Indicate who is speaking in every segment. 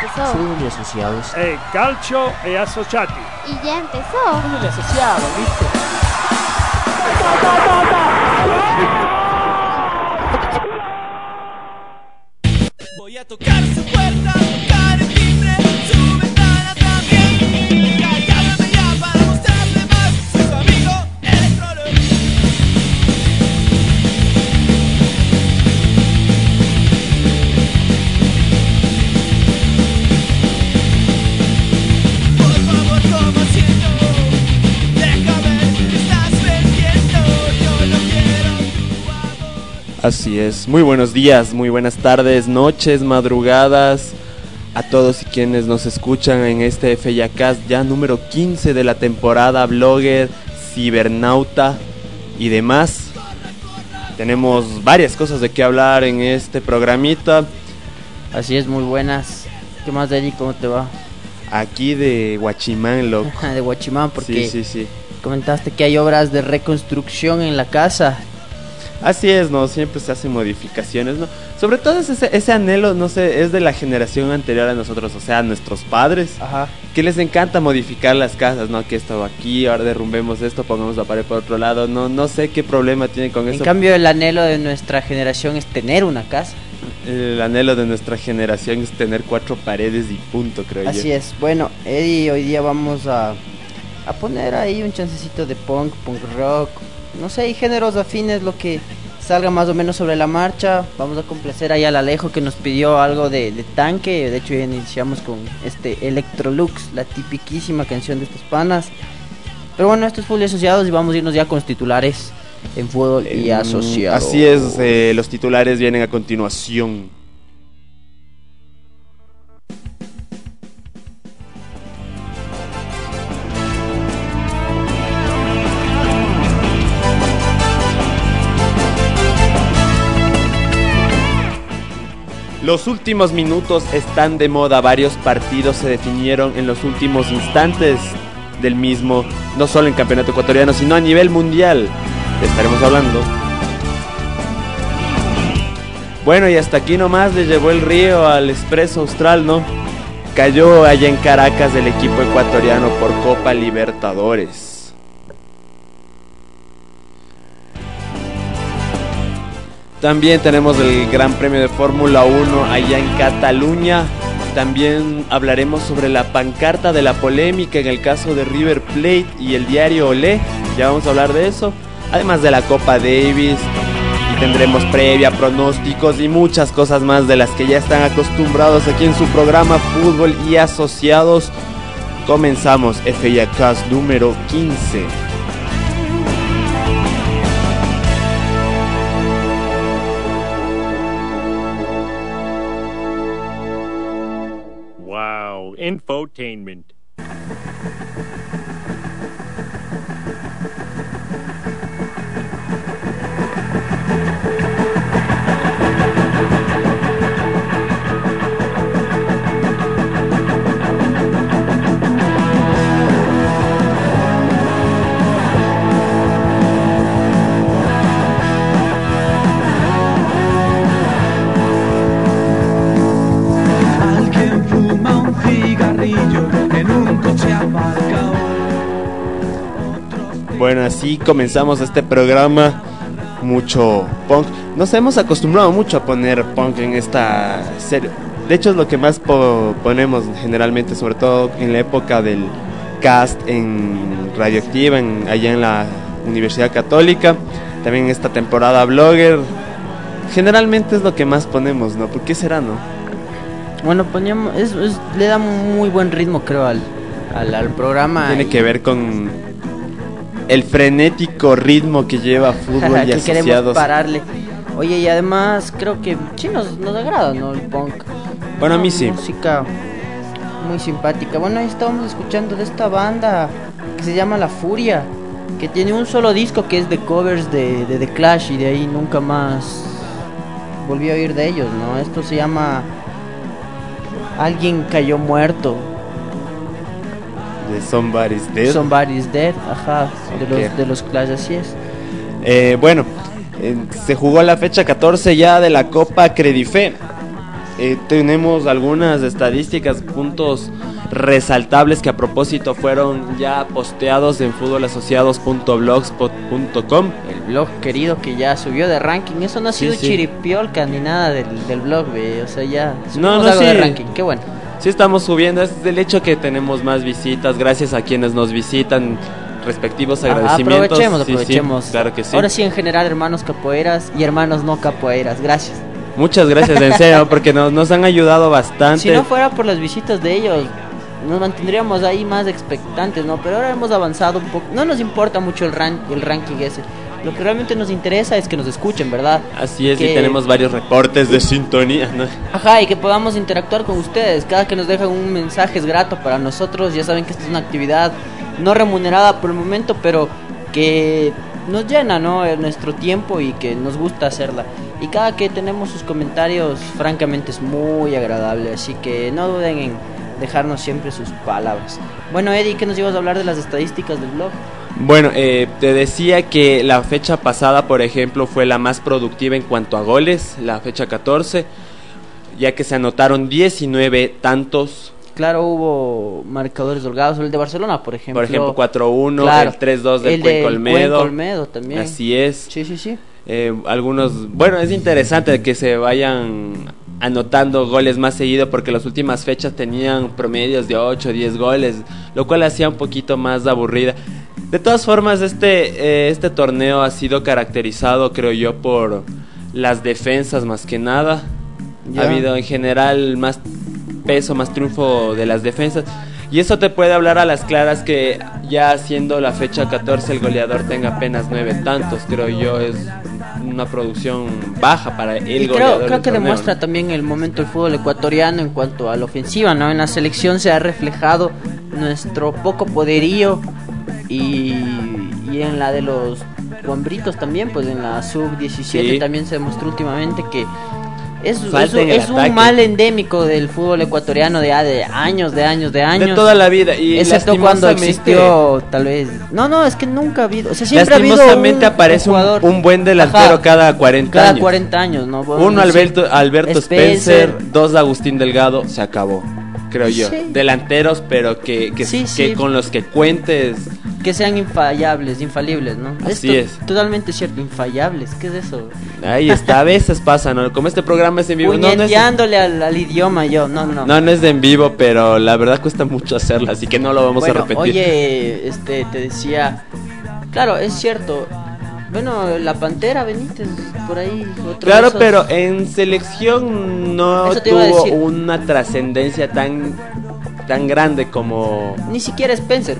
Speaker 1: empezó.
Speaker 2: Fútbol y asociados.
Speaker 3: Eh, calcio e associati.
Speaker 1: Y ya empezó.
Speaker 2: Fútbol y asociados, ¿viste?
Speaker 4: Voy a tocar su
Speaker 5: Así es, muy buenos días, muy buenas tardes, noches, madrugadas a todos y quienes nos escuchan en este FYACast ya número 15 de la temporada, blogger, cibernauta y demás. Tenemos varias cosas de qué hablar en este programita,
Speaker 2: Así es, muy buenas. ¿Qué más, Eddie? ¿Cómo te va?
Speaker 5: aquí de Huachimán, loco.
Speaker 2: de Guachimán, porque
Speaker 5: Sí, sí, sí.
Speaker 2: comentaste que hay obras de reconstrucción en la casa.
Speaker 5: Así es, ¿no? Siempre se hacen modificaciones, ¿no? Sobre todo es ese, ese anhelo, no sé, es de la generación anterior a nosotros, o sea, nuestros padres.
Speaker 2: Ajá.
Speaker 5: que les encanta modificar las casas, ¿no? Que esto aquí, ahora derrumbemos esto, pongamos la pared por otro lado. No, no sé qué problema tiene con
Speaker 2: En
Speaker 5: eso.
Speaker 2: cambio, el anhelo de nuestra generación es tener una casa.
Speaker 5: El anhelo de nuestra generación es tener cuatro paredes y punto, creo
Speaker 2: Así
Speaker 5: yo.
Speaker 2: es. Bueno, Eddie, hoy día vamos a, a poner ahí un chancecito de punk, punk rock. No sé, y géneros afines, lo que salga más o menos sobre la marcha. Vamos a complacer ahí al Alejo que nos pidió algo de, de tanque. De hecho, ya iniciamos con este Electrolux, la tipiquísima canción de estos panas. Pero bueno, estos full asociados y vamos a irnos ya con los titulares en fútbol y
Speaker 5: Em,
Speaker 2: asociados.
Speaker 5: Así es, eh, los titulares vienen a continuación. Los últimos minutos están de moda, varios partidos se definieron en los últimos instantes del mismo, no solo en campeonato ecuatoriano, sino a nivel mundial. Estaremos hablando. Bueno, y hasta aquí nomás le llevó el río al Expreso Austral, ¿no? Cayó allá en Caracas el equipo ecuatoriano por Copa Libertadores. También tenemos el Gran Premio de Fórmula 1 allá en Cataluña. También hablaremos sobre la pancarta de la polémica en el caso de River Plate y el diario Olé. Ya vamos a hablar de eso. Además de la Copa Davis. Y tendremos previa, pronósticos y muchas cosas más de las que ya están acostumbrados aquí en su programa Fútbol y Asociados. Comenzamos FIACAS número 15.
Speaker 3: Infotainment.
Speaker 5: Así comenzamos este programa. Mucho punk. Nos hemos acostumbrado mucho a poner punk en esta serie. De hecho, es lo que más po- ponemos generalmente, sobre todo en la época del cast en Radioactiva, en, allá en la Universidad Católica. También en esta temporada Blogger. Generalmente es lo que más ponemos, ¿no? ¿Por qué será, no?
Speaker 2: Bueno, poníamos, es- es- le da muy buen ritmo, creo, al, al, al programa.
Speaker 5: Tiene
Speaker 2: y-
Speaker 5: que ver con el frenético ritmo que lleva fútbol y
Speaker 2: que queremos
Speaker 5: asociados.
Speaker 2: pararle. Oye, y además creo que sí nos, nos agrada, ¿no? El punk.
Speaker 5: Bueno, a mí sí.
Speaker 2: Música muy simpática. Bueno, ahí estábamos escuchando de esta banda que se llama La Furia, que tiene un solo disco que es de covers de, de The Clash y de ahí nunca más volví a oír de ellos, ¿no? Esto se llama Alguien cayó muerto.
Speaker 5: De Somebody's Dead.
Speaker 2: Somebody's Dead, ajá, de los, de los Clash, así es.
Speaker 5: Eh, bueno, eh, se jugó la fecha 14 ya de la Copa Credife. eh, tenemos algunas estadísticas, puntos resaltables que a propósito fueron ya posteados en fútbolasociados.blogspot.com.
Speaker 2: El blog querido que ya subió de ranking. Eso no ha
Speaker 5: Sí,
Speaker 2: sido
Speaker 5: sí.
Speaker 2: chiripiolca ni nada del, del blog, ve. O sea, ya.
Speaker 5: No, no,
Speaker 2: algo de
Speaker 5: sí.
Speaker 2: ranking. Qué bueno.
Speaker 5: Sí estamos subiendo, es del hecho que tenemos más visitas, gracias a quienes nos visitan, respectivos agradecimientos.
Speaker 2: aprovechemos,
Speaker 5: Sí, sí,
Speaker 2: aprovechemos.
Speaker 5: claro que sí.
Speaker 2: Ahora sí, en general, hermanos capoeiras y hermanos no capoeiras. Gracias.
Speaker 5: Muchas gracias, en serio, porque nos, nos han ayudado bastante.
Speaker 2: Si no fuera por las visitas de ellos, nos mantendríamos ahí más expectantes, ¿no? Pero ahora hemos avanzado un poco. No nos importa mucho el, ran el ranking ese. Lo que realmente nos interesa es que nos escuchen, ¿verdad?
Speaker 5: Así es,
Speaker 2: que-
Speaker 5: y tenemos varios reportes de sintonía, ¿no?
Speaker 2: Ajá, y que podamos interactuar con ustedes. Cada que nos dejan un mensaje es grato para nosotros. Ya saben que esta es una actividad no remunerada por el momento, pero que nos llena, ¿no? En nuestro tiempo y que nos gusta hacerla. Y cada que tenemos sus comentarios, francamente es muy agradable. Así que no duden en dejarnos siempre sus palabras. Bueno, Eddie, ¿qué nos ibas a hablar de las estadísticas del blog?
Speaker 5: Bueno, eh, te decía que la fecha pasada, por ejemplo, fue la más productiva en cuanto a goles, la fecha 14, ya que se anotaron 19 tantos,
Speaker 2: Claro, hubo marcadores holgados. El de Barcelona, por ejemplo.
Speaker 5: por ejemplo 4-1,
Speaker 2: Claro,
Speaker 5: el 3-2 del
Speaker 2: el
Speaker 5: Cuenco Olmedo.
Speaker 2: Olmedo también.
Speaker 5: Así es.
Speaker 2: Sí, sí, sí.
Speaker 5: Eh, algunos, bueno, es interesante que se vayan anotando goles más seguido porque las últimas fechas tenían promedios de 8 o 10 goles, lo cual hacía un poquito más aburrida. De todas formas, este, eh, este torneo ha sido caracterizado, creo yo, por las defensas más que nada. Ha habido en general más peso, más triunfo de las defensas. Y eso te puede hablar a las claras que ya siendo la fecha 14 el goleador tenga apenas nueve tantos, creo yo, es una producción baja para el
Speaker 2: y
Speaker 5: goleador.
Speaker 2: creo, creo que
Speaker 5: torneo,
Speaker 2: demuestra
Speaker 5: ¿no?
Speaker 2: también el momento del fútbol ecuatoriano en cuanto a la ofensiva, ¿no? En la selección se ha reflejado nuestro poco poderío y, y en la de los guambritos también, pues en la sub-17
Speaker 5: Sí.
Speaker 2: también se demostró últimamente que es, es es un mal endémico del fútbol ecuatoriano de, ya de años, de años, de años.
Speaker 5: De toda la vida. Y
Speaker 2: Excepto cuando existió, tal vez. No, no, es que nunca ha habido. O sea, siempre ha habido. Un,
Speaker 5: aparece un,
Speaker 2: jugador.
Speaker 5: un buen delantero
Speaker 2: Ajá,
Speaker 5: cada 40
Speaker 2: cada
Speaker 5: años.
Speaker 2: 40 años, ¿no?
Speaker 5: Uno Alberto, Alberto Spencer, dos Agustín Delgado, se acabó, creo yo.
Speaker 2: Sí.
Speaker 5: Delanteros, pero que, que,
Speaker 2: Sí,
Speaker 5: que
Speaker 2: sí.
Speaker 5: con los que cuentes.
Speaker 2: Que sean infallables, infalibles, ¿no?
Speaker 5: Así es.
Speaker 2: Totalmente cierto, infallables. ¿Qué es eso?
Speaker 5: Ahí está, a veces pasa, ¿no? Como este programa es en vivo. No, no es,
Speaker 2: al, al idioma yo. No, no, no.
Speaker 5: no, es de en vivo, pero la verdad cuesta mucho hacerlo, así que no lo vamos
Speaker 2: bueno,
Speaker 5: a repetir.
Speaker 2: oye, este, te decía. Claro, es cierto. Bueno, la Pantera Benítez, por ahí. otro
Speaker 5: Claro,
Speaker 2: esos-
Speaker 5: pero en selección no tuvo una trascendencia tan, tan grande como...
Speaker 2: Ni siquiera Spencer.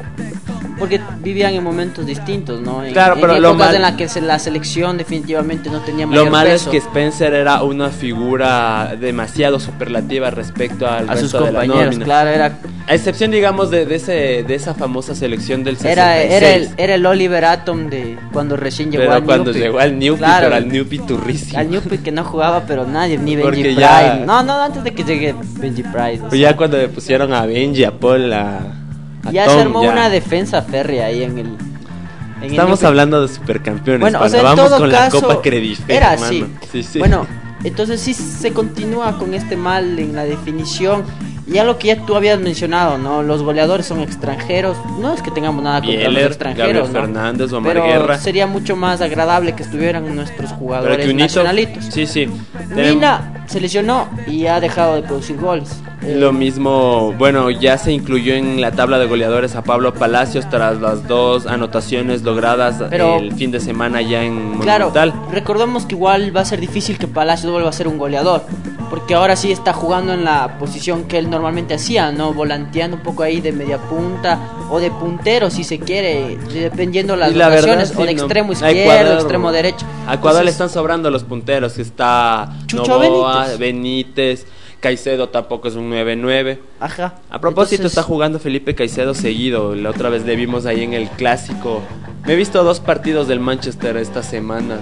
Speaker 2: Porque vivían en momentos distintos, ¿no? En,
Speaker 5: Claro,
Speaker 2: en
Speaker 5: pero lo
Speaker 2: épocas
Speaker 5: mal-
Speaker 2: en las que se- la selección definitivamente no tenía
Speaker 5: Lo
Speaker 2: mayor
Speaker 5: malo
Speaker 2: peso
Speaker 5: es que Spencer era una figura demasiado superlativa respecto al
Speaker 2: a sus
Speaker 5: resto de la
Speaker 2: compañeros,
Speaker 5: nómina.
Speaker 2: claro, era
Speaker 5: A excepción, digamos, de, de ese, de esa famosa selección del 66.
Speaker 2: era, era el era el Oliver Atom de cuando recién llegó
Speaker 5: pero
Speaker 2: al
Speaker 5: cuando
Speaker 2: Newpi.
Speaker 5: llegó al Newpi,
Speaker 2: Claro,
Speaker 5: pero al Newpi turrísimo.
Speaker 2: al Newpi que no jugaba pero nadie, ni Benji
Speaker 5: Porque ya-.
Speaker 2: No, no, antes de que llegue Benji Price. o
Speaker 5: Pues
Speaker 2: sea,
Speaker 5: ya cuando le pusieron a Benji, a Paul, a
Speaker 2: ya
Speaker 5: Tom,
Speaker 2: se armó
Speaker 5: ya.
Speaker 2: una defensa férrea ahí en el en
Speaker 5: Estamos hablando de supercampeones.
Speaker 2: Bueno, o sea, en
Speaker 5: vamos
Speaker 2: todo
Speaker 5: con
Speaker 2: caso,
Speaker 5: la Copa Credife,
Speaker 2: era así.
Speaker 5: Sí, sí.
Speaker 2: Bueno, entonces sí se continúa con este mal en la definición. Y algo que ya tú habías mencionado, ¿no? Los goleadores son extranjeros. No es que tengamos nada contra los
Speaker 5: Bieler,
Speaker 2: extranjeros,
Speaker 5: Gabriel
Speaker 2: ¿no?
Speaker 5: Fernández, Omar
Speaker 2: Pero
Speaker 5: Guerra.
Speaker 2: sería mucho más agradable que estuvieran nuestros
Speaker 5: Pero
Speaker 2: jugadores
Speaker 5: que Unito-
Speaker 2: nacionalitos.
Speaker 5: Sí, sí.
Speaker 2: Mina se lesionó y ha dejado de producir goles.
Speaker 5: Lo mismo, bueno, ya se incluyó en la tabla de goleadores a Pablo Palacios tras las dos anotaciones logradas
Speaker 2: Pero-
Speaker 5: el fin de semana ya en
Speaker 2: Claro,
Speaker 5: Monumental.
Speaker 2: recordemos que igual va a ser difícil que Palacios vuelva a ser un goleador, porque ahora sí está jugando en la posición que él normalmente hacía, ¿no? Volanteando un poco ahí de media punta o de puntero si se quiere, dependiendo las
Speaker 5: la verdad, sí,
Speaker 2: o de
Speaker 5: no.
Speaker 2: extremo izquierdo,
Speaker 5: Ecuador-
Speaker 2: extremo derecho.
Speaker 5: A Ecuador le
Speaker 2: Entonces,
Speaker 5: están sobrando los punteros, que está
Speaker 2: Chucho
Speaker 5: Novoa,
Speaker 2: Benítez.
Speaker 5: Benítez, Caicedo tampoco es un 9-9.
Speaker 2: Ajá.
Speaker 5: A propósito,
Speaker 2: Entonces,
Speaker 5: está jugando Felipe Caicedo seguido. La otra vez le vimos ahí en el clásico. Me he visto dos partidos del Manchester esta semana.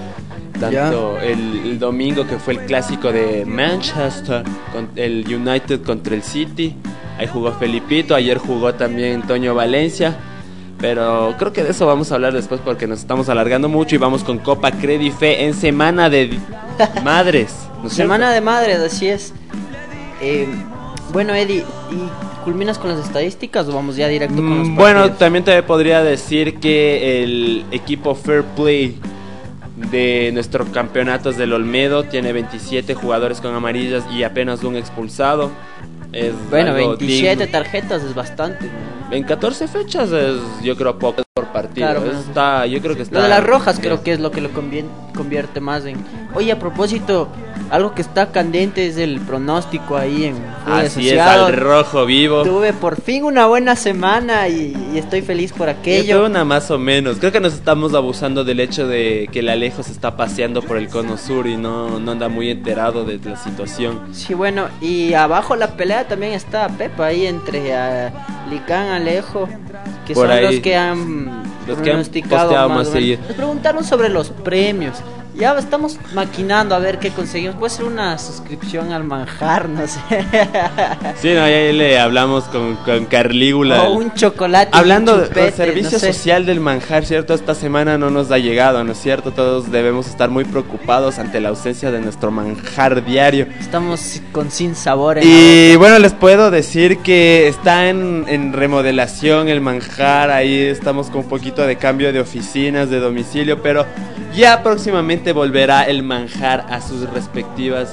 Speaker 5: Tanto el, el domingo que fue el clásico de Manchester, con el United contra el City. Ahí jugó Felipito. Ayer jugó también Toño Valencia. Pero creo que de eso vamos a hablar después porque nos estamos alargando mucho y vamos con Copa Credife en semana de madres. ¿no?
Speaker 2: Semana de madres, así es. Eh, bueno, Eddie, ¿y culminas con las estadísticas o vamos ya directo con los
Speaker 5: Mm, Bueno,
Speaker 2: partidos?
Speaker 5: también te podría decir que el equipo Fair Play de nuestro campeonato es del Olmedo tiene 27 jugadores con amarillas y apenas un expulsado. Es
Speaker 2: Bueno,
Speaker 5: algo
Speaker 2: 27
Speaker 5: digno.
Speaker 2: tarjetas es bastante. ¿no?
Speaker 5: En 14 fechas es, yo creo, poco por partido.
Speaker 2: Claro,
Speaker 5: está, yo creo que está.
Speaker 2: Lo de las rojas creo que es lo que lo convien- convierte más en... Oye, a propósito, algo que está candente es el pronóstico ahí en
Speaker 5: Así es, al rojo vivo.
Speaker 2: Tuve por fin una buena semana y, y estoy feliz por
Speaker 5: Yo
Speaker 2: aquello.
Speaker 5: tuve una más o menos. Creo que nos estamos abusando del hecho de que el Alejo se está paseando por el cono sur y no, no anda muy enterado de la situación.
Speaker 2: Sí, bueno, y abajo la pelea también está Pepa ahí entre ah, Licán, Alejo, que
Speaker 5: Por
Speaker 2: son
Speaker 5: ahí,
Speaker 2: los que han
Speaker 5: los que han posteado
Speaker 2: más
Speaker 5: más seguido.
Speaker 2: Nos preguntaron sobre los premios. Ya estamos maquinando a ver qué conseguimos. Puede ser una suscripción al manjar, no sé.
Speaker 5: Sí, no, ahí le hablamos con, con Carlígula.
Speaker 2: o un chocolate.
Speaker 5: Hablando
Speaker 2: un
Speaker 5: del servicio
Speaker 2: no sé.
Speaker 5: social del manjar, ¿cierto? Esta semana no nos ha llegado, ¿no es cierto? Todos debemos estar muy preocupados ante la ausencia de nuestro manjar diario.
Speaker 2: Estamos con sin sabor. En
Speaker 5: Y bueno, les puedo decir que está en, en remodelación el manjar, ahí estamos con un poquito de cambio de oficinas, de domicilio, pero ya próximamente volverá el manjar a sus respectivas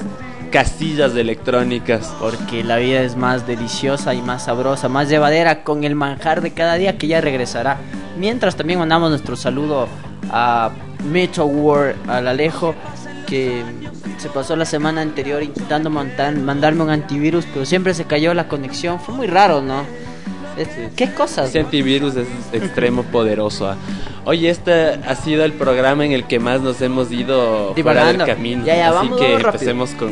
Speaker 5: casillas electrónicas.
Speaker 2: Porque la vida es más deliciosa y más sabrosa, más llevadera con el manjar de cada día que ya regresará. Mientras también mandamos nuestro saludo a Metro War, al Alejo, que se pasó la semana anterior intentando montar- mandarme un antivirus, pero siempre se cayó la conexión. Fue muy raro, ¿no? ¿Qué cosas?
Speaker 5: Ese antivirus es extremo poderoso. ah. Oye, este ha sido el programa en el que más nos hemos ido fuera del
Speaker 2: Divagando.
Speaker 5: camino.
Speaker 2: Ya, ya,
Speaker 5: Así
Speaker 2: vamos,
Speaker 5: que
Speaker 2: vamos
Speaker 5: empecemos con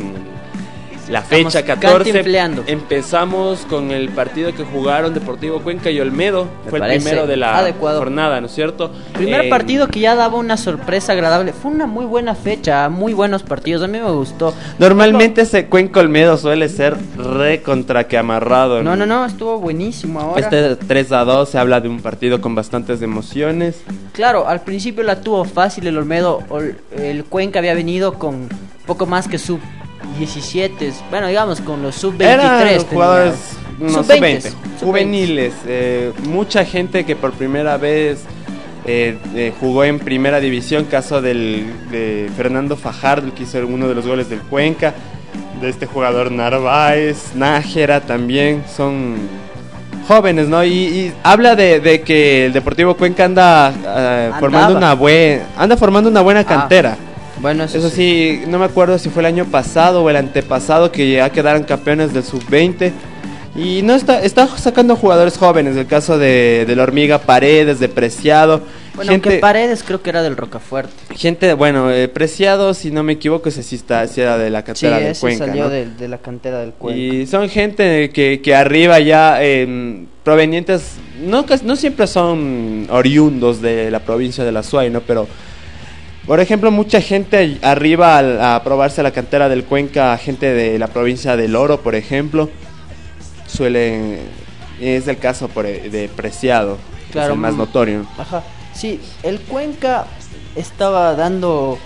Speaker 5: la
Speaker 2: Estamos
Speaker 5: fecha 14.
Speaker 2: cantinfleando.
Speaker 5: Empezamos con el partido que jugaron Deportivo Cuenca y Olmedo.
Speaker 2: Me
Speaker 5: Fue el primero de la
Speaker 2: adecuado.
Speaker 5: jornada, ¿no es cierto?
Speaker 2: Primer
Speaker 5: Eh,
Speaker 2: partido que ya daba una sorpresa agradable. Fue una muy buena fecha, muy buenos partidos. A mí me gustó.
Speaker 5: Normalmente ese Cuenca Olmedo suele ser re contra que amarrado.
Speaker 2: No, no, no, estuvo buenísimo ahora.
Speaker 5: Este 3 a 2 se habla de un partido con bastantes emociones.
Speaker 2: Claro, al principio la tuvo fácil el Olmedo. Ol- El Cuenca había venido con poco más que sub 17. Bueno, digamos con los sub 23.
Speaker 5: Eran jugadores no,
Speaker 2: Sub-20,
Speaker 5: sub-20, juveniles. eh, mucha gente que por primera vez eh, eh, jugó en primera división. Caso del, de Fernando Fajardo, que hizo uno de los goles del Cuenca. De este jugador Narváez, Nájera también. Son jóvenes, ¿no? Y, y habla de, de que el Deportivo Cuenca anda formando una buena anda formando una buena cantera.
Speaker 2: Bueno, eso,
Speaker 5: Eso sí, no me acuerdo si fue el año pasado o el antepasado que ya quedaron campeones del sub-20. Y no está, está sacando jugadores jóvenes, el caso de, de la hormiga Paredes, de Preciado.
Speaker 2: Bueno,
Speaker 5: gente,
Speaker 2: aunque Paredes creo que era del Rocafuerte.
Speaker 5: gente, bueno, eh, Preciado, si no me equivoco, ese sí, está, sí era de la
Speaker 2: Sí,
Speaker 5: cantera del Cuenca.
Speaker 2: salió
Speaker 5: ¿no?
Speaker 2: de, de la cantera del Cuenca.
Speaker 5: Y son gente que, que arriba ya eh, provenientes, no, no siempre son oriundos de la provincia de la Suay, ¿no? Pero, por ejemplo, mucha gente arriba al- a probarse la cantera del Cuenca, gente de la provincia del Oro, por ejemplo, suelen, es el caso por, e- de Preciado, que
Speaker 2: Claro,
Speaker 5: es el más
Speaker 2: mm.
Speaker 5: notorio.
Speaker 2: Ajá. Sí, el Cuenca estaba dando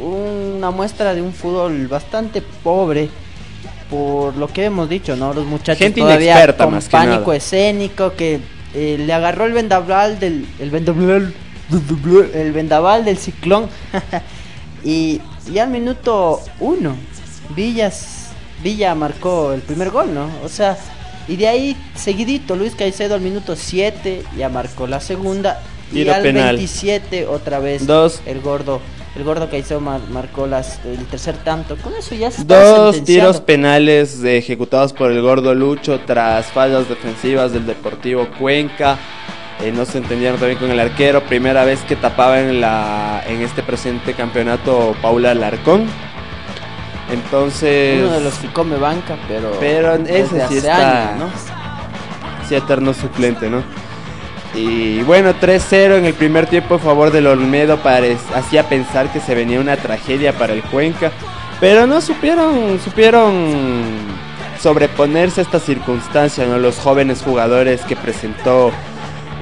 Speaker 2: una muestra de un fútbol bastante pobre por lo que hemos dicho, ¿no? Los muchachos
Speaker 5: Gente
Speaker 2: todavía
Speaker 5: inexperta,
Speaker 2: con
Speaker 5: más que
Speaker 2: pánico
Speaker 5: nada.
Speaker 2: escénico que eh, le agarró el vendaval del el vendaval el vendaval del ciclón y, y al minuto uno Villas Villa marcó el primer gol, ¿no? O sea, y de ahí seguidito Luis Caicedo al minuto 7 ya marcó la segunda y al
Speaker 5: penal.
Speaker 2: 27 otra vez
Speaker 5: Dos.
Speaker 2: el gordo el gordo Caicedo mar- marcó las, el tercer tanto. Con eso ya se
Speaker 5: Dos tiros penales ejecutados por el gordo Lucho tras fallas defensivas del Deportivo Cuenca. Eh, no se entendieron también con el arquero. Primera vez que tapaba en, la, en este presente campeonato Paula Larcón. Entonces.
Speaker 2: Uno de los que come banca, pero.
Speaker 5: Pero ese sí está-
Speaker 2: años, ¿no?
Speaker 5: sí, eterno suplente, ¿no? Y bueno, 3-0 en el primer tiempo a favor del Olmedo hacía pensar que se venía una tragedia para el Cuenca, pero no supieron, supieron sobreponerse a esta circunstancia, ¿no? Los jóvenes jugadores que presentó,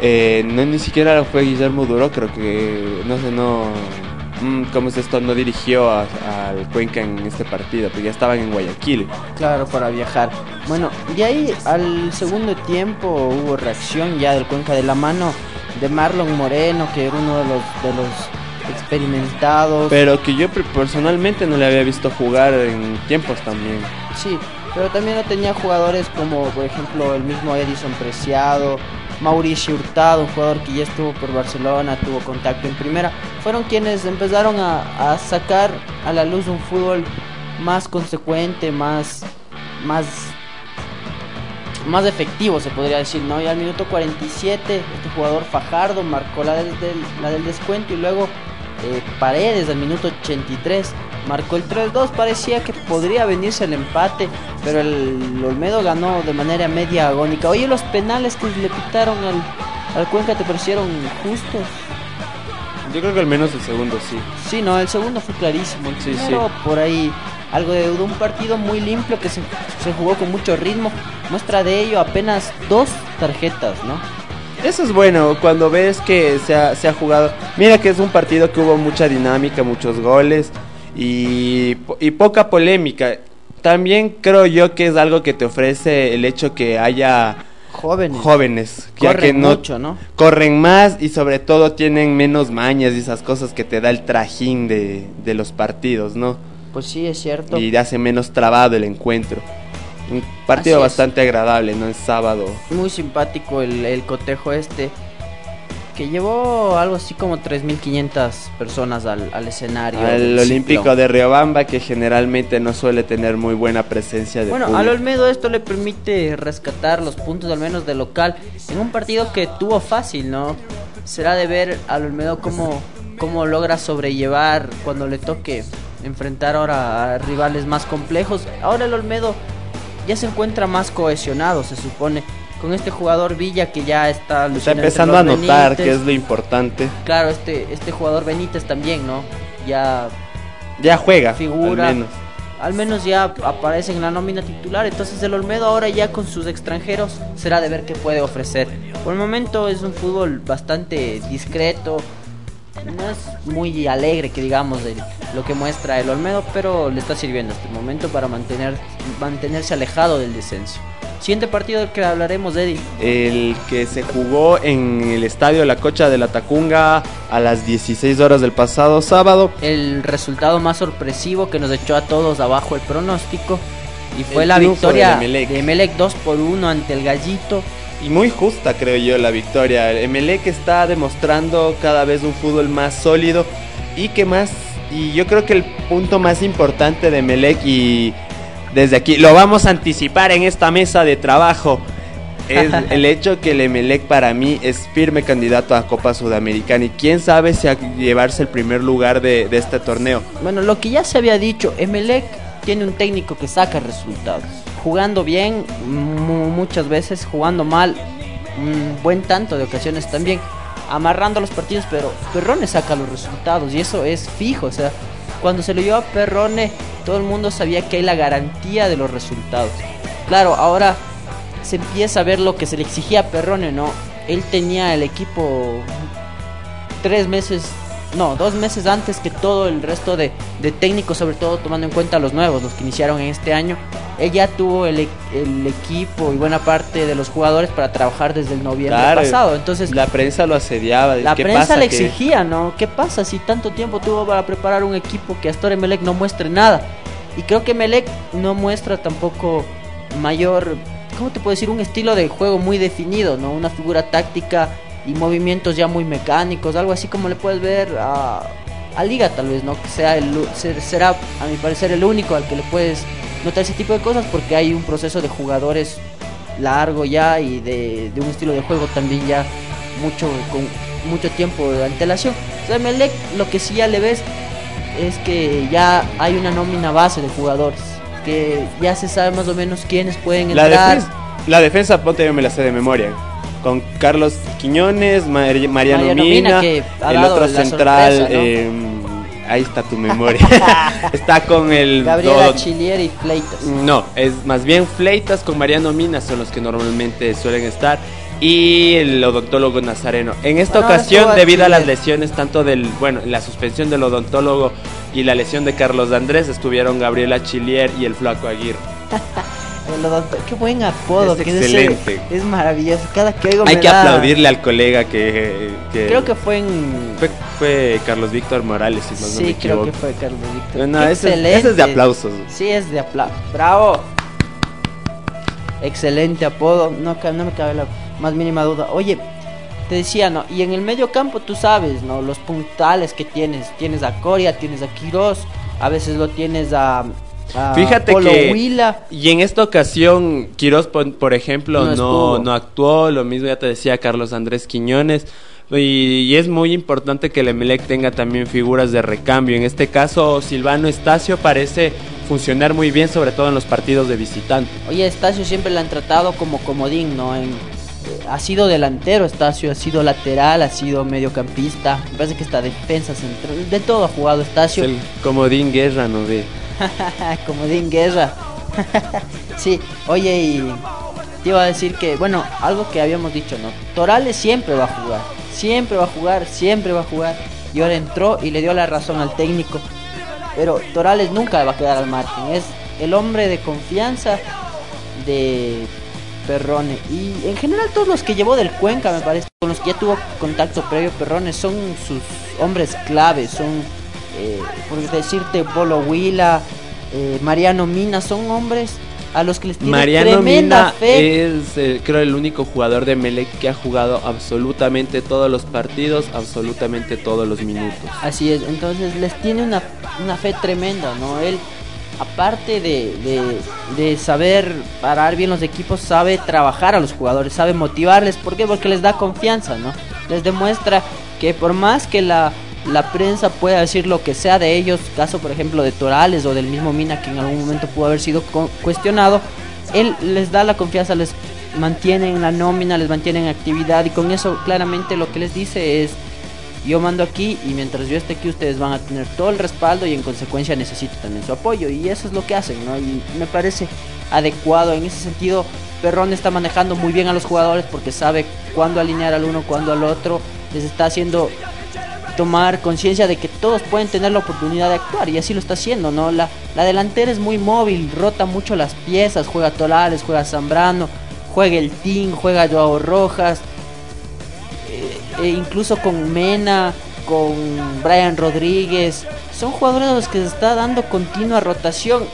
Speaker 5: eh, no ni siquiera fue Guillermo Duro, creo que, no sé, no, mm, ¿cómo es esto? No dirigió al Cuenca en este partido, porque ya estaban en Guayaquil.
Speaker 2: Claro, para viajar. Bueno, y ahí al segundo tiempo hubo reacción ya del Cuenca de la mano de Marlon Moreno, que era uno de los, de los experimentados.
Speaker 5: Pero que yo per- personalmente no le había visto jugar en tiempos también.
Speaker 2: Sí, pero también no tenía jugadores como, por ejemplo, el mismo Edison Preciado, Mauricio Hurtado, un jugador que ya estuvo por Barcelona, tuvo contacto en primera. Fueron quienes empezaron a, sacar a la luz un fútbol más consecuente, más, más, más efectivo, se podría decir, ¿no? Y al minuto 47, este jugador Fajardo marcó la del descuento y luego eh, Paredes al minuto 83 marcó el 3-2. Parecía que podría venirse el empate, pero el Olmedo ganó de manera media agónica. Oye, los penales que le pitaron al, al Cuenca te parecieron justos.
Speaker 5: Yo creo que al menos el segundo sí.
Speaker 2: Sí, no, el segundo fue clarísimo. El
Speaker 5: Sí,
Speaker 2: primero
Speaker 5: sí.
Speaker 2: por ahí algo de duda. Un partido muy limpio que se, se jugó con mucho ritmo. Muestra de ello apenas dos tarjetas, ¿no?
Speaker 5: Eso es bueno, cuando ves que se ha, se ha jugado. Mira que es un partido que hubo mucha dinámica, muchos goles y, y poca polémica. También creo yo que es algo que te ofrece el hecho que haya
Speaker 2: Jóvenes.
Speaker 5: jóvenes ya
Speaker 2: Corren
Speaker 5: que no
Speaker 2: mucho, ¿no?
Speaker 5: corren más y sobre todo tienen menos mañas y esas cosas que te da el trajín de, de los partidos, ¿no?
Speaker 2: Pues sí, es cierto.
Speaker 5: Y hace menos trabado el encuentro. Un partido
Speaker 2: Así es.
Speaker 5: bastante agradable, ¿no? El sábado.
Speaker 2: Muy simpático el, el cotejo este. Que llevó algo así como 3.500 personas al, al escenario.
Speaker 5: Al Olímpico de Riobamba, que generalmente no suele tener muy buena presencia de
Speaker 2: Bueno,
Speaker 5: público.
Speaker 2: al Olmedo esto le permite rescatar los puntos al menos de local en un partido que tuvo fácil, ¿no? Será de ver al Olmedo cómo, cómo logra sobrellevar cuando le toque enfrentar ahora a rivales más complejos. Ahora el Olmedo ya se encuentra más cohesionado, se supone, con este jugador Villa que ya está
Speaker 5: Está empezando a notar
Speaker 2: Benítez.
Speaker 5: que es lo importante.
Speaker 2: Claro, este, este jugador Benítez también, ¿no? Ya
Speaker 5: Ya juega,
Speaker 2: figura.
Speaker 5: al menos.
Speaker 2: Al menos ya aparece en la nómina titular. Entonces el Olmedo ahora ya con sus extranjeros será de ver qué puede ofrecer. Por el momento es un fútbol bastante discreto. No es muy alegre que digamos de lo que muestra el Olmedo, pero le está sirviendo este momento para mantener, mantenerse alejado del descenso. Siguiente partido del que hablaremos, Eddie.
Speaker 5: El que se jugó en el estadio La Cocha de la Tacunga a las 16 horas del pasado sábado.
Speaker 2: El resultado más sorpresivo que nos echó a todos abajo el pronóstico. Y fue
Speaker 5: El
Speaker 2: la victoria
Speaker 5: del Emelec.
Speaker 2: de Emelec 2 por 1 ante el Gallito.
Speaker 5: Y muy justa, creo yo, la victoria. El Emelec está demostrando cada vez un fútbol más sólido y que más. Y yo creo que el punto más importante de Emelec y desde aquí lo vamos a anticipar en esta mesa de trabajo es el hecho que el Emelec para mí es firme candidato a Copa Sudamericana y quién sabe si a llevarse el primer lugar de, de este torneo.
Speaker 2: Bueno, lo que ya se había dicho, Emelec tiene un técnico que saca resultados. Jugando bien, mu- muchas veces, jugando mal, un buen tanto de ocasiones también, amarrando los partidos, pero Perrone saca los resultados y eso es fijo. O sea, cuando se lo llevó a Perrone, todo el mundo sabía que hay la garantía de los resultados. Claro, ahora se empieza a ver lo que se le exigía a Perrone, ¿no? Él tenía el equipo tres meses, no, dos meses antes que todo el resto de, de técnicos, sobre todo tomando en cuenta los nuevos, los que iniciaron en este año. Él ya tuvo el, e- el equipo y buena parte de los jugadores para trabajar desde el noviembre
Speaker 5: Claro,
Speaker 2: pasado. Entonces,
Speaker 5: La prensa lo asediaba.
Speaker 2: la
Speaker 5: ¿qué
Speaker 2: prensa
Speaker 5: pasa
Speaker 2: le exigía, ¿no? ¿Qué pasa si tanto tiempo tuvo para preparar un equipo que hasta ahora Melec no muestre nada? Y creo que Melec no muestra tampoco mayor, ¿cómo te puedo decir? Un estilo de juego muy definido, ¿no? Una figura táctica y movimientos ya muy mecánicos, algo así como le puedes ver a, a Liga tal vez, ¿no? Que sea el, ser- será, a mi parecer, el único al que le puedes notar ese tipo de cosas porque hay un proceso de jugadores largo ya y de, de un estilo de juego también ya mucho con mucho tiempo de antelación. O sea, Melec lo que sí ya le ves es que ya hay una nómina base de jugadores que ya se sabe más o menos quiénes pueden
Speaker 5: La
Speaker 2: entrar.
Speaker 5: defensa, la defensa, ponte yo me la sé de memoria. Con Carlos Quiñones, Mar- Mariano,
Speaker 2: Mariano
Speaker 5: Mina, el otro central.
Speaker 2: sorpresa, ¿no?
Speaker 5: eh, ahí está tu memoria. está con el.
Speaker 2: Gabriela
Speaker 5: do-
Speaker 2: Chilier y Fleitas.
Speaker 5: no, es más bien Fleitas con Mariano Mina son los que normalmente suelen estar. y el odontólogo Nazareno. En esta
Speaker 2: Bueno,
Speaker 5: ocasión, debido a las lesiones, tanto del, bueno, la suspensión del odontólogo y la lesión de Carlos Andrés, estuvieron Gabriela Chilier y el Flaco Aguirre.
Speaker 2: Odonto- Qué buen apodo.
Speaker 5: Es
Speaker 2: que
Speaker 5: excelente.
Speaker 2: Es maravilloso. Cada que oigo
Speaker 5: Hay
Speaker 2: me
Speaker 5: que
Speaker 2: da-
Speaker 5: aplaudirle al colega que... que-
Speaker 2: Creo que fue en.
Speaker 5: fue, fue Carlos Víctor Morales, si no, no
Speaker 2: sí,
Speaker 5: me
Speaker 2: creo que fue Carlos Víctor.
Speaker 5: No, ese, es-
Speaker 2: excelente.
Speaker 5: ese es de aplausos.
Speaker 2: Sí, es de aplauso. ¡Bravo! Excelente apodo. No, no me cabe la más mínima duda. Oye, te decía, ¿no? Y en el medio campo tú sabes, ¿no? Los puntales que tienes. Tienes a Coria, tienes a Quiroz. A veces lo tienes a. a
Speaker 5: Fíjate
Speaker 2: Polo
Speaker 5: que
Speaker 2: Huila.
Speaker 5: y en esta ocasión Quiroz por, por ejemplo
Speaker 2: No
Speaker 5: no, actuó, lo mismo ya te decía Carlos Andrés Quiñones y, y es muy importante que el Emelec tenga también figuras de recambio. En este caso Silvano Estacio parece funcionar muy bien, sobre todo en los partidos de visitante.
Speaker 2: Oye, Estacio siempre le han tratado como comodín, ¿no? En- eh, ha sido delantero Estacio, ha sido lateral, ha sido mediocampista. Me parece que está defensa central. De todo ha jugado
Speaker 5: Es
Speaker 2: Estacio.
Speaker 5: el comodín guerra, ¿no ve?
Speaker 2: comodín guerra. sí, oye, y te iba a decir que, bueno, algo que habíamos dicho, ¿no? Torales siempre va a jugar. Siempre va a jugar, siempre va a jugar. Y ahora entró y le dio la razón al técnico. Pero Torales nunca va a quedar al margen. Es el hombre de confianza de Perrone. Y en general todos los que llevó del Cuenca, me parece, con los que ya tuvo contacto previo Perrone, son sus hombres claves. Son, eh, por decirte, Bolo Huila, eh, Mariano Mina, son hombres a los que les tiene
Speaker 5: Mariano
Speaker 2: tremenda
Speaker 5: Mina
Speaker 2: fe.
Speaker 5: es eh, creo el único jugador de Emelec que ha jugado absolutamente todos los partidos, absolutamente todos los minutos.
Speaker 2: Así es, entonces les tiene una, una fe tremenda, ¿no? Él, aparte de, de- de saber parar bien los equipos, sabe trabajar a los jugadores, sabe motivarles. ¿Por qué? Porque les da confianza, ¿no? Les demuestra que por más que la, la prensa pueda decir lo que sea de ellos, caso por ejemplo de Torales o del mismo Mina, que en algún momento pudo haber sido cuestionado, él les da la confianza, les mantiene en la nómina, les mantiene en actividad y con eso claramente lo que les dice es yo mando aquí y mientras yo esté aquí ustedes van a tener todo el respaldo y en consecuencia necesito también su apoyo y eso es lo que hacen, ¿no? Y me parece adecuado en ese sentido. Perrón está manejando muy bien a los jugadores porque sabe cuándo alinear al uno, cuándo al otro. Les está haciendo tomar conciencia de que todos pueden tener la oportunidad de actuar y así lo está haciendo, ¿no? La, la delantera es muy móvil, rota mucho las piezas, juega Tolares, juega Zambrano, juega el Team, juega Joao Rojas, eh, e incluso con Mena, con Brian Rodríguez, son jugadores a los que se está dando continua rotación.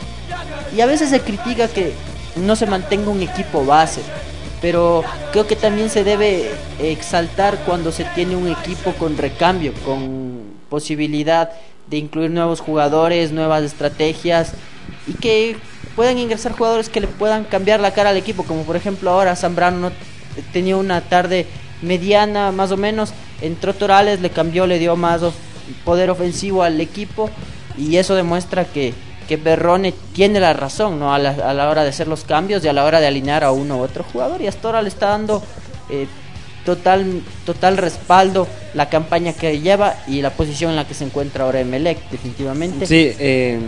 Speaker 2: Y a veces se critica que no se mantenga un equipo base, pero creo que también se debe exaltar cuando se tiene un equipo con recambio, con posibilidad de incluir nuevos jugadores, nuevas estrategias y que puedan ingresar jugadores que le puedan cambiar la cara al equipo, como por ejemplo ahora Zambrano no tenía una tarde mediana más o menos, entró Torales, le cambió, le dio más poder ofensivo al equipo y eso demuestra que, que Berrone tiene la razón ¿no? a, la, a la hora de hacer los cambios y a la hora de alinear a uno u otro jugador y hasta ahora le está dando eh, total, total respaldo la campaña que lleva y la posición en la que se encuentra ahora Emelec definitivamente.
Speaker 5: Sí, eh,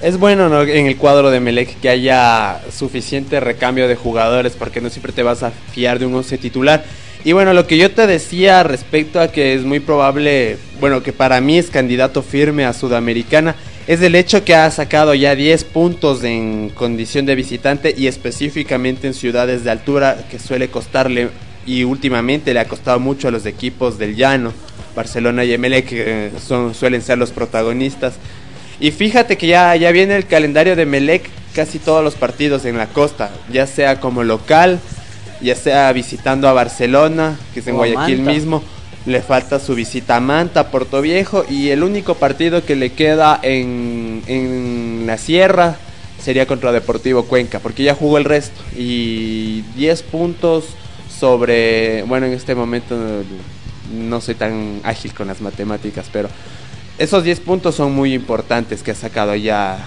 Speaker 5: es bueno ¿no? en el cuadro de Melec que haya suficiente recambio de jugadores porque no siempre te vas a fiar de un once titular. Y bueno, lo que yo te decía respecto a que es muy probable, bueno, que para mí es candidato firme a Sudamericana, es el hecho que ha sacado ya 10 puntos en condición de visitante y específicamente en ciudades de altura que suele costarle y últimamente le ha costado mucho a los equipos del llano. Barcelona y Emelec eh, son, suelen ser los protagonistas. Y fíjate que ya, ya viene el calendario de Melec, casi todos los partidos en la costa, ya sea como local, ya sea visitando a Barcelona, que es en
Speaker 2: O
Speaker 5: Guayaquil
Speaker 2: Manta.
Speaker 5: mismo, le falta su visita a Manta, Puerto Viejo, y el único partido que le queda en, en la sierra sería contra Deportivo Cuenca, porque ya jugó el resto, y 10 puntos sobre, bueno, en este momento no soy tan ágil con las matemáticas, pero esos 10 puntos son muy importantes que ha sacado ya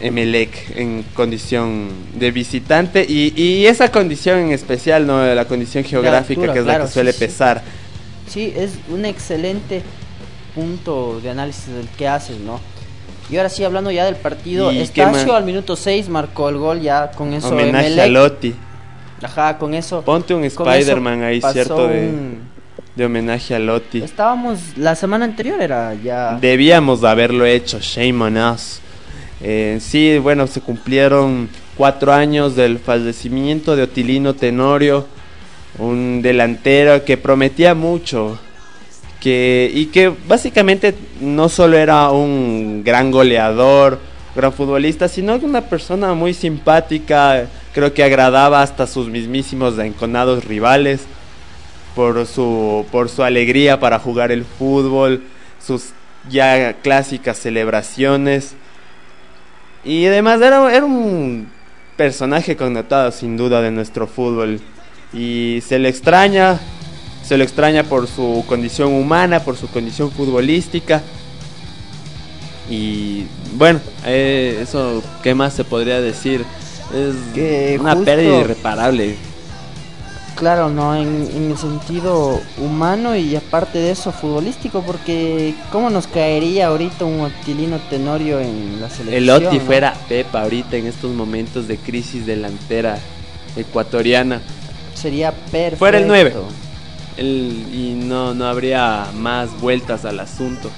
Speaker 5: Emelec en condición de visitante y, y esa condición en especial, ¿no? La condición geográfica
Speaker 2: altura,
Speaker 5: que es
Speaker 2: claro,
Speaker 5: la que suele
Speaker 2: sí.
Speaker 5: pesar.
Speaker 2: Sí, es un excelente punto de análisis del que haces, ¿no? Y ahora sí, hablando ya del partido,
Speaker 5: ¿Y qué
Speaker 2: Estacio al minuto 6 marcó el gol ya con eso
Speaker 5: Homenaje
Speaker 2: Emelec.
Speaker 5: a Lotti.
Speaker 2: Ajá, con eso.
Speaker 5: Ponte un Spider-Man ahí, cierto, de,
Speaker 2: un-
Speaker 5: de homenaje a Lotti.
Speaker 2: Estábamos, la semana anterior era ya...
Speaker 5: Debíamos de haberlo hecho, shame on us. Eh, sí, bueno, se cumplieron cuatro años del fallecimiento de Otilino Tenorio, un delantero que prometía mucho. Que, y que básicamente no solo era un gran goleador, gran futbolista, sino una persona muy simpática, creo que agradaba hasta sus mismísimos enconados rivales por su, por su alegría para jugar el fútbol, sus ya clásicas celebraciones. Y además era, era un personaje connotado sin duda de nuestro fútbol. Y se le extraña, se le extraña por su condición humana, por su condición futbolística. Y bueno, eh, eso, ¿qué más se podría decir? Es
Speaker 2: Que
Speaker 5: una
Speaker 2: justo-
Speaker 5: pérdida irreparable.
Speaker 2: Claro, no, en, en el sentido humano y aparte de eso futbolístico, porque ¿cómo nos caería ahorita un Otilino Tenorio en la selección?
Speaker 5: El Oti
Speaker 2: no?
Speaker 5: fuera Pepa ahorita en estos momentos de crisis delantera ecuatoriana.
Speaker 2: Sería perfecto.
Speaker 5: Fuera el nueve. El- y no, no habría más vueltas al asunto.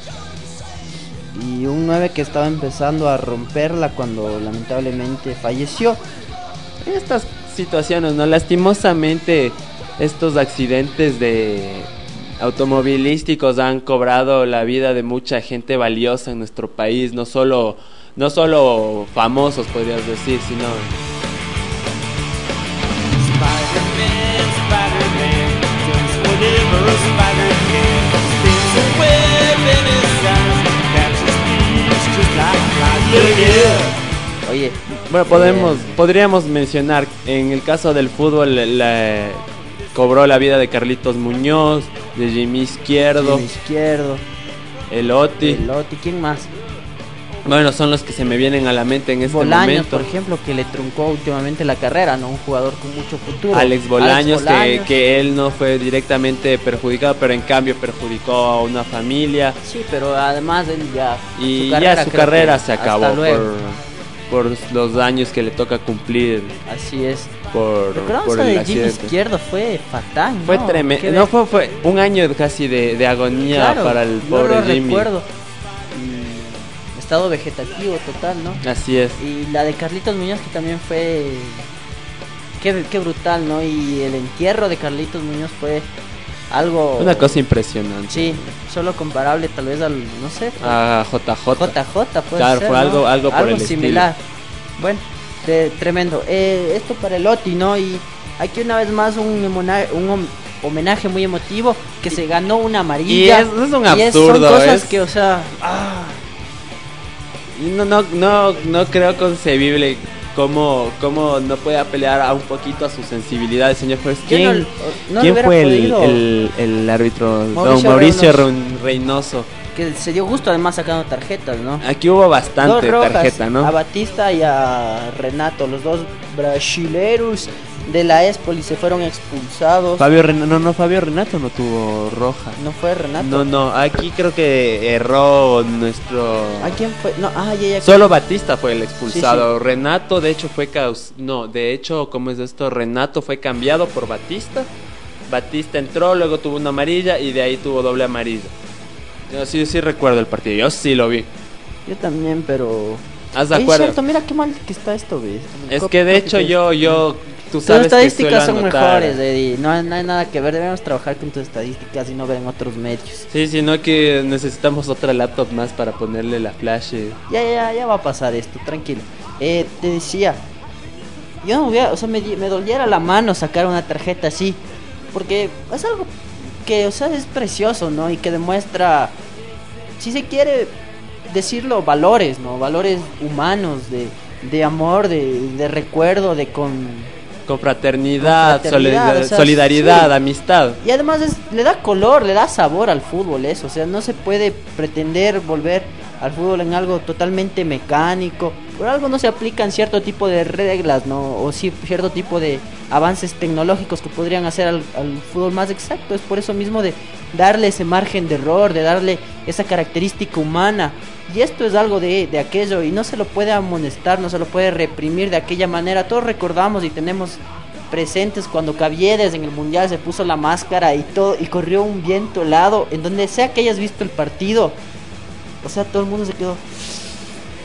Speaker 2: Y un 9 que estaba empezando a romperla cuando lamentablemente falleció.
Speaker 5: Estas situaciones, ¿no? Lastimosamente, estos accidentes de automovilísticos han cobrado la vida de mucha gente valiosa en nuestro país, no solo, no solo famosos podrías decir, sino
Speaker 2: Oye,
Speaker 5: Bueno, podemos,
Speaker 2: eh,
Speaker 5: podríamos mencionar, en el caso del fútbol, la- cobró la vida de Carlitos Muñoz, de Jimmy Izquierdo,
Speaker 2: Jimmy Izquierdo,
Speaker 5: el Oti.
Speaker 2: el Oti, ¿quién más?
Speaker 5: Bueno, son los que se me vienen a la mente en este
Speaker 2: Bolaños,
Speaker 5: momento.
Speaker 2: por ejemplo, que le truncó últimamente la carrera, ¿no? Un jugador con mucho futuro.
Speaker 5: Alex Bolaños, que,
Speaker 2: Bolaños.
Speaker 5: que él no fue directamente perjudicado, pero en cambio perjudicó a una familia.
Speaker 2: Sí, pero además él ya...
Speaker 5: Y
Speaker 2: su
Speaker 5: ya su carrera se acabó por, por los años que le toca cumplir
Speaker 2: Así es.
Speaker 5: por, el
Speaker 2: de
Speaker 5: accidente.
Speaker 2: Izquierdo, fue fatal,
Speaker 5: Fue
Speaker 2: ¿no?
Speaker 5: tremendo. No fue, fue un año casi de, de agonía
Speaker 2: Claro,
Speaker 5: para el
Speaker 2: yo
Speaker 5: pobre
Speaker 2: lo
Speaker 5: Jimmy.
Speaker 2: recuerdo. Y estado vegetativo total, ¿no?
Speaker 5: Así es.
Speaker 2: Y la de Carlitos Muñoz que también fue... Qué, qué brutal, ¿no? Y el entierro de Carlitos Muñoz fue algo...
Speaker 5: Una cosa impresionante.
Speaker 2: Sí, solo comparable tal vez al, no sé,
Speaker 5: A JJ.
Speaker 2: JJ puede
Speaker 5: Claro,
Speaker 2: ser,
Speaker 5: fue
Speaker 2: ¿no?
Speaker 5: algo- algo por el
Speaker 2: similar. Bueno, de- tremendo. Eh, esto para el Oti, ¿no? Y aquí una vez más un, homona- un hom- homenaje muy emotivo que se ganó una amarilla.
Speaker 5: Y es- es un
Speaker 2: Y
Speaker 5: absurdo,
Speaker 2: son cosas
Speaker 5: es-
Speaker 2: que, o sea, ah,
Speaker 5: Y No, no, no, no creo concebible cómo, cómo no puede apelar a un poquito a su sensibilidad el señor juez.
Speaker 2: no-
Speaker 5: ¿Quién,
Speaker 2: no,
Speaker 5: quién fue el, el, el árbitro?
Speaker 2: Mauricio
Speaker 5: Don Mauricio
Speaker 2: Reynoso. Que se dio gusto además sacando tarjetas, ¿no?
Speaker 5: Aquí hubo bastante
Speaker 2: Dos rojas,
Speaker 5: tarjeta, ¿no?
Speaker 2: A Batista y a Renato, los dos brasileros de la Espoli se fueron expulsados.
Speaker 5: Fabio Renato, no, no, Fabio Renato no tuvo roja.
Speaker 2: no fue Renato.
Speaker 5: No, no, aquí creo que erró nuestro...
Speaker 2: ¿A quién fue? No, ah, ya, ya.
Speaker 5: Solo Batista fue el expulsado. Renato, de hecho, fue caus... No, de hecho, ¿cómo es esto? Renato fue cambiado por Batista. Batista entró, luego tuvo una amarilla y de ahí tuvo doble amarilla. Yo sí, sí recuerdo el partido, yo sí lo vi.
Speaker 2: Yo también, pero.
Speaker 5: ¿Haz de
Speaker 2: Es
Speaker 5: acuerdo?
Speaker 2: cierto, mira qué mal que está esto, ¿ves?
Speaker 5: Es que de hecho yo, yo, tú
Speaker 2: Tus
Speaker 5: sabes
Speaker 2: estadísticas son
Speaker 5: anotar-
Speaker 2: mejores, Eddie. No, no hay nada que ver. Debemos trabajar con tus estadísticas y no ver en otros medios.
Speaker 5: Sí, sino que necesitamos otra laptop más para ponerle la flash. eh.
Speaker 2: Ya, ya, ya va a pasar esto, tranquilo. Eh, te decía, yo no hubiera, o sea, me, me doliera la mano sacar una tarjeta así, porque es algo que, o sea, es precioso, ¿no? Y que demuestra, si se quiere decirlo, valores, ¿no? Valores humanos, de, de amor, de, de recuerdo, de con...
Speaker 5: Con fraternidad,
Speaker 2: Con fraternidad,
Speaker 5: solidar-
Speaker 2: o sea,
Speaker 5: solidaridad,
Speaker 2: sí.
Speaker 5: amistad.
Speaker 2: Y además es- le da color, le da sabor al fútbol eso. O sea, no se puede pretender volver al fútbol en algo totalmente mecánico. Por algo no se aplican cierto tipo de reglas, ¿no? O cierto tipo de avances tecnológicos que podrían hacer al, al fútbol más exacto. Es por eso mismo de darle ese margen de error, de darle esa característica humana. Y esto es algo de, de aquello y no se lo puede amonestar, no se lo puede reprimir de aquella manera. Todos recordamos y tenemos presentes cuando Caviedes en el mundial se puso la máscara y todo y corrió un viento helado en donde sea que hayas visto el partido. O sea, todo el mundo se quedó.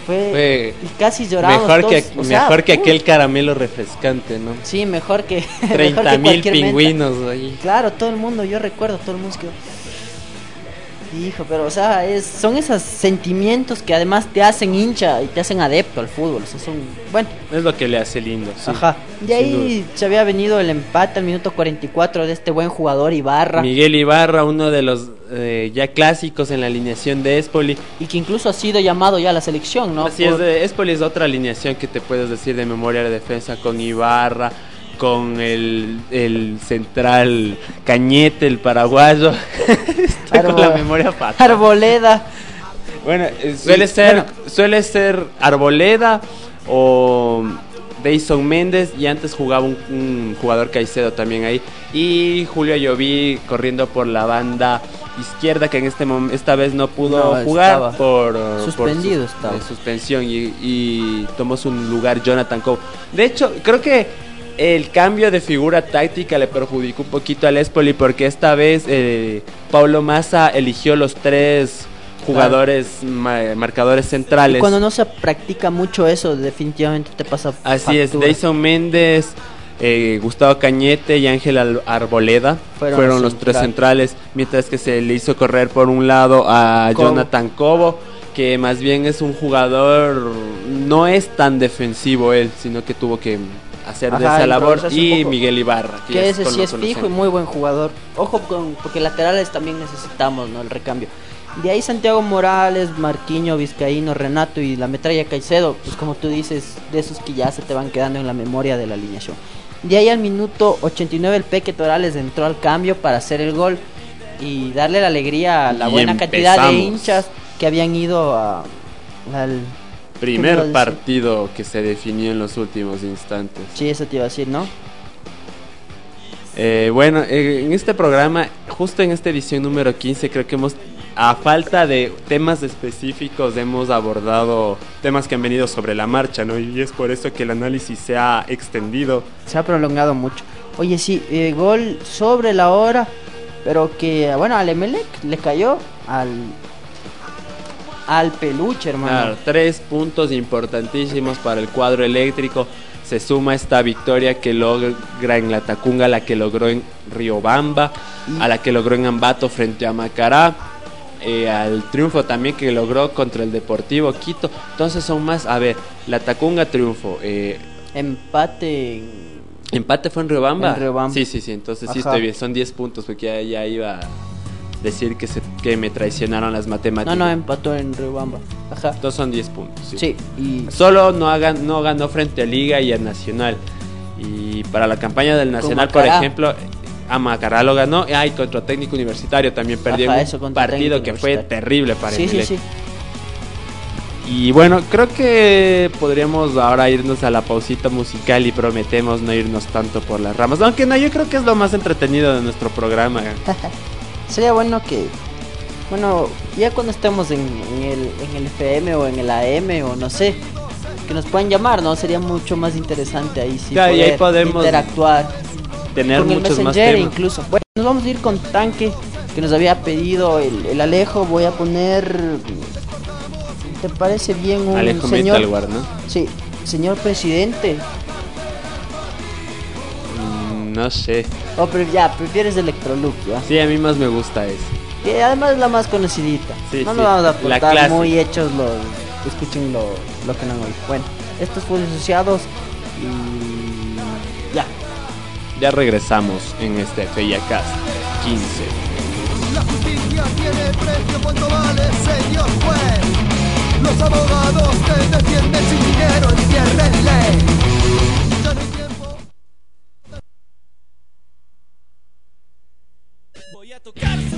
Speaker 2: Fue,
Speaker 5: Fue
Speaker 2: y casi lloramos.
Speaker 5: Mejor que,
Speaker 2: todos, o sea,
Speaker 5: mejor que
Speaker 2: uy,
Speaker 5: aquel caramelo refrescante, ¿no?
Speaker 2: Sí, mejor que. mejor
Speaker 5: 30
Speaker 2: que
Speaker 5: mil pingüinos ahí.
Speaker 2: Claro, todo el mundo, yo recuerdo, todo el mundo quedó. Hijo, pero o sea, es, son esos sentimientos que además te hacen hincha y te hacen adepto al fútbol. O sea, son, bueno,
Speaker 5: Es lo que le hace lindo. sí.
Speaker 2: ajá. De
Speaker 5: sin
Speaker 2: ahí se había venido el empate al minuto 44 de este buen jugador Ibarra.
Speaker 5: Miguel Ibarra, uno de los eh, ya clásicos en la alineación de Espoli.
Speaker 2: Y que incluso ha sido llamado ya a la selección, ¿no?
Speaker 5: Así es, de Espoli es otra alineación que te puedes decir de memoria de defensa con Ibarra, con el, el central Cañete, el paraguayo. Estoy con la memoria fatal.
Speaker 2: Arboleda.
Speaker 5: Bueno, eh, suele
Speaker 2: Sí,
Speaker 5: ser
Speaker 2: bueno.
Speaker 5: suele ser Arboleda o Dayson Méndez y antes jugaba un, un jugador Caicedo también ahí y Julio Lloví corriendo por la banda izquierda que en este esta vez no pudo
Speaker 2: No,
Speaker 5: jugar
Speaker 2: estaba
Speaker 5: por
Speaker 2: suspendido
Speaker 5: por sus-
Speaker 2: estaba.
Speaker 5: suspensión y, y tomó su lugar Jonathan Coe. De hecho, creo que el cambio de figura táctica le perjudicó un poquito al Espoli porque esta vez eh, Paulo Massa eligió los tres jugadores ma- marcadores
Speaker 2: Y
Speaker 5: centrales.
Speaker 2: cuando no se practica mucho eso, definitivamente te pasa.
Speaker 5: Así es. Dayson Méndez, eh, Gustavo Cañete y Ángel Arboleda
Speaker 2: Fueron
Speaker 5: fueron,
Speaker 2: los
Speaker 5: tres centrales, mientras que se le hizo correr por un lado a
Speaker 2: Cobo.
Speaker 5: Jonathan Cobo, que más bien es un jugador, no es tan defensivo él, sino que tuvo que hacer de esa labor, y. Miguel Ibarra.
Speaker 2: Que
Speaker 5: ya
Speaker 2: ese sí es
Speaker 5: que
Speaker 2: fijo y muy buen jugador. Ojo con, porque laterales también necesitamos, ¿no? El recambio. De ahí Santiago Morales, Marquiño, Vizcaíno, Renato y la metralla Caicedo, pues como tú dices, de esos que ya se te van quedando en la memoria de la alineación. De ahí al minuto 89 el Peque Torales entró al cambio para hacer el gol y darle la alegría a la
Speaker 5: Y
Speaker 2: buena cantidad de hinchas que habían ido a, al... ¿Qué me iba a
Speaker 5: Primer partido que se definió en los últimos instantes.
Speaker 2: Sí, eso te iba a decir, ¿no?
Speaker 5: Eh, bueno, eh, en este programa, justo en esta edición número 15, creo que hemos, a falta de temas específicos, hemos abordado temas que han venido sobre la marcha, ¿no? Y es por eso que el análisis se ha extendido.
Speaker 2: Se ha prolongado mucho. Oye, sí, eh, gol sobre la hora, pero que, bueno, al Emelec le cayó al al peluche, hermano.
Speaker 5: Claro, tres puntos importantísimos para el cuadro eléctrico. Se suma esta victoria que logra en la Tacunga, la que logró en Riobamba, a la que logró en Ambato frente a Macará, eh, al triunfo también que logró contra el Deportivo Quito. Entonces son más, a ver, la Tacunga triunfo, eh,
Speaker 2: Empate
Speaker 5: empate fue en Riobamba.
Speaker 2: En Riobamba.
Speaker 5: Sí, sí, sí, entonces sí estoy bien, son 10 puntos porque ya, ya iba decir que, se, que me traicionaron las matemáticas.
Speaker 2: No, no, empató en Riobamba. Ajá.
Speaker 5: Entonces son 10 puntos.
Speaker 2: Sí, y
Speaker 5: Solo no, hagan, no ganó frente a Liga y a Nacional. Y para la campaña del Nacional, por ejemplo, a Macará lo ganó. Ah, y contra Técnico Universitario también perdió
Speaker 2: Ajá,
Speaker 5: un partido que fue terrible para
Speaker 2: sí, sí,
Speaker 5: Emelec.
Speaker 2: sí.
Speaker 5: Y bueno, creo que podríamos ahora irnos a la pausita musical y prometemos no irnos tanto por las ramas. Aunque no, yo creo que es lo más entretenido de nuestro programa.
Speaker 2: Sería bueno que, bueno, ya cuando estemos en, en el, en el FM o en el AM o no sé, que nos puedan llamar, ¿no? Sería mucho más interesante ahí sí
Speaker 5: Claro, y ahí podemos
Speaker 2: interactuar.
Speaker 5: Tener
Speaker 2: con el
Speaker 5: muchos
Speaker 2: Messenger incluso. Bueno, nos vamos a ir con Tanque, que nos había pedido el, el Alejo. Voy a poner. ¿Te parece bien un
Speaker 5: Alejo
Speaker 2: señor?
Speaker 5: Metalwar, ¿no?
Speaker 2: Sí, señor presidente.
Speaker 5: No sé.
Speaker 2: Oh, pero ya, prefieres Electrolook, ¿ya?
Speaker 5: Sí, a mí más me gusta eso.
Speaker 2: Que además es la más conocidita.
Speaker 5: Sí,
Speaker 2: no
Speaker 5: sí,
Speaker 2: nos vamos a
Speaker 5: la
Speaker 2: aportar muy hechos los. Escuchen lo, lo que no han oído. Bueno, estos fueron asociados y. Ya.
Speaker 5: Ya regresamos en este FIAcast 15.
Speaker 1: La justicia tiene precio, ¿cuánto vale, señor juez? Los abogados te defienden sin dinero, entiérrenle.
Speaker 4: Tocar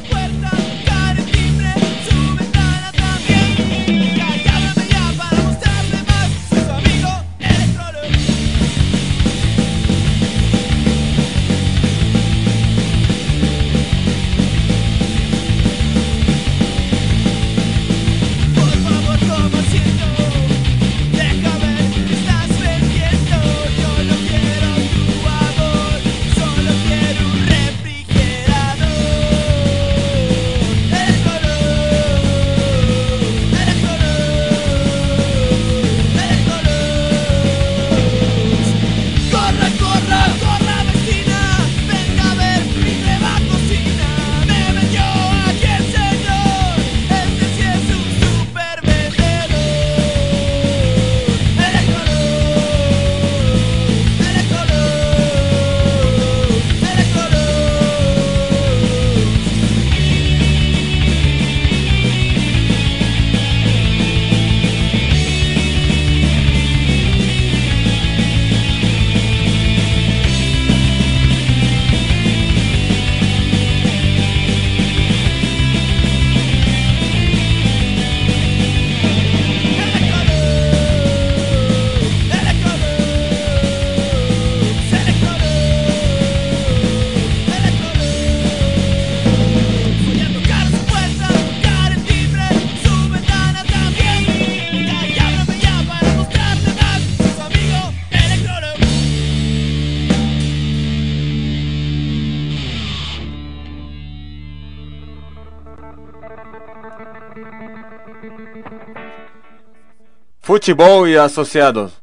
Speaker 6: Fuchibol y asociados.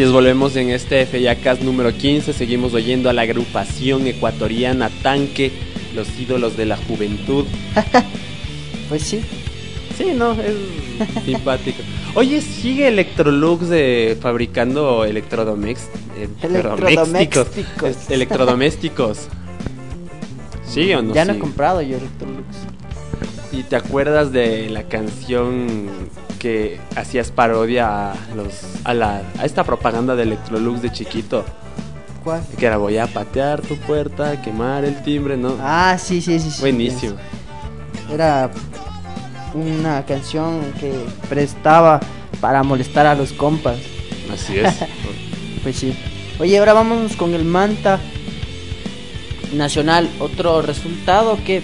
Speaker 5: Así es, volvemos en este FYACAS número 15. Seguimos oyendo a la agrupación ecuatoriana Tanque, los ídolos de la juventud.
Speaker 2: Pues sí.
Speaker 5: Sí, no, es simpático. Oye, sigue Electrolux de fabricando electrodomex- eh,
Speaker 2: Electrodomésticos.
Speaker 5: Es- electrodomésticos. ¿Sigue o no?
Speaker 2: ya no he comprado yo Electrolux.
Speaker 5: ¿Y te acuerdas de la canción que hacías parodia a los a la a esta propaganda de Electrolux de chiquito?
Speaker 2: ¿Cuál?
Speaker 5: Que era voy a patear tu puerta, quemar el timbre, ¿no?
Speaker 2: Ah, sí, sí, sí. sí.
Speaker 5: Buenísimo.
Speaker 2: Era una canción que prestaba para molestar a los compas.
Speaker 5: Así es.
Speaker 2: Pues sí. Oye, ahora vamos con el Manta Nacional. Otro resultado que,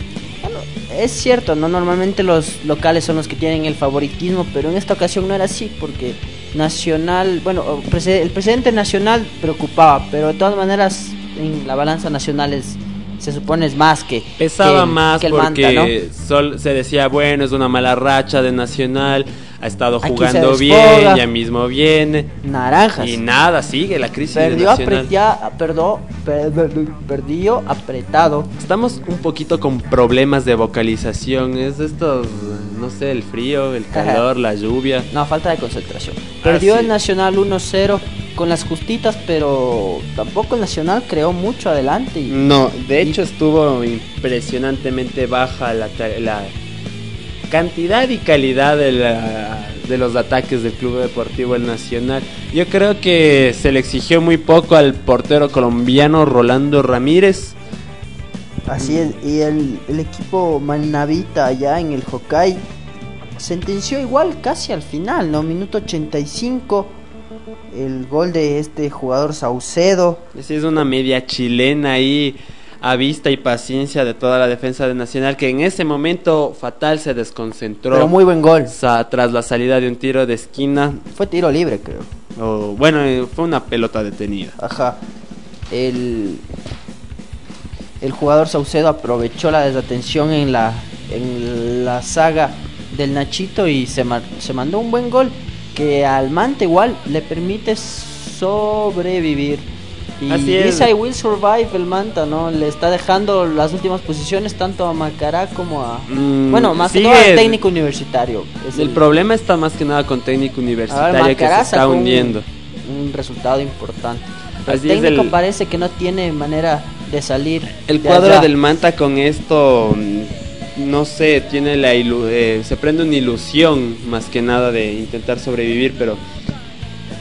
Speaker 2: es cierto, ¿no? Normalmente los locales son los que tienen el favoritismo, pero en esta ocasión no era así porque Nacional, bueno, el presidente nacional preocupaba, pero de todas maneras en la balanza nacional es, se supone es más que
Speaker 5: Pesaba
Speaker 2: que
Speaker 5: más
Speaker 2: que el
Speaker 5: porque
Speaker 2: Manta, ¿no?
Speaker 5: sol- se decía, bueno, es una mala racha de Nacional, ha estado jugando bien, ya mismo viene.
Speaker 2: Naranjas.
Speaker 5: Y nada, sigue la crisis
Speaker 2: Perdió,
Speaker 5: Nacional.
Speaker 2: apre- ya, perdó, per- perdió apretado.
Speaker 5: Estamos un poquito con problemas de vocalización, es de estos, no sé, el frío, el calor, la lluvia.
Speaker 2: No, falta de concentración. Perdió
Speaker 5: sí.
Speaker 2: el Nacional 1-0 con las justitas, pero tampoco el Nacional creó mucho adelante. y-
Speaker 5: No, de hecho estuvo impresionantemente baja la, la cantidad y calidad de, la- de los ataques del Club Deportivo El Nacional. Yo creo que se le exigió muy poco al portero colombiano Rolando Ramírez.
Speaker 2: Así es, y el, el equipo Manavita allá en el Hokkaido sentenció igual casi al final, ¿no? Minuto 85, el gol de este jugador Saucedo.
Speaker 5: Sí, es una media chilena ahí a vista y paciencia de toda la defensa de Nacional que en ese momento fatal se desconcentró.
Speaker 2: Pero muy buen gol.
Speaker 5: Tras la salida de un tiro de esquina.
Speaker 2: Fue tiro libre, creo.
Speaker 5: o, bueno, eh, fue una pelota detenida.
Speaker 2: Ajá. El, el jugador Saucedo aprovechó la desatención en la, en la saga del Nachito y se, se mandó un buen gol que al Mante igual le permite sobrevivir. Y
Speaker 5: Así es.
Speaker 2: I will survive el Manta, ¿no? Le está dejando las últimas posiciones tanto a Macará como a...
Speaker 5: Mm,
Speaker 2: bueno, más que todo al técnico universitario. Es
Speaker 5: El problema está más que nada con técnico universitario que se está
Speaker 2: sacó un-
Speaker 5: hundiendo.
Speaker 2: Un, resultado importante. El
Speaker 5: Así
Speaker 2: técnico
Speaker 5: el-
Speaker 2: parece que no tiene manera de salir.
Speaker 5: El
Speaker 2: de
Speaker 5: cuadro
Speaker 2: allá.
Speaker 5: del Manta con esto, mm, no sé, tiene la ilu- eh, se prende una ilusión más que nada de intentar sobrevivir, pero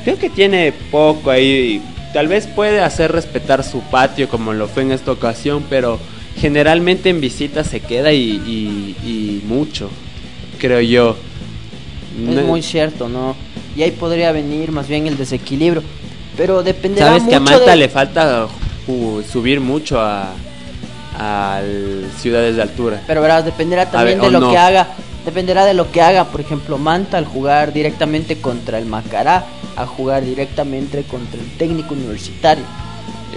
Speaker 5: creo que tiene poco ahí. Tal vez puede hacer respetar su patio como lo fue en esta ocasión, pero generalmente en visita se queda y, y- y mucho, creo yo.
Speaker 2: Es
Speaker 5: No-
Speaker 2: muy cierto, ¿no? Y ahí podría venir más bien el desequilibrio. Pero dependerá
Speaker 5: Sabes que a
Speaker 2: mucho de...
Speaker 5: le falta uh, subir mucho a, ciudades de altura.
Speaker 2: Pero verás, dependerá también
Speaker 5: ver,
Speaker 2: de lo
Speaker 5: no.
Speaker 2: que haga. Dependerá de lo que haga, por ejemplo, Manta al jugar directamente contra el Macará, a jugar directamente contra el técnico universitario.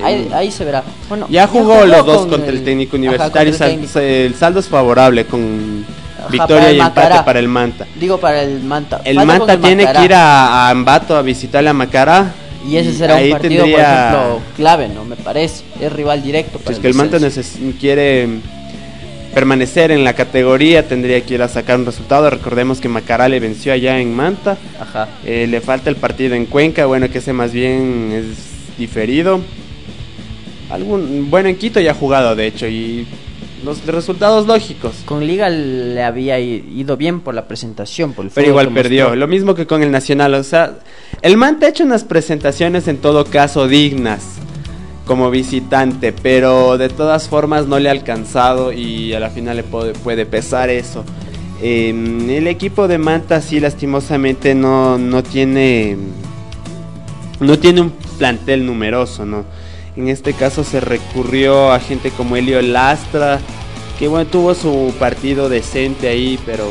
Speaker 2: Ahí,
Speaker 5: Eh,
Speaker 2: ahí se verá. Bueno,
Speaker 5: Ya jugó los dos
Speaker 2: con
Speaker 5: contra el, técnico universitario.
Speaker 2: el técnico.
Speaker 5: saldo es favorable con
Speaker 2: Ajá,
Speaker 5: victoria y empate
Speaker 2: Macará.
Speaker 5: para el Manta.
Speaker 2: Digo para el Manta.
Speaker 5: El Manta
Speaker 2: el
Speaker 5: tiene
Speaker 2: Macará.
Speaker 5: que ir a, a Ambato a visitarle a Macará.
Speaker 2: Y ese será
Speaker 5: ahí
Speaker 2: un partido,
Speaker 5: tendría-
Speaker 2: por ejemplo, clave, ¿no? Me parece. Es rival directo.
Speaker 5: Si
Speaker 2: para
Speaker 5: es que el Manta quiere permanecer en la categoría, tendría que ir a sacar un resultado. Recordemos que Macará le venció allá en Manta.
Speaker 2: Ajá.
Speaker 5: Eh, le falta el partido en Cuenca, bueno, que ese más bien es diferido. Algún, bueno, en Quito ya ha jugado, de hecho, y los resultados lógicos.
Speaker 2: Con Liga le había ido bien por la presentación, por el
Speaker 5: Pero igual perdió.
Speaker 2: mostró.
Speaker 5: Lo mismo que con el Nacional. O sea, el Manta ha hecho unas presentaciones en todo caso dignas como visitante, pero de todas formas no le ha alcanzado y a la final le puede, pesar eso. Eh, el equipo de Manta sí lastimosamente no, no tiene no tiene un plantel numeroso, ¿no? En este caso se recurrió a gente como Elio Lastra, que bueno, tuvo su partido decente ahí, pero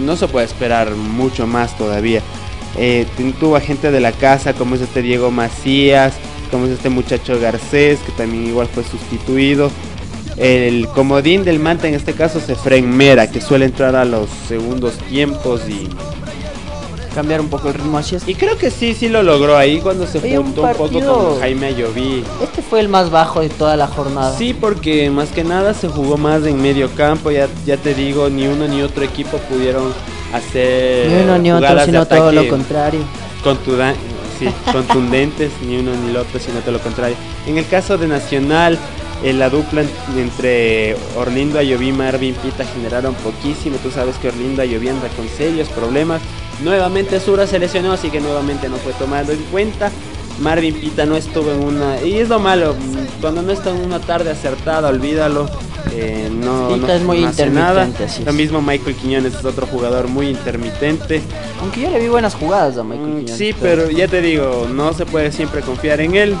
Speaker 5: no se puede esperar mucho más todavía. Eh, tuvo a gente de la casa como es este Diego Macías, como es este muchacho Garcés, que también igual fue sustituido. El comodín del Manta en este caso es Mera, que suele entrar a los segundos tiempos y
Speaker 2: Cambiar un poco el ritmo así es.
Speaker 5: y creo que sí, sí lo logró ahí cuando se
Speaker 2: Oye, un
Speaker 5: juntó un, poco
Speaker 2: partido-
Speaker 5: con Jaime Ayoví.
Speaker 2: Este fue el más bajo de toda la jornada.
Speaker 5: Sí, porque más que nada se jugó más en medio campo, ya, ya te digo, ni uno ni otro equipo pudieron hacer
Speaker 2: Ni uno ni otro, sino todo lo contrario.
Speaker 5: contuda- sí, contundentes, ni uno ni el otro, sino todo lo contrario. En el caso de Nacional, eh, la dupla en- entre Orlindo Ayoví y Marvin Pita generaron poquísimo. Tú sabes que Orlindo Ayoví anda con serios problemas. Nuevamente Sura se lesionó, así que nuevamente no fue tomado en cuenta. Marvin Pita no estuvo en una... Y es lo malo, cuando no está en una tarde acertada, olvídalo. eh, no,
Speaker 2: Pita
Speaker 5: no-
Speaker 2: es muy
Speaker 5: no
Speaker 2: intermitente, así es.
Speaker 5: Lo mismo Michael Quiñones es otro jugador muy intermitente.
Speaker 2: Aunque yo le vi buenas jugadas a Michael
Speaker 5: Mm,
Speaker 2: Quiñones,
Speaker 5: Sí, pero ya te digo, no se puede siempre confiar en él.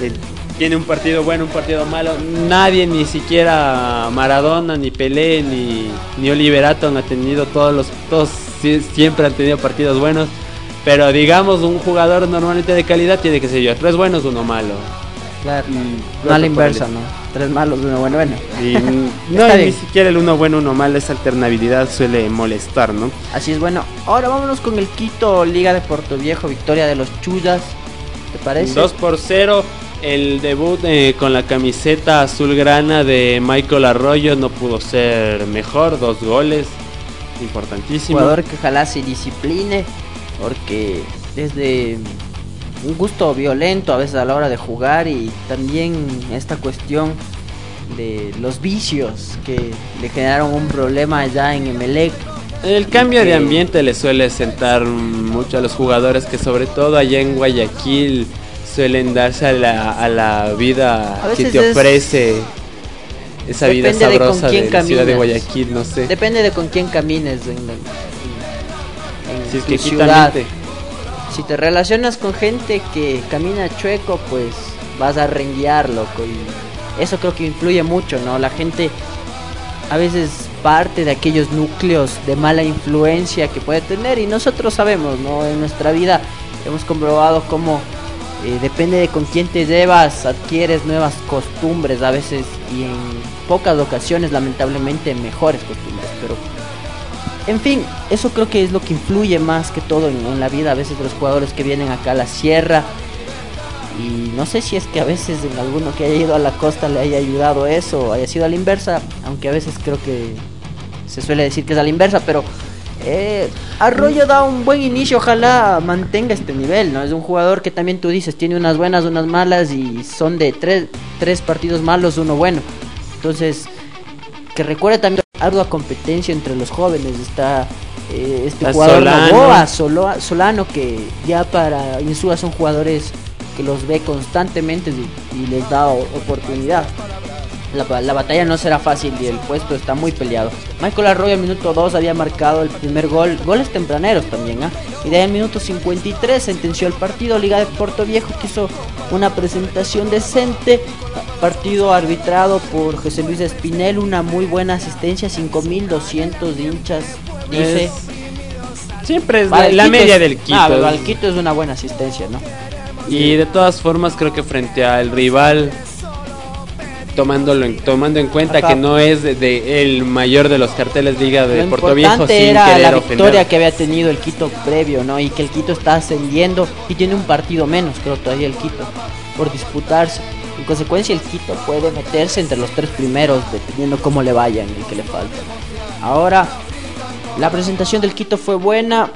Speaker 5: Eh, tiene un partido bueno, un partido malo. Nadie, ni siquiera Maradona, ni Pelé, ni, ni Oliver Atom ha tenido todos los. Todos sie- siempre han tenido partidos buenos. Pero digamos, un jugador normalmente de calidad tiene que ser yo. Tres buenos, uno malo.
Speaker 2: Claro.
Speaker 5: Mm,
Speaker 2: No a la inversa, ¿no? Tres malos, uno bueno, bueno.
Speaker 5: Y, no, y ni siquiera el uno bueno, uno malo, esa alternabilidad suele molestar, ¿no?
Speaker 2: Así es, bueno. Ahora vámonos con el Quito Liga de Puerto Viejo, victoria de los Chullas. ¿Te parece?
Speaker 5: 2 por 0. El debut eh, con la camiseta azulgrana de Michael Arroyo no pudo ser mejor. Dos goles. Importantísimo.
Speaker 2: jugador que ojalá se discipline porque desde un gusto violento a veces a la hora de jugar y también esta cuestión de los vicios que le generaron un problema ya en Emelec
Speaker 5: El cambio de ambiente le suele sentar mucho a los jugadores que sobre todo allá en Guayaquil suelen darse a la, a la vida
Speaker 2: A
Speaker 5: que te
Speaker 2: es-
Speaker 5: ofrece esa vida
Speaker 2: Depende de con
Speaker 5: sabrosa de, la ciudad de. Guayaquil, no sé.
Speaker 2: depende de con quién camines en
Speaker 5: Si es
Speaker 2: tu
Speaker 5: que
Speaker 2: ciudad si te relacionas con gente que camina chueco, pues vas a renguear, loco. Y eso creo que influye mucho, ¿no? La gente a veces parte de aquellos núcleos de mala influencia que puede tener y nosotros sabemos, ¿no? En nuestra vida hemos comprobado cómo eh, depende de con quién te llevas, adquieres nuevas costumbres a veces y en pocas ocasiones lamentablemente mejores costumbres, pero en fin, eso creo que es lo que influye más que todo en, la vida a veces de los jugadores que vienen acá a la sierra. Y no sé si es que a veces en alguno que haya ido a la costa le haya ayudado eso, o haya sido a la inversa, aunque a veces creo que se suele decir que es a la inversa, pero eh, Arroyo da un buen inicio, ojalá mantenga este nivel, ¿no? Es un jugador que también tú dices, tiene unas buenas, unas malas y son de tres, tres partidos malos, uno bueno. Entonces, que recuerde también ardua competencia entre los jóvenes. Está eh, este
Speaker 5: Está
Speaker 2: jugador
Speaker 5: Solano.
Speaker 2: Novoa, Solo- Solano, que ya para Insúa son jugadores que los ve constantemente y, y les da o- oportunidad. La, la batalla no será fácil y el puesto está muy peleado. Michael Arroyo al minuto 2 había marcado el primer gol, goles tempraneros también, ¿ah? Y de ahí al minuto 53 sentenció el partido. Liga de Puerto Viejo que hizo una presentación decente. Partido arbitrado por José Luis Espinel, una muy buena asistencia, 5200 hinchas. Dice.
Speaker 5: Es- siempre es la, media
Speaker 2: es-
Speaker 5: del Quito.
Speaker 2: Ah, pero al Quito es una buena asistencia, ¿no?
Speaker 5: Y de todas formas creo que frente al rival, tomándolo en, tomando en cuenta
Speaker 2: Ajá.
Speaker 5: que no es de, de el mayor de los carteles Liga de
Speaker 2: Lo
Speaker 5: Puerto Viejo
Speaker 2: importante
Speaker 5: sin
Speaker 2: era
Speaker 5: querer
Speaker 2: la
Speaker 5: ofender.
Speaker 2: victoria que había tenido el Quito previo, ¿no? Y que el Quito está ascendiendo y tiene un partido menos, creo todavía el Quito, por disputarse. En consecuencia, el Quito puede meterse entre los tres primeros, dependiendo cómo le vayan y que le falta. Ahora, la presentación del Quito fue buena.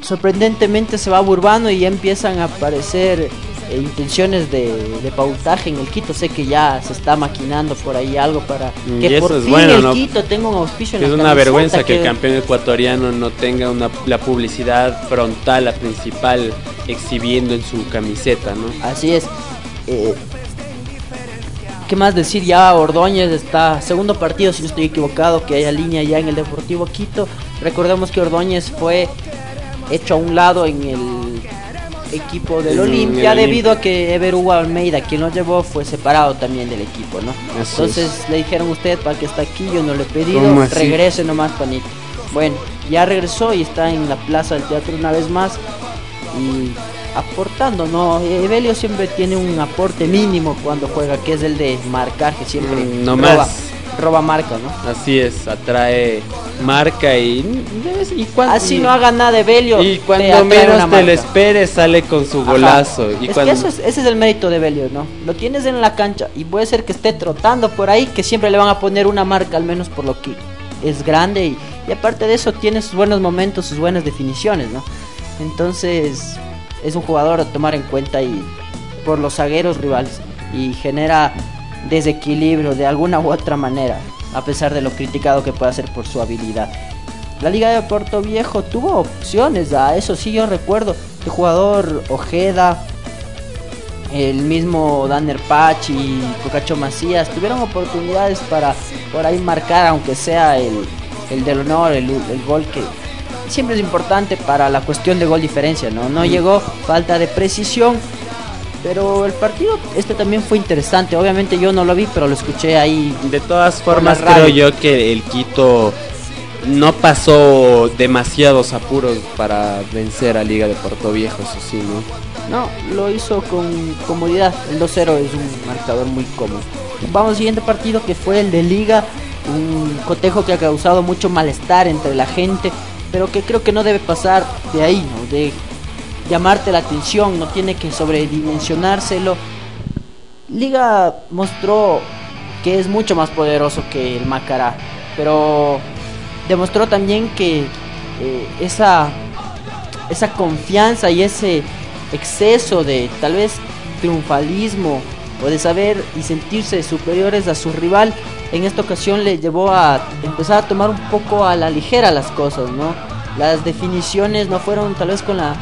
Speaker 2: Sorprendentemente se va Burbano y ya empiezan a aparecer eh, intenciones de, de pautaje en el Quito. Sé que ya se está maquinando por ahí algo para
Speaker 5: Mm,
Speaker 2: que por fin
Speaker 5: bueno,
Speaker 2: el
Speaker 5: ¿no?
Speaker 2: Quito tenga un auspicio en
Speaker 5: Es
Speaker 2: la
Speaker 5: una vergüenza que el campeón ecuatoriano no tenga una, la publicidad frontal, la principal, exhibiendo en su camiseta, ¿no?
Speaker 2: Así es. Eh, ¿Qué más decir? Ya Ordóñez está segundo partido, si no estoy equivocado, que haya línea ya en el Deportivo Quito. Recordemos que Ordóñez fue hecho a un lado en el equipo del Olimpia debido a que Ever Hugo Almeida, quien lo llevó, fue separado también del equipo, ¿no?
Speaker 5: Así
Speaker 2: Entonces le dijeron usted para que está aquí, yo no le he pedido, regrese nomás, panito. Bueno, ya regresó y está en la plaza del teatro una vez más y aportando, ¿no? Evelio siempre tiene un aporte mínimo cuando juega, que es el de marcar, que siempre
Speaker 5: Mm, no
Speaker 2: roba,
Speaker 5: más.
Speaker 2: Roba marca, ¿no?
Speaker 5: Así es, atrae marca y. y cuando,
Speaker 2: Así no haga nada Evelio.
Speaker 5: Y
Speaker 2: te
Speaker 5: cuando menos te lo esperes, sale con su
Speaker 2: Ajá.
Speaker 5: golazo. Y
Speaker 2: es
Speaker 5: cuando,
Speaker 2: que eso es- ese es el mérito de Belio, ¿no? Lo tienes en la cancha y puede ser que esté trotando por ahí, que siempre le van a poner una marca, al menos por lo que es grande. Y, y aparte de eso, tiene sus buenos momentos, sus buenas definiciones, ¿no? Entonces, es un jugador a tomar en cuenta y por los zagueros rivales. Y genera desequilibrio de alguna u otra manera, a pesar de lo criticado que pueda ser por su habilidad. La Liga de Puerto Viejo tuvo opciones, a eso sí yo recuerdo. El jugador Ojeda, el mismo Danner Pach y Cocacho Macías tuvieron oportunidades para por ahí marcar, aunque sea el, el del honor, el, el gol que siempre es importante para la cuestión de gol diferencia, ¿no? No llegó, falta de precisión. Pero el partido este también fue interesante. Obviamente yo no lo vi, pero lo escuché ahí.
Speaker 5: De todas formas, creo yo que el Quito no pasó demasiados apuros para vencer a Liga de Puerto Viejo, eso sí, ¿no?
Speaker 2: No, lo hizo con comodidad. El 2-0 es un marcador muy cómodo. Vamos al siguiente partido que fue el de Liga. Un cotejo que ha causado mucho malestar entre la gente. Pero que creo que no debe pasar de ahí, ¿no? De llamarte la atención. No tiene que sobredimensionárselo. Liga mostró que es mucho más poderoso que el Macará. Pero demostró también que eh, esa esa confianza y ese exceso de tal vez triunfalismo o de saber y sentirse superiores a su rival en esta ocasión le llevó a empezar a tomar un poco a la ligera las cosas, ¿no? Las definiciones no fueron tal vez con la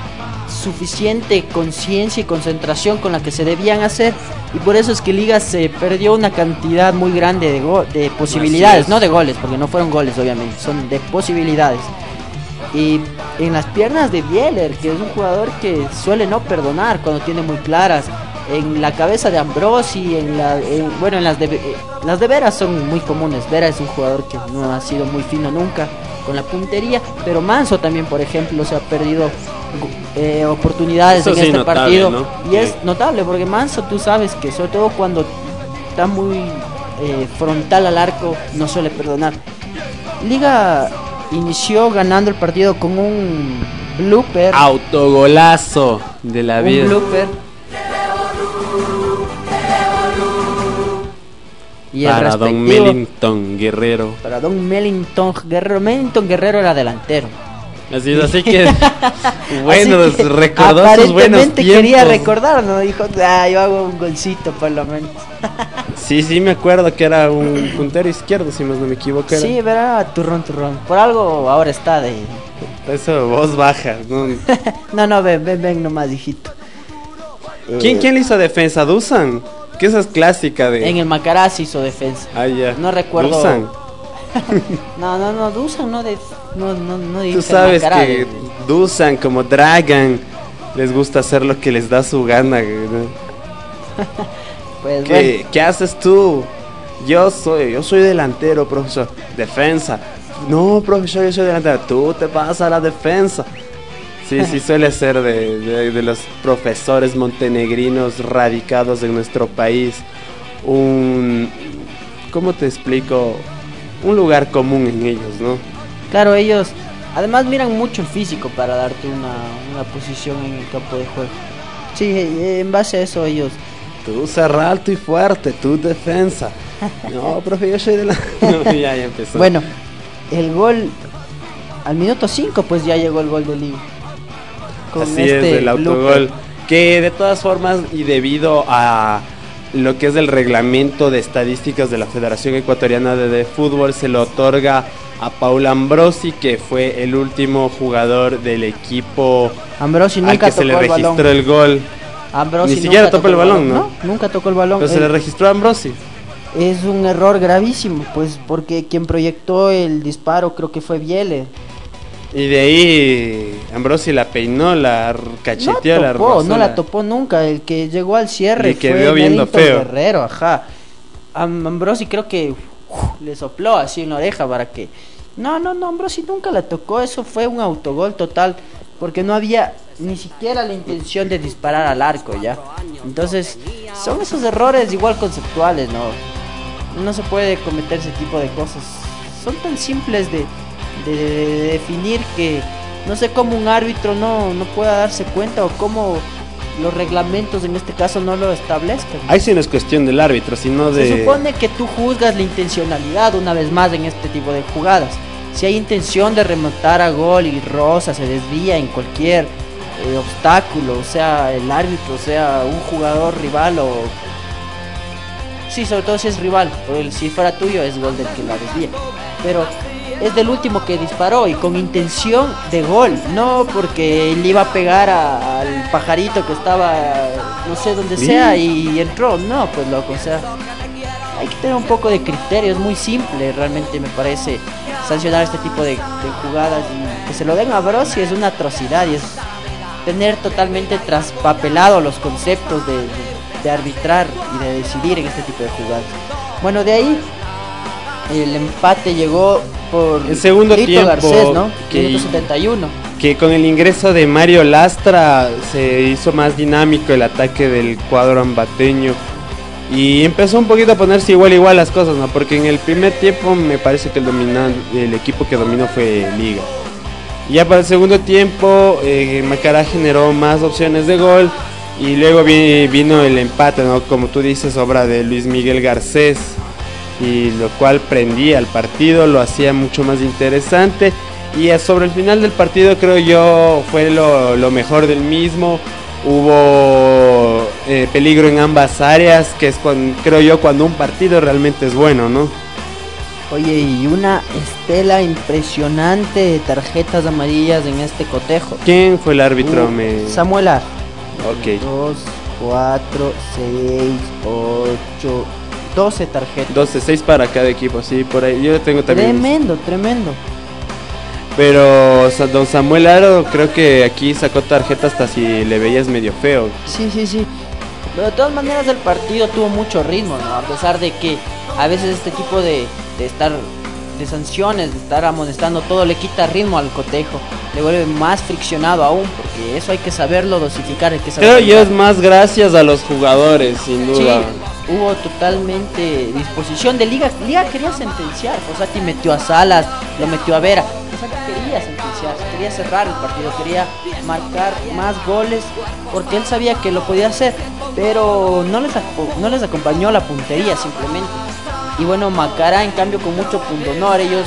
Speaker 2: suficiente conciencia y concentración con la que se debían hacer y por eso es que Liga se perdió una cantidad muy grande de, go- de posibilidades,
Speaker 5: es.
Speaker 2: no de goles, porque no fueron goles obviamente, son de posibilidades. Y en las piernas de Bieler, que es un jugador que suele no perdonar cuando tiene muy claras. En la cabeza de Ambrosi, en la, en- bueno, en las de, eh, las de Vera son muy comunes. Vera es un jugador que no ha sido muy fino nunca con la puntería, pero Manso también, por ejemplo, se ha perdido eh, oportunidades
Speaker 5: Eso
Speaker 2: en
Speaker 5: sí,
Speaker 2: este
Speaker 5: notable,
Speaker 2: partido.
Speaker 5: ¿no?
Speaker 2: Y es notable porque Manso, tú sabes que sobre todo cuando está muy eh, frontal al arco, no suele perdonar. Liga inició ganando el partido con un blooper.
Speaker 5: Autogolazo de la
Speaker 2: un
Speaker 5: vida.
Speaker 2: blooper. Y el
Speaker 5: para Don Mellington Guerrero.
Speaker 2: Para Don Mellington Guerrero. Mellington Guerrero era delantero.
Speaker 5: Así es, así que bueno,
Speaker 2: Así que
Speaker 5: recordó sus buenos
Speaker 2: aparentemente quería
Speaker 5: tiempos.
Speaker 2: recordar, ¿no? Dijo, ah, yo hago un golcito por lo menos.
Speaker 5: Sí, sí, me acuerdo que era un puntero izquierdo, si más no me equivoco. Era.
Speaker 2: Sí, verá, turrón, turrón. Por algo ahora está de...
Speaker 5: Eso, voz baja. ¿no?
Speaker 2: no, no, ven, ven, ven nomás, hijito.
Speaker 5: ¿Quién,
Speaker 2: Eh,
Speaker 5: ¿Quién le hizo defensa? ¿Dusan? Que esa es clásica de.
Speaker 2: En el Macará se hizo defensa.
Speaker 5: Ah, ya.
Speaker 2: No recuerdo.
Speaker 5: Dusan.
Speaker 2: No, no, no, Dusan no de... No, no, no
Speaker 5: Tú sabes que
Speaker 2: de-
Speaker 5: Dusan, como Dragan, les gusta hacer lo que les da su gana.
Speaker 2: Pues bueno.
Speaker 5: ¿Qué, ¿Qué haces tú? Yo soy, yo soy delantero, profesor. Defensa. No, profesor, yo soy delantero. Tú te vas a la defensa. Sí, sí, suele ser de, de- de los profesores montenegrinos radicados en nuestro país. Un. ¿Cómo te explico? Un lugar común en ellos, ¿no?
Speaker 2: Claro, ellos además miran mucho el físico para darte una, una posición en el campo de juego. Sí, eh, en base a eso ellos.
Speaker 5: Tú cerra alto y fuerte, tú defensa. No, profe, yo soy delantero. No, ya, ya empezó.
Speaker 2: Bueno, el gol al minuto 5 pues ya llegó el gol de Liga. Con
Speaker 5: Así
Speaker 2: este
Speaker 5: es, el autogol. Que de todas formas, y debido a lo que es el reglamento de estadísticas de la Federación Ecuatoriana de, de Fútbol, se lo otorga a Paul Ambrosi, que fue el último jugador del equipo
Speaker 2: Ambrosi
Speaker 5: al
Speaker 2: nunca
Speaker 5: que se
Speaker 2: tocó
Speaker 5: le
Speaker 2: el balón.
Speaker 5: registró el gol.
Speaker 2: Ambrosi
Speaker 5: Ni siquiera tocó el balón, ¿no?
Speaker 2: Nunca tocó el balón.
Speaker 5: Pero se le registró a Ambrosi.
Speaker 2: Es un error gravísimo, pues porque quien proyectó el disparo creo que fue Viele.
Speaker 5: Y de ahí Ambrosi la peinó, la cacheteó,
Speaker 2: no
Speaker 5: la
Speaker 2: topó, no la topó nunca. El que llegó al cierre fue
Speaker 5: viendo feo.
Speaker 2: Guerrero, ajá. Am- Ambrosi creo que le sopló así en la oreja para que. No, no, no, Ambrosi nunca la tocó. Eso fue un autogol total. Porque no había ni siquiera la intención de disparar al arco ya. Entonces, son esos errores igual conceptuales, ¿no? No se puede cometer ese tipo de cosas. Son tan simples de, de- de definir que no sé cómo un árbitro no, no pueda darse cuenta o cómo los reglamentos en este caso no lo establezcan.
Speaker 5: Ahí sí no es cuestión del árbitro, sino de...
Speaker 2: Se supone que tú juzgas la intencionalidad una vez más en este tipo de jugadas. Si hay intención de remontar a gol y Rosa se desvía en cualquier eh, obstáculo, sea el árbitro, sea un jugador rival o... Sí, sobre todo si es rival, porque si fuera tuyo es gol del que la desvía. Pero es del último que disparó y con intención de gol, no porque le iba a pegar a- al pajarito que estaba no sé dónde sea y entró, no, pues loco, o sea, hay que tener un poco de criterio, es muy simple realmente me parece sancionar este tipo de, de jugadas y que se lo den a Brosi es una atrocidad y es tener totalmente traspapelado los conceptos de, de- de arbitrar y de decidir en este tipo de jugadas. Bueno, de ahí el empate llegó por
Speaker 5: El segundo
Speaker 2: Lito
Speaker 5: tiempo,
Speaker 2: Garcés, ¿no?
Speaker 5: que-
Speaker 2: Minuto 71.
Speaker 5: que con el ingreso de Mario Lastra se hizo más dinámico el ataque del cuadro ambateño y empezó un poquito a ponerse igual igual las cosas, ¿no? Porque en el primer tiempo me parece que el dominan- el equipo que dominó fue Liga. Ya para el segundo tiempo eh, Macará generó más opciones de gol y luego vi- vino el empate, ¿no? Como tú dices, obra de Luis Miguel Garcés y lo cual prendía el partido, lo hacía mucho más interesante. Y sobre el final del partido creo yo fue lo, lo mejor del mismo. Hubo eh, peligro en ambas áreas, que es cuan- creo yo cuando un partido realmente es bueno, ¿no?
Speaker 2: Oye, y una estela impresionante de tarjetas amarillas en este cotejo.
Speaker 5: ¿Quién fue el árbitro?
Speaker 2: Uh,
Speaker 5: Me...
Speaker 2: Samuel Ar.
Speaker 5: Ok.
Speaker 2: 2, 4, 6, 8, 12 tarjetas.
Speaker 5: 12, 6 para cada equipo, sí, por ahí. Yo tengo también.
Speaker 2: Tremendo, tremendo.
Speaker 5: Pero don Samuel Aro creo que aquí sacó tarjeta hasta si le veías medio feo.
Speaker 2: Sí, sí, sí. Pero de todas maneras el partido tuvo mucho ritmo, ¿no? A pesar de que a veces este tipo de, de estar de sanciones, de estar amonestando todo, le quita ritmo al cotejo, le vuelve más friccionado aún, porque eso hay que saberlo dosificar, hay que saberlo
Speaker 5: Creo yo es más gracias a los jugadores, sin
Speaker 2: Sí,
Speaker 5: duda.
Speaker 2: Hubo totalmente disposición de Liga. Liga quería sentenciar. Fosati metió a Salas, lo metió a Vera. Fosati quería sentenciar, quería cerrar el partido, quería marcar más goles porque él sabía que lo podía hacer, pero no les, no les acompañó la puntería simplemente. Y bueno, Macará en cambio con mucho pundonor, ellos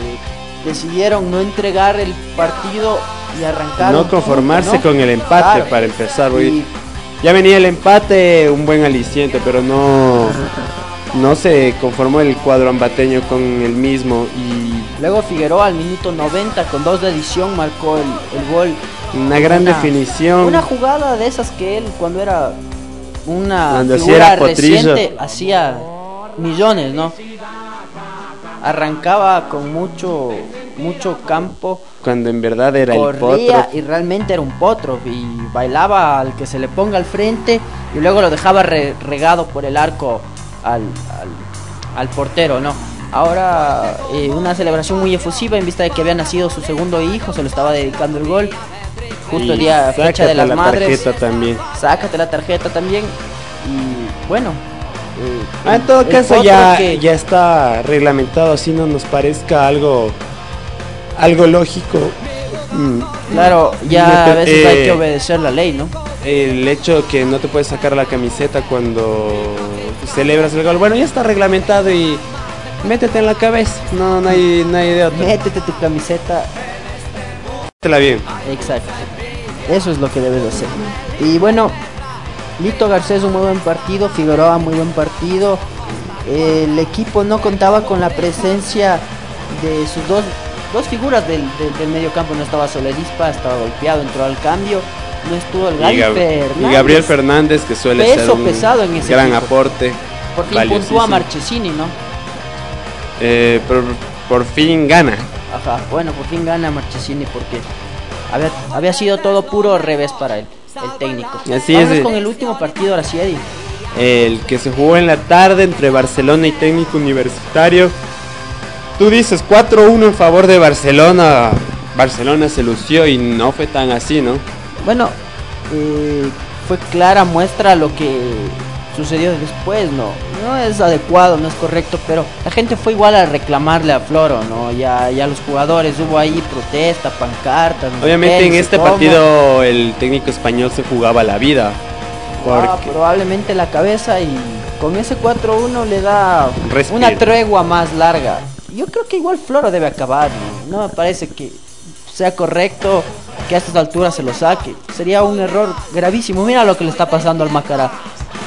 Speaker 2: eh, decidieron no entregar el partido y arrancar.
Speaker 5: No
Speaker 2: punto,
Speaker 5: conformarse
Speaker 2: ¿no?
Speaker 5: con el empate
Speaker 2: Claro.
Speaker 5: para empezar. porque
Speaker 2: Y
Speaker 5: Ya venía el empate, un buen aliciente, pero no, no se conformó el cuadro ambateño con el mismo. Y
Speaker 2: Luego Figueroa al minuto 90 con dos de edición marcó el, el gol.
Speaker 5: una gran
Speaker 2: Una-
Speaker 5: definición.
Speaker 2: Una jugada de esas que él cuando era una
Speaker 5: Cuando
Speaker 2: figura reciente hacía millones, ¿no? Arrancaba con mucho mucho campo,
Speaker 5: Cuando en verdad era el
Speaker 2: corría
Speaker 5: potro.
Speaker 2: y realmente era un potro y bailaba al que se le ponga al frente y luego lo dejaba re- regado por el arco al, al, al portero, ¿no? Ahora eh, una celebración muy efusiva en vista de que había nacido su segundo hijo, se lo estaba dedicando el gol. Justo el día fecha de las
Speaker 5: la
Speaker 2: madres.
Speaker 5: tarjeta también.
Speaker 2: Sácate la tarjeta también. Y bueno. eh,
Speaker 5: Ah, en todo
Speaker 2: el
Speaker 5: caso ya,
Speaker 2: que-
Speaker 5: ya está reglamentado, así no nos parezca algo, algo lógico. Mm,
Speaker 2: Claro, ya a veces hay
Speaker 5: eh,
Speaker 2: que obedecer la ley, ¿no?
Speaker 5: El hecho que no te puedes sacar la camiseta cuando celebras el gol, bueno, ya está reglamentado y métete en la cabeza, no, no hay, no hay de otra.
Speaker 2: Métete tu camiseta
Speaker 5: Métetela bien.
Speaker 2: Exacto. Eso es lo que debes hacer. Y bueno, Lito Garcés un muy buen partido, Figueroa muy buen partido. El equipo no contaba con la presencia de sus dos, dos figuras del, del, del medio campo. No estaba Soledispa, estaba golpeado, entró al cambio. No estuvo el
Speaker 5: Y,
Speaker 2: Gaby
Speaker 5: Gab-
Speaker 2: Fernández.
Speaker 5: y Gabriel Fernández, que suele
Speaker 2: Peso
Speaker 5: ser un
Speaker 2: pesado en ese
Speaker 5: gran
Speaker 2: equipo.
Speaker 5: aporte.
Speaker 2: Por fin puntúa Marchesini, ¿no?
Speaker 5: Eh, por, por fin gana.
Speaker 2: Ajá, bueno, por fin gana Marchesini porque había, había sido todo puro revés para él, el técnico.
Speaker 5: Así
Speaker 2: Vamos
Speaker 5: es, eh.
Speaker 2: con el último partido ahora sí, Eddie.
Speaker 5: El que se jugó en la tarde entre Barcelona y Técnico Universitario. Tú dices 4-1 en favor de Barcelona. Barcelona se lució y no fue tan así, ¿no?
Speaker 2: Bueno, eh, fue clara muestra lo que sucedió después, ¿no? No es adecuado, no es correcto, pero la gente fue igual a reclamarle a Floro, ¿no? Ya, ya los jugadores, hubo ahí protesta, pancartas.
Speaker 5: Obviamente en este
Speaker 2: cómo.
Speaker 5: partido el técnico español se jugaba la vida.
Speaker 2: Ah,
Speaker 5: Porque
Speaker 2: probablemente la cabeza y con ese 4-1 le da
Speaker 5: Respiro.
Speaker 2: una tregua más larga. Yo creo que igual Floro debe acabar, ¿no? Me parece que sea correcto que a estas alturas se lo saque. Sería un error gravísimo. Mira lo que le está pasando al Macará.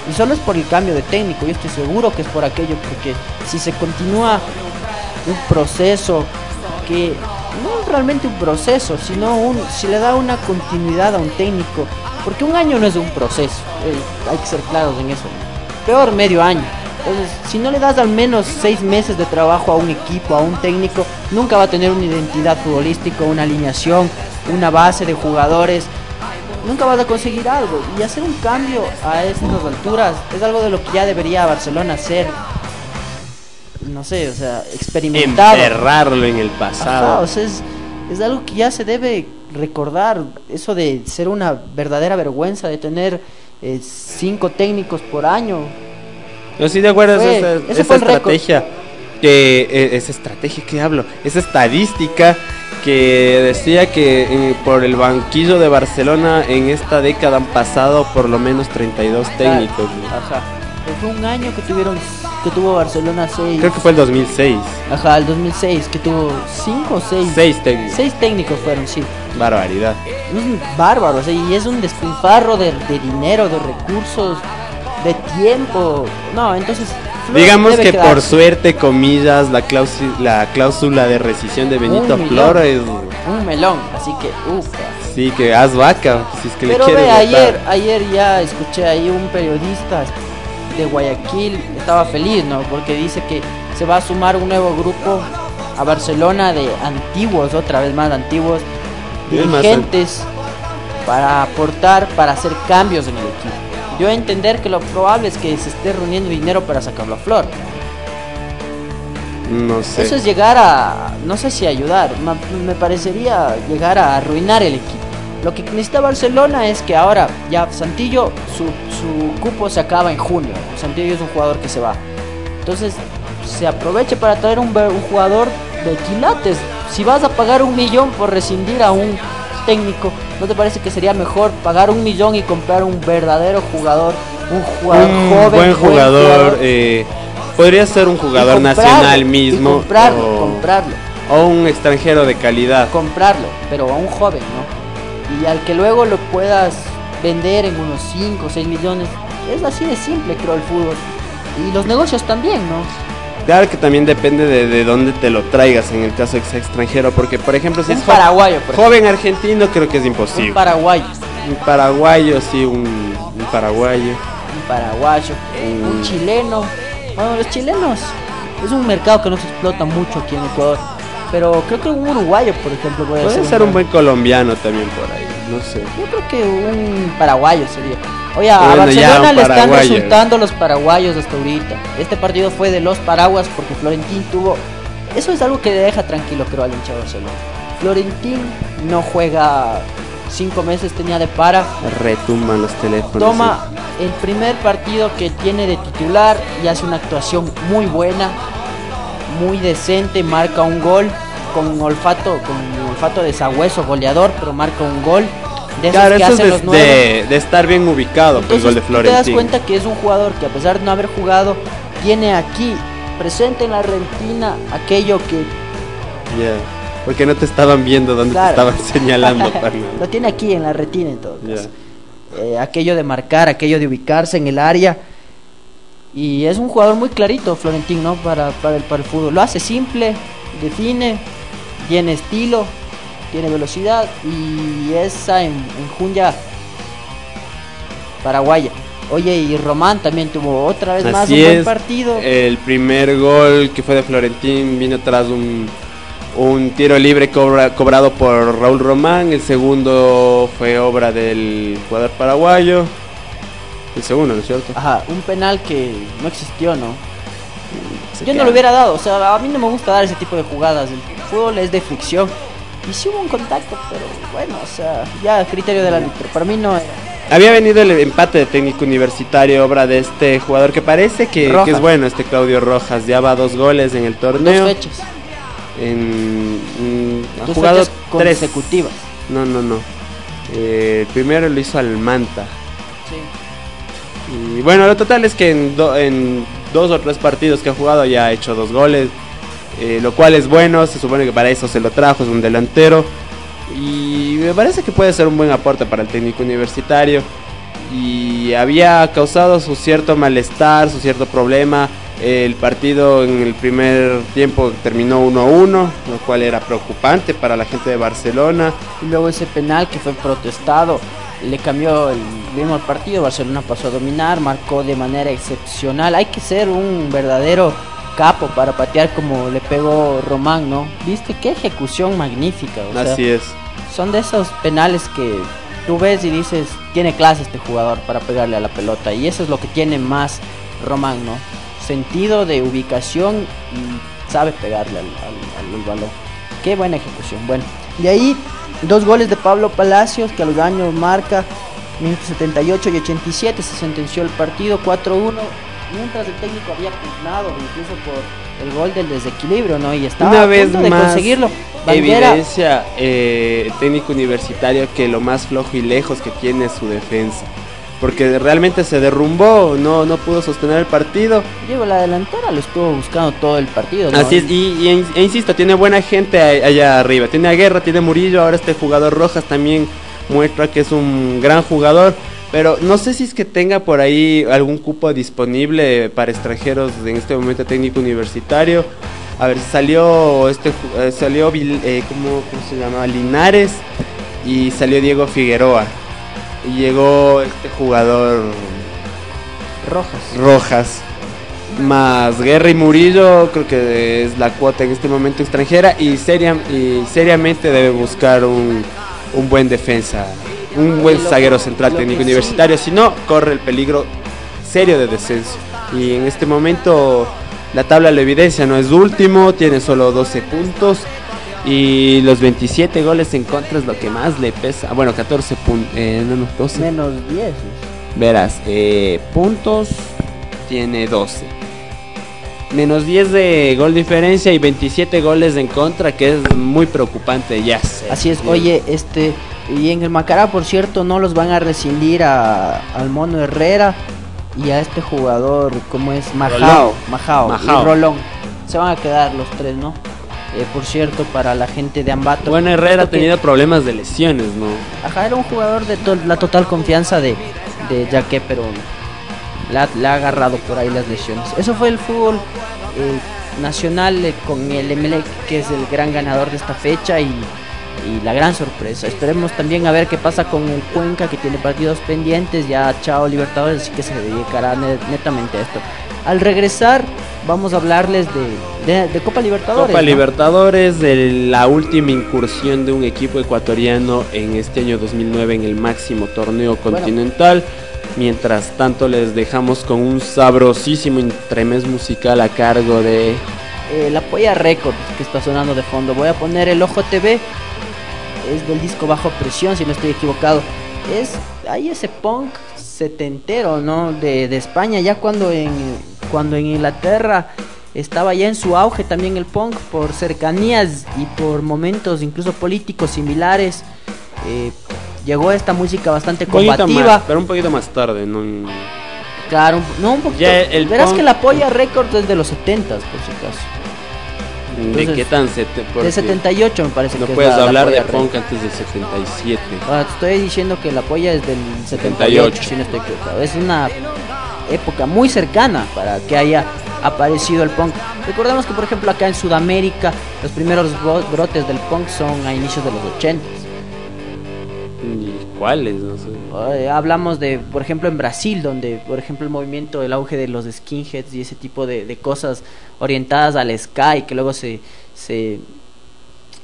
Speaker 2: Y solo es por el cambio de técnico. Yo estoy seguro que es por aquello, porque si se continúa un proceso que no es realmente un proceso, sino un, si le da una continuidad a un técnico, porque un año no es un proceso, eh, hay que ser claros en eso, peor medio año. Entonces, si no le das al menos seis meses de trabajo a un equipo, a un técnico, nunca va a tener una identidad futbolística, una alineación, una base de jugadores. Nunca vas a conseguir algo. Y hacer un cambio a estas alturas es algo de lo que ya debería Barcelona hacer. No sé, o sea, experimentado.
Speaker 5: enterrarlo en el
Speaker 2: Ajá,
Speaker 5: pasado.
Speaker 2: o sea, es, es algo que ya se debe recordar. Eso de ser una verdadera vergüenza, de tener eh, cinco técnicos por año.
Speaker 5: Yo sí de acuerdo
Speaker 2: Fue-
Speaker 5: esa,
Speaker 2: ese
Speaker 5: esa
Speaker 2: el récord.
Speaker 5: estrategia que eh, esa estrategia que hablo, esa estadística que decía que eh, por el banquillo de Barcelona en esta década han pasado por lo menos 32 técnicos. ¿no?
Speaker 2: Ajá. Pues fue un año que tuvieron, que tuvo Barcelona seis.
Speaker 5: Creo que fue el 2006.
Speaker 2: Ajá, el 2006, que tuvo cinco o seis.
Speaker 5: Seis técnicos.
Speaker 2: Seis técnicos fueron, sí.
Speaker 5: Barbaridad.
Speaker 2: Es un bárbaro, o sea, y es un despilfarro de, de dinero, de recursos, de tiempo. No, entonces. Flores
Speaker 5: Digamos que por suerte, comillas, la cláusula, la cláusula de rescisión de Benito
Speaker 2: Un millón.
Speaker 5: Flores,
Speaker 2: Un melón, así que, ufa.
Speaker 5: sí que haz vaca, si es que
Speaker 2: Pero
Speaker 5: le
Speaker 2: ve,
Speaker 5: quieres
Speaker 2: ayer, ayer ya escuché ahí un periodista de Guayaquil, estaba feliz, ¿no? Porque dice que se va a sumar un nuevo grupo a Barcelona de antiguos, otra vez más antiguos, dirigentes para aportar, para hacer cambios en el equipo. Yo a entender que lo probable es que se esté reuniendo dinero para sacarlo a flor.
Speaker 5: No sé.
Speaker 2: Eso es llegar a, no sé si ayudar, me parecería llegar a arruinar el equipo. Lo que necesita Barcelona es que ahora ya Santillo, su, su cupo se acaba en junio. Santillo es un jugador que se va. Entonces se aproveche para traer un, un jugador de quilates. Si vas a pagar un millón por rescindir a un técnico, ¿no te parece que sería mejor pagar un millón y comprar un verdadero jugador? Un jugador
Speaker 5: un
Speaker 2: joven,
Speaker 5: buen jugador, eh, podría ser un jugador
Speaker 2: comprarlo,
Speaker 5: nacional mismo
Speaker 2: comprarlo,
Speaker 5: o,
Speaker 2: comprarlo.
Speaker 5: o un extranjero de calidad.
Speaker 2: comprarlo, pero a un joven, ¿no? Y al que luego lo puedas vender en unos 5 o 6 millones. Es así de simple, creo, el fútbol. Y los negocios también, ¿no?
Speaker 5: Claro que también depende de, de dónde te lo traigas en el caso extranjero, porque por ejemplo si
Speaker 2: Un
Speaker 5: es
Speaker 2: paraguayo, por ejemplo.
Speaker 5: joven argentino creo que es imposible.
Speaker 2: Un paraguayo.
Speaker 5: Un paraguayo, sí, un, un paraguayo.
Speaker 2: Un paraguayo. Un chileno. Bueno, los chilenos es un mercado que no se explota mucho aquí en Ecuador. Pero creo que un uruguayo, por ejemplo, puede,
Speaker 5: Puede ser un buen colombiano también por ahí, no sé.
Speaker 2: Yo creo que un paraguayo sería. Oye, a Barcelona le están resultando los paraguayos hasta ahorita. Este partido fue de los paraguas porque Florentín tuvo. Eso es algo que deja tranquilo, creo, al hincha de Barcelona. Florentín no juega cinco meses, tenía de para.
Speaker 5: Retumban los teléfonos.
Speaker 2: Toma el primer partido que tiene de titular y hace una actuación muy buena, muy decente, marca un gol con olfato, con olfato de sabueso goleador, pero marca un gol. De
Speaker 5: Claro,
Speaker 2: que
Speaker 5: eso es
Speaker 2: hacen
Speaker 5: de,
Speaker 2: los nuevos.
Speaker 5: de- de estar bien ubicado, pues, el gol de
Speaker 2: Entonces, tú te das cuenta que es un jugador que a pesar de no haber jugado, tiene aquí presente en la Argentina aquello que
Speaker 5: Porque no te estaban viendo donde
Speaker 2: Claro.
Speaker 5: te estaban señalando,
Speaker 2: lo tiene aquí en la retina en todo caso. Eh, aquello de marcar, aquello de ubicarse en el área. Y es un jugador muy clarito, Florentín, ¿no? Para, para, el, para el fútbol. Lo hace simple, define, tiene estilo, tiene velocidad y esa en, en Junya paraguaya. Oye, y Román también tuvo otra vez más un buen partido.
Speaker 5: El primer gol que fue de Florentín vino tras un, Un tiro libre cobra- cobrado por Raúl Román. El segundo fue obra del jugador paraguayo. El segundo, ¿no es cierto?
Speaker 2: Ajá, un penal que no existió, ¿no?
Speaker 5: Se
Speaker 2: Yo no lo hubiera dado, o sea, a mí no me gusta dar ese tipo de jugadas. El fútbol es de fricción. Y sí hubo un contacto, pero bueno, o sea, ya a criterio del árbitro. Para mí no era.
Speaker 5: Había venido el empate de técnico universitario, obra de este jugador que parece que, es bueno, este Claudio Rojas. Ya va dos goles en el
Speaker 2: Dos
Speaker 5: torneo.
Speaker 2: fechas,
Speaker 5: En, mm, ha
Speaker 2: dos
Speaker 5: jugado
Speaker 2: fechas
Speaker 5: tres.
Speaker 2: consecutivas.
Speaker 5: No, no, no. Eh, el primero lo hizo al Manta. Y bueno, lo total es que en, do- en dos o tres partidos que ha jugado ya ha hecho dos goles. Eh, lo cual es bueno, se supone que para eso se lo trajo, es un delantero. Y me parece que puede ser un buen aporte para el técnico universitario. Y había causado su cierto malestar, su cierto problema. El partido en el primer tiempo terminó 1-1, lo cual era preocupante para la gente de Barcelona.
Speaker 2: Y luego ese penal que fue protestado le cambió el al partido. Barcelona pasó a dominar, marcó de manera excepcional. Hay que ser un verdadero capo para patear como le pegó Román, ¿no? ¿Viste qué ejecución magnífica? O sea,
Speaker 5: Así es.
Speaker 2: son de esos penales que tú ves y dices, tiene clase este jugador para pegarle a la pelota. Y eso es lo que tiene más Román, ¿no? Sentido de ubicación y sabe pegarle al, al- al balón. Qué buena ejecución. Bueno, de ahí dos goles de Pablo Palacios que a los años marca minutos 78 y 87. Se sentenció el partido 4-1. Mientras el técnico había pugnado incluso por el gol del desequilibrio, ¿no? Y estaba
Speaker 5: Una
Speaker 2: a
Speaker 5: vez
Speaker 2: punto de
Speaker 5: más
Speaker 2: conseguirlo. Bandera,
Speaker 5: evidencia eh, técnico universitario que lo más flojo y lejos que tiene es su defensa. Porque realmente se derrumbó, no, no pudo sostener el partido.
Speaker 2: Diego, la delantera lo estuvo buscando todo el partido. ¿no?
Speaker 5: Así es, y, e insisto, tiene buena gente allá arriba. Tiene a Guerra, tiene Murillo, ahora este jugador Rojas también muestra que es un gran jugador. Pero no sé si es que tenga por ahí algún cupo disponible para extranjeros en este momento técnico universitario. A ver, salió este eh, salió eh, ¿cómo, cómo se llamaba? Linares y salió Diego Figueroa. Y llegó este jugador
Speaker 2: Rojas.
Speaker 5: Rojas. Más Guerra y Murillo, creo que es la cuota en este momento extranjera. Y, seria, y seriamente debe buscar un, un buen defensa, un buen zaguero central técnico universitario. Si no, corre el peligro serio de descenso. Y en este momento la tabla lo evidencia, no es último, tiene solo 12 puntos. Y los 27 goles en contra es lo que más le pesa. Bueno, 14 puntos. no, no, 12.
Speaker 2: Menos 10.
Speaker 5: Verás, eh, puntos tiene 12. Menos 10 de gol diferencia y 27 goles en contra, que es muy preocupante ya. sé.
Speaker 2: Así es, oye, este. Y en el Macará, por cierto, no los van a rescindir a, al Mono Herrera y a este jugador, ¿cómo es? Majao. Majao.
Speaker 5: Majao.
Speaker 2: Y Rolón. Se van a quedar los tres, ¿no? Eh, por cierto, para la gente de Ambato.
Speaker 5: Bueno, Herrera ha tenido problemas de lesiones, ¿no?
Speaker 2: Ajá, era un jugador de to- la total confianza de, de Jaque, pero le ha, le ha agarrado por ahí las lesiones. Eso fue el fútbol eh, nacional eh, con el Emelec, que es el gran ganador de esta fecha y, y la gran sorpresa. Esperemos también a ver qué pasa con el Cuenca, que tiene partidos pendientes. Ya chao Libertadores, así que se dedicará ne- netamente a esto. Al regresar, vamos a hablarles de, de- de Copa Libertadores.
Speaker 5: Copa
Speaker 2: ¿no?
Speaker 5: Libertadores, de la última incursión de un equipo ecuatoriano en este año 2009 en el máximo torneo continental. Mientras tanto les dejamos con un sabrosísimo entremés musical a cargo de
Speaker 2: Eh, la Polla Records que está sonando de fondo. Voy a poner el Ojo TV. Es del disco Bajo Presión, si no estoy equivocado. Es ahí ese punk setentero, ¿no? De, de España, ya cuando en, cuando en Inglaterra estaba ya en su auge también el punk por cercanías y por momentos incluso políticos similares. eh, llegó esta música bastante combativa.
Speaker 5: más, pero un poquito más tarde, ¿no?
Speaker 2: Claro, no un poquito.
Speaker 5: Ya el
Speaker 2: Verás
Speaker 5: punk-
Speaker 2: que la Polla Records es de los 70s, por si acaso.
Speaker 5: ¿De qué tan
Speaker 2: De
Speaker 5: porque
Speaker 2: 78 me parece
Speaker 5: No
Speaker 2: que es
Speaker 5: puedes
Speaker 2: la- la
Speaker 5: hablar de punk antes del 77.
Speaker 2: Ah, te estoy diciendo que la polla es del 78, si no estoy equivocado. Es una época muy cercana para que haya aparecido el punk. Recordemos que, por ejemplo, acá en Sudamérica, los primeros bro- brotes del punk son a inicios de los 80.
Speaker 5: ¿Y cuáles? No sé.
Speaker 2: Eh, hablamos de, por ejemplo, en Brasil, donde, por ejemplo, el movimiento, el auge de los skinheads y ese tipo de, de cosas orientadas al sky, que luego se, se,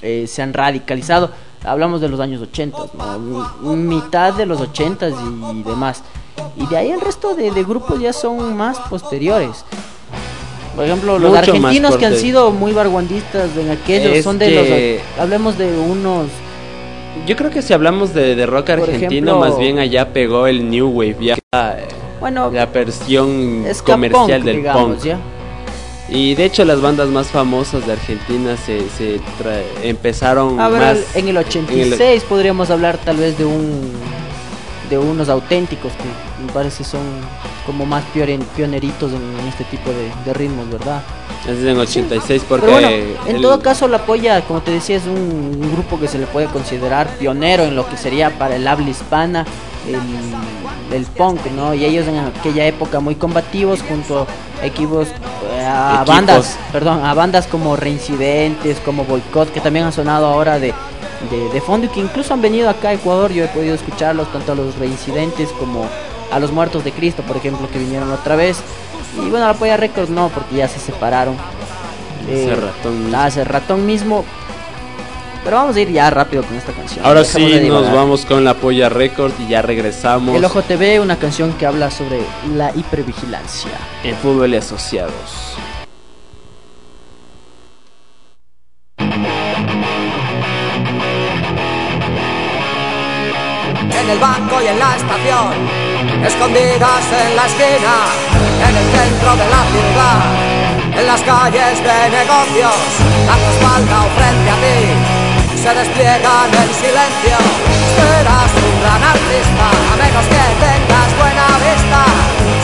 Speaker 2: eh, se han radicalizado. Hablamos de los años 80, ¿no? mitad de los 80 y demás. Y de ahí el resto de, de grupos ya son más posteriores. Por ejemplo, los
Speaker 5: Mucho
Speaker 2: argentinos que han sido muy barguandistas en aquellos
Speaker 5: Es
Speaker 2: son de
Speaker 5: que-
Speaker 2: los... Hablemos de unos...
Speaker 5: Yo creo que si hablamos de, de rock argentino,
Speaker 2: ejemplo-
Speaker 5: más bien allá pegó el New Wave, ya
Speaker 2: Bueno,
Speaker 5: la versión comercial
Speaker 2: punk,
Speaker 5: del
Speaker 2: digamos,
Speaker 5: punk.
Speaker 2: ¿ya?
Speaker 5: Y de hecho las bandas más famosas de Argentina se, se empezaron
Speaker 2: A ver,
Speaker 5: más
Speaker 2: en el 86 podríamos hablar tal vez de un de unos auténticos que me parece son como más pioneritos en este tipo de, de ritmos, ¿verdad?
Speaker 5: es en 86 porque
Speaker 2: bueno, en
Speaker 5: el-
Speaker 2: todo caso la polla, como te decía, es un, un grupo que se le puede considerar pionero en lo que sería para el habla hispana el, el punk, ¿no? Y ellos en aquella época muy combativos junto a equipos, eh, a
Speaker 5: Equipos.
Speaker 2: bandas, perdón, a bandas como Reincidentes, como Boycott, que también han sonado ahora de, de, de fondo y que incluso han venido acá a Ecuador, yo he podido escucharlos tanto a los Reincidentes como a los Muertos de Cristo, por ejemplo, que vinieron otra vez. Y bueno, la Polla Records no, porque ya se separaron.
Speaker 5: Hace
Speaker 2: Eh,
Speaker 5: ratón mismo.
Speaker 2: Hace ratón mismo. Pero vamos a ir ya rápido con esta canción.
Speaker 5: Ahora
Speaker 2: Dejemos
Speaker 5: sí nos vamos con la Polla Record y ya regresamos
Speaker 2: El Ojo TV, una canción que habla sobre la hipervigilancia.
Speaker 5: en Fútbol y Asociados.
Speaker 1: En el banco y en la estación, escondidas en la esquina, en el centro de la ciudad, en las calles de negocios, tu espalda o frente a ti, se despliegan en silencio. Serás un gran artista, a menos que tengas buena vista.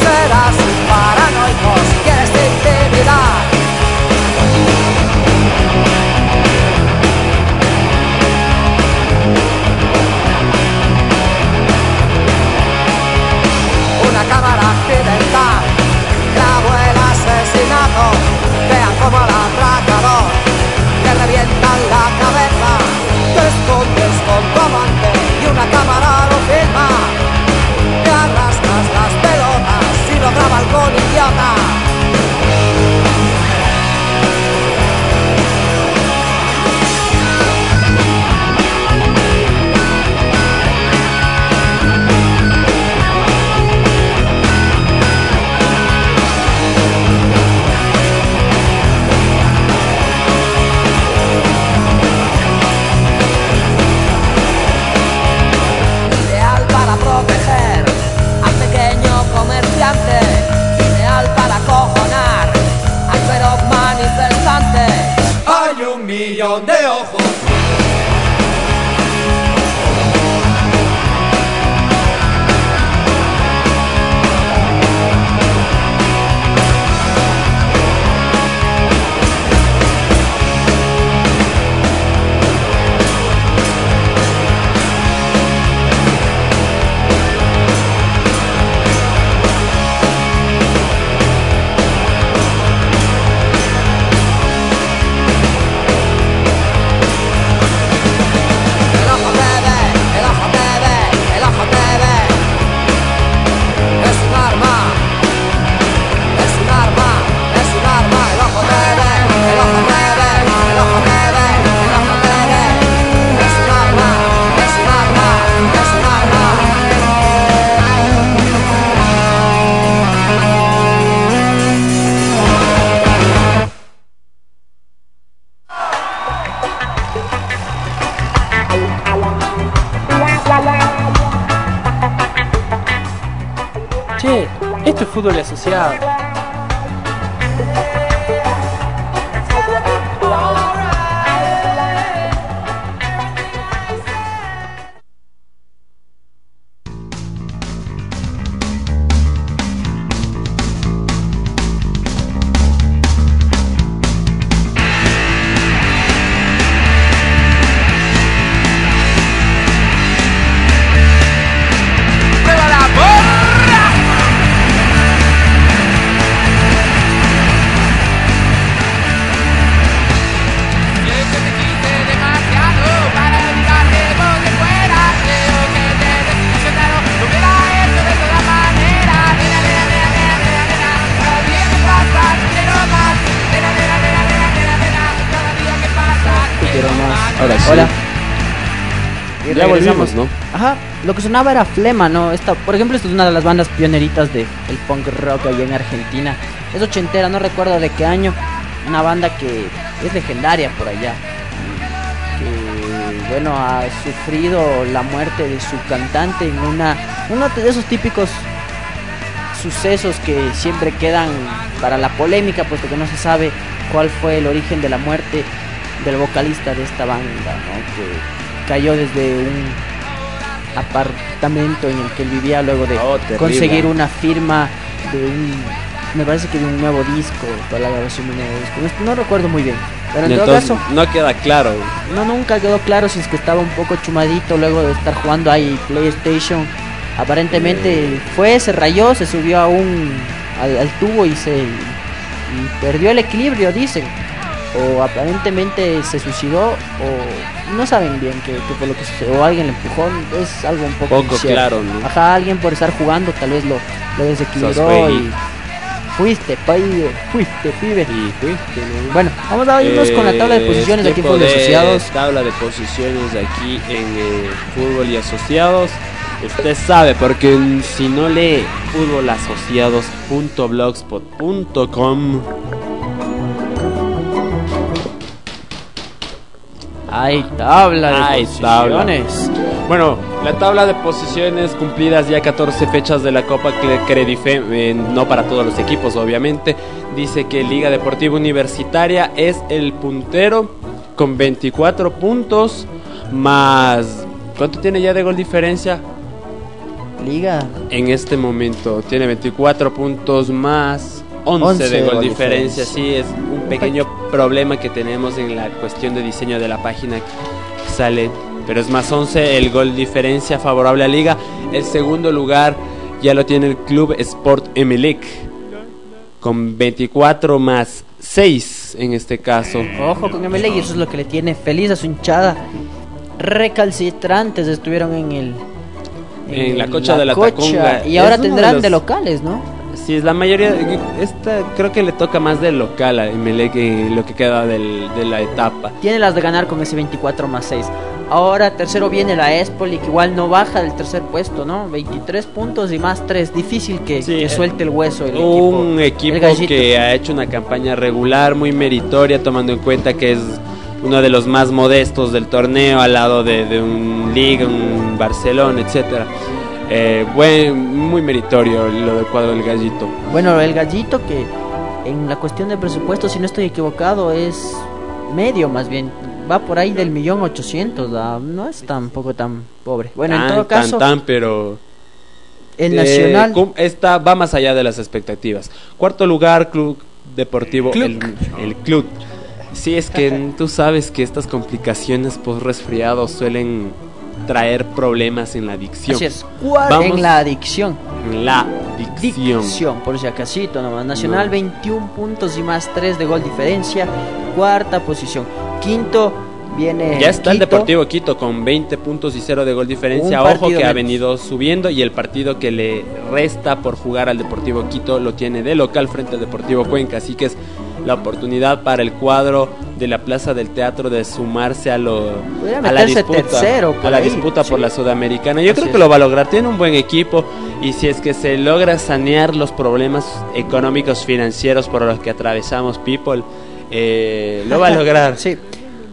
Speaker 1: Serás un paranoico
Speaker 7: fútbol
Speaker 2: que sonaba era Flema, ¿no? Esta, por ejemplo, esta es una de las bandas pioneritas del punk rock allá en Argentina. Es ochentera, no recuerdo de qué año. Una banda que es legendaria por allá. Bueno, ha sufrido la muerte de su cantante en una, uno de esos típicos sucesos que siempre quedan para la polémica, puesto que no se sabe cuál fue el origen de la muerte del vocalista de esta banda, ¿no? que cayó desde un apartamento en el que él vivía luego de
Speaker 5: Oh,
Speaker 2: conseguir una firma de un, me parece que de un nuevo disco, para la grabación de un nuevo disco, no, recuerdo muy bien, pero en todo caso
Speaker 5: no queda claro.
Speaker 2: no nunca quedó claro si es que estaba un poco chumadito luego de estar jugando ahí PlayStation. Aparentemente fue, se rayó, se subió a un al, al tubo y se y perdió el equilibrio, dicen. O aparentemente se suicidó o no saben bien qué, qué fue lo que sucedió. O alguien le empujó, es algo un poco,
Speaker 5: Poco claro, ¿no?
Speaker 2: Ajá, alguien por estar jugando tal vez lo, lo desequilibró y fuiste, pibe, fuiste, pibe.
Speaker 5: Y fuiste, ¿no?
Speaker 2: Bueno, vamos a irnos con la tabla de
Speaker 5: Eh,
Speaker 2: posiciones aquí en Fútbol
Speaker 5: de
Speaker 2: Asociados.
Speaker 5: Tabla de posiciones aquí en eh, Fútbol y Asociados. Usted sabe, porque si no lee fútbolasociados.blogspot.com
Speaker 2: Hay tabla de
Speaker 5: Hay tabla.
Speaker 2: posiciones.
Speaker 5: Bueno, la tabla de posiciones cumplidas ya 14 fechas de la Copa Credife, eh, no para todos los equipos obviamente, dice que Liga Deportiva Universitaria es el puntero con 24 puntos más... ¿Cuánto tiene ya de gol diferencia?
Speaker 2: Liga.
Speaker 5: En este momento tiene 24 puntos más 11, de gol, diferencia. Sí, es un pequeño problema que tenemos en la cuestión de diseño de la página que sale. Pero es más 11 el gol diferencia favorable a Liga. El segundo lugar ya lo tiene el club Sport Emelec con 24 más 6 en este caso.
Speaker 2: Ojo con MLE y eso es lo que le tiene feliz a su hinchada. Recalcitrantes estuvieron en el.
Speaker 5: En la cocha de la Tacunga.
Speaker 2: Y ahora
Speaker 5: de
Speaker 2: tendrán
Speaker 5: los-
Speaker 2: de locales, ¿no?
Speaker 5: Sí, es la mayoría. Esta creo que le toca más del local a Emelec lo que queda del- de la etapa.
Speaker 2: Tiene las de ganar con ese 24 más 6. Ahora tercero viene la Espoli, que igual no baja del tercer puesto, ¿no? 23 puntos y más 3. Difícil que,
Speaker 5: Sí,
Speaker 2: que
Speaker 5: eh,
Speaker 2: suelte el hueso. El
Speaker 5: Un
Speaker 2: equipo,
Speaker 5: equipo
Speaker 2: el gallito.
Speaker 5: que ha hecho una campaña regular, muy meritoria, tomando en cuenta que es uno de los más modestos del torneo, al lado de, de un Liga, un Barcelona, etcétera. Eh, buen, muy meritorio lo del cuadro del gallito.
Speaker 2: Bueno, el gallito que en la cuestión de presupuesto, si no estoy equivocado, es medio más bien. Va por ahí del millón ochocientos, no es tampoco tan pobre. Bueno, en todo caso,
Speaker 5: tan, tan, pero
Speaker 2: el
Speaker 5: eh,
Speaker 2: Nacional...
Speaker 5: esta va más allá de las expectativas. Cuarto lugar, Club Deportivo el, el Club. Sí, es que tú sabes que estas complicaciones post resfriado suelen traer problemas en la adicción.
Speaker 2: Así es, cuar-
Speaker 5: Vamos-
Speaker 2: en la adicción.
Speaker 5: En la adicción.
Speaker 2: Dicción, por si acasito nomás. Nacional
Speaker 5: No.
Speaker 2: 21 puntos y más 3 de gol diferencia. Cuarta posición. Quinto viene.
Speaker 5: Ya está el. Deportivo Quito con 20 puntos y 0 de gol diferencia. Ojo que ha venido subiendo y el partido que le resta por jugar al Deportivo Quito lo tiene de local frente al Deportivo Cuenca. Así que es la oportunidad para el cuadro de la Plaza del Teatro de sumarse a, lo, a la disputa,
Speaker 2: tercero
Speaker 5: a la disputa por la Sudamericana. Yo
Speaker 2: Así
Speaker 5: creo que lo va a lograr. Tiene un buen equipo y si es que se logra sanear los problemas económicos financieros por los que atravesamos, people, eh, lo va a lograr.
Speaker 2: Sí,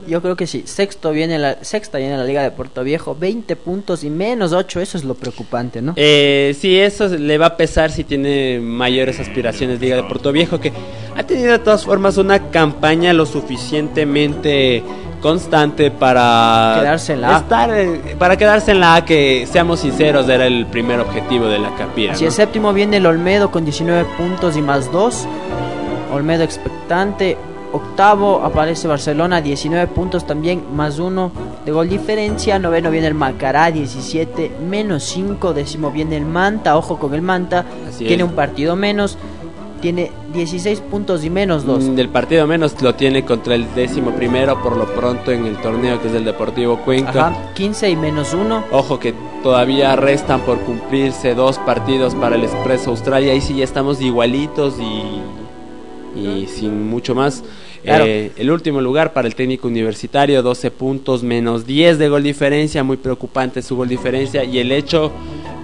Speaker 2: yo creo que sí. Sexto viene la, sexta viene la Liga de Puerto Viejo, 20 puntos y menos 8, eso es lo preocupante, ¿no?
Speaker 5: Eh, sí, eso le va a pesar si tiene mayores aspiraciones Liga de Puerto Viejo, que ha tenido de todas formas una campaña lo suficientemente constante para
Speaker 2: Quedarse en la A.
Speaker 5: estar, para quedarse en la A, que seamos sinceros era el primer objetivo de la Capira.
Speaker 2: Si
Speaker 5: ¿no?
Speaker 2: el séptimo viene el Olmedo con 19 puntos y más 2. Olmedo expectante. Octavo aparece Barcelona, 19 puntos también, más 1 de gol diferencia. Noveno viene el Macará, 17 menos 5. Décimo viene el Manta, ojo con el Manta.
Speaker 5: Así
Speaker 2: tiene
Speaker 5: es.
Speaker 2: un partido menos. Tiene 16 puntos y menos 2.
Speaker 5: Mm, Del partido menos lo tiene contra el décimo primero por lo pronto en el torneo que es el Deportivo Cuenca.
Speaker 2: Ajá, 15 y menos 1.
Speaker 5: Ojo que todavía restan por cumplirse dos partidos para el Expreso Australia. Ahí sí ya estamos igualitos y, y sin mucho más.
Speaker 2: Claro.
Speaker 5: Eh, el último lugar para el técnico universitario, 12 puntos menos 10 de gol diferencia, muy preocupante su gol diferencia y el hecho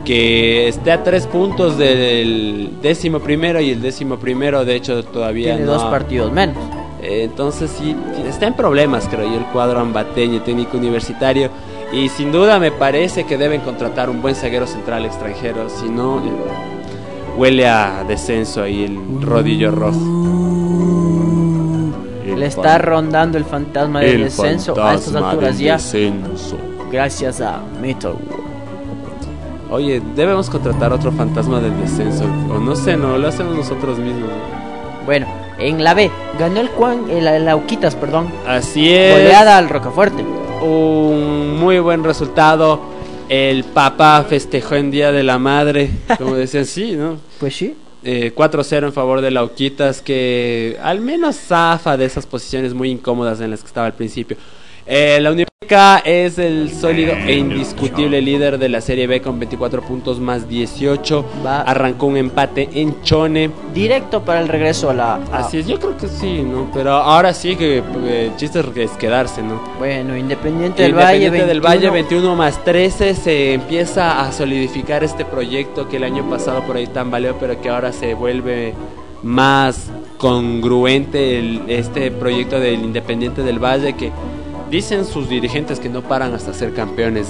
Speaker 5: que esté a tres puntos del décimo primero y el décimo primero de hecho todavía
Speaker 2: Tiene
Speaker 5: no
Speaker 2: dos partidos menos.
Speaker 5: eh, entonces sí, está en problemas, creo yo, el cuadro ambateño, técnico universitario. Y sin duda me parece que deben contratar un buen zaguero central extranjero, si no, huele a descenso ahí el rodillo rojo.
Speaker 2: Le está rondando el fantasma del
Speaker 5: el
Speaker 2: descenso a estas alturas
Speaker 5: del
Speaker 2: ya.
Speaker 5: descenso.
Speaker 2: Gracias a Metal.
Speaker 5: Oye, debemos contratar otro fantasma del descenso. O no sé, no, lo hacemos nosotros mismos.
Speaker 2: Bueno, en la B ganó el Juan, el, el Auquitas, perdón.
Speaker 5: Así es.
Speaker 2: Goleada al Rocafuerte.
Speaker 5: un muy buen resultado. El papá festejó en Día de la Madre, como decían, sí, ¿no?
Speaker 2: Pues sí.
Speaker 5: Eh, 4-0 en favor de Lauquitas, que al menos zafa de esas posiciones muy incómodas en las que estaba al principio. Eh, la Unión es el sólido e indiscutible líder de la Serie B con 24 puntos más 18.
Speaker 2: Va.
Speaker 5: Arrancó un empate en Chone.
Speaker 2: Directo para el regreso a la. a-
Speaker 5: Así es, yo creo que sí, ¿no? Pero ahora sí que eh, el chiste es quedarse, ¿no?
Speaker 2: Bueno, Independiente del Valle.
Speaker 5: Independiente del
Speaker 2: 21.
Speaker 5: Valle 21 más 13 se empieza a solidificar este proyecto que el año pasado por ahí tambaleó, pero que ahora se vuelve más congruente el- este proyecto del Independiente del Valle que dicen sus dirigentes que no paran hasta ser campeones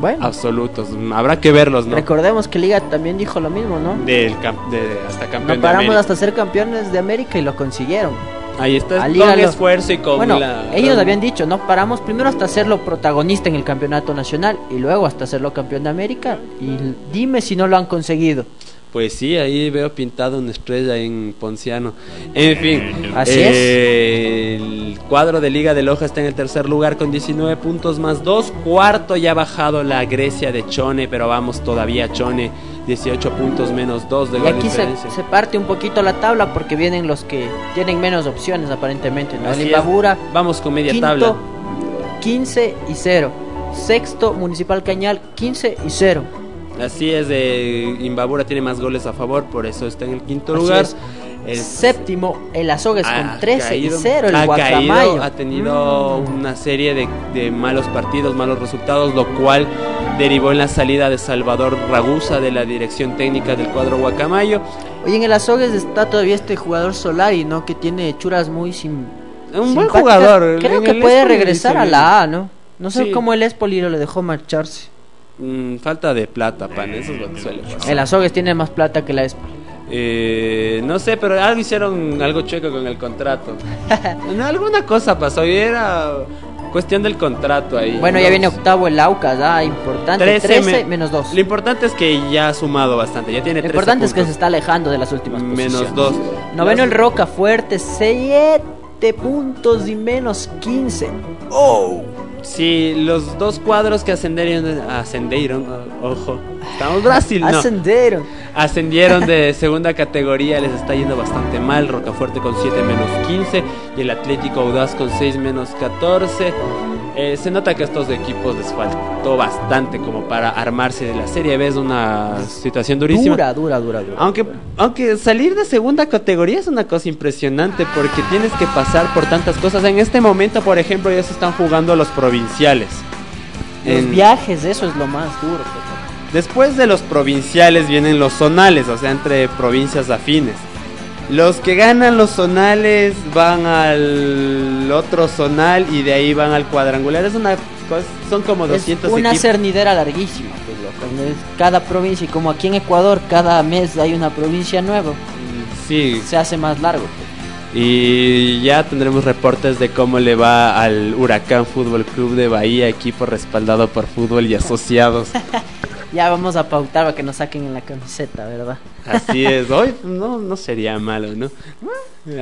Speaker 2: Bueno,
Speaker 5: absolutos. Habrá que verlos, ¿no?
Speaker 2: recordemos que Liga también dijo lo mismo, ¿no?
Speaker 5: Del cam- de- hasta campeón
Speaker 2: No
Speaker 5: de
Speaker 2: paramos hasta ser campeones de América y lo consiguieron.
Speaker 5: Ahí está con
Speaker 2: Liga lo-
Speaker 5: esfuerzo y con
Speaker 2: bueno,
Speaker 5: la-
Speaker 2: ellos habían dicho, no paramos primero hasta hacerlo protagonista en el campeonato nacional y luego hasta hacerlo campeón de América. Y dime si no lo han conseguido.
Speaker 5: Pues sí, ahí veo pintado una estrella en Ponciano. En fin,
Speaker 2: Así
Speaker 5: eh, el cuadro de Liga de Loja está en el tercer lugar con 19 puntos más 2. Cuarto ya ha bajado la Grecia de Chone, pero vamos todavía Chone, 18 puntos menos 2 de
Speaker 2: Y aquí se, parte un poquito la tabla porque vienen los que tienen menos opciones aparentemente. ¿no?
Speaker 5: Así
Speaker 2: El
Speaker 5: es.
Speaker 2: Imbabura,
Speaker 5: Vamos con media
Speaker 2: quinto,
Speaker 5: tabla.
Speaker 2: 15 y 0. Sexto, Municipal Cañal, 15 y 0.
Speaker 5: Así es, eh, Imbabura tiene más goles a favor, por eso está en el quinto
Speaker 2: Así
Speaker 5: lugar.
Speaker 2: es.
Speaker 5: El-
Speaker 2: Séptimo, el Azogues con 13
Speaker 5: caído,
Speaker 2: y 0. El
Speaker 5: ha
Speaker 2: Guacamayo.
Speaker 5: caído, ha tenido una serie de, de malos partidos, malos resultados, lo cual derivó en la salida de Salvador Ragusa de la dirección técnica del cuadro Guacamayo.
Speaker 2: Oye, en el Azogues está todavía este jugador Solari, ¿no? Que tiene churas muy sim...
Speaker 5: Un buen jugador.
Speaker 2: Creo que puede regresar a la A, ¿no? No sé
Speaker 5: Sí.
Speaker 2: cómo el Espoli lo dejó marcharse.
Speaker 5: Mm, falta de plata, pan, eso es lo que suele pasar.
Speaker 2: El Azogues tiene más plata que la Espoli.
Speaker 5: Eh, no sé, pero algo hicieron algo chueco con el contrato. Alguna cosa pasó y era cuestión del contrato ahí.
Speaker 2: Bueno, ya viene octavo el Aucas, ah, importante.
Speaker 5: 13
Speaker 2: 13,
Speaker 5: me-
Speaker 2: menos 2.
Speaker 5: Lo importante es que ya ha sumado bastante, ya tiene
Speaker 2: Lo
Speaker 5: 13
Speaker 2: importante es que se
Speaker 5: puntos.
Speaker 2: está alejando de las últimas
Speaker 5: Menos
Speaker 2: posiciones.
Speaker 5: 2.
Speaker 2: Noveno el Roca Fuerte, 7 puntos y menos 15.
Speaker 5: Sí, los dos cuadros que ascendieron, ascendieron, ojo, estamos Brasil, no,
Speaker 2: Ascendieron.
Speaker 5: ascendieron de segunda categoría, les está yendo bastante mal, Rocafuerte con 7 menos 15 y el Atlético Audaz con 6 menos 14. Eh, se nota que a estos equipos les faltó bastante como para armarse de la Serie B, es una situación durísima.
Speaker 2: Dura, dura, dura, dura.
Speaker 5: Aunque, aunque salir de segunda categoría es una cosa impresionante porque tienes que pasar por tantas cosas. En este momento, por ejemplo, ya se están jugando los provinciales.
Speaker 2: Los
Speaker 5: En-
Speaker 2: viajes, eso es lo más duro.
Speaker 5: Después de los provinciales vienen los zonales, o sea, entre provincias afines. Los que ganan los zonales van al otro zonal y de ahí van al cuadrangular. Es una cosa, son como
Speaker 2: Es
Speaker 5: 200
Speaker 2: una
Speaker 5: equipos.
Speaker 2: cernidera larguísima. pues, loco. Es Cada provincia, y como aquí en Ecuador, cada mes hay una provincia nueva,
Speaker 5: Sí,
Speaker 2: se hace más largo. pues.
Speaker 5: Y ya tendremos reportes de cómo le va al Huracán Fútbol Club de Bahía, equipo respaldado por fútbol y asociados.
Speaker 2: Ya vamos a pautar para que nos saquen en la camiseta, ¿verdad?
Speaker 5: Así es, hoy no, no sería malo, ¿no?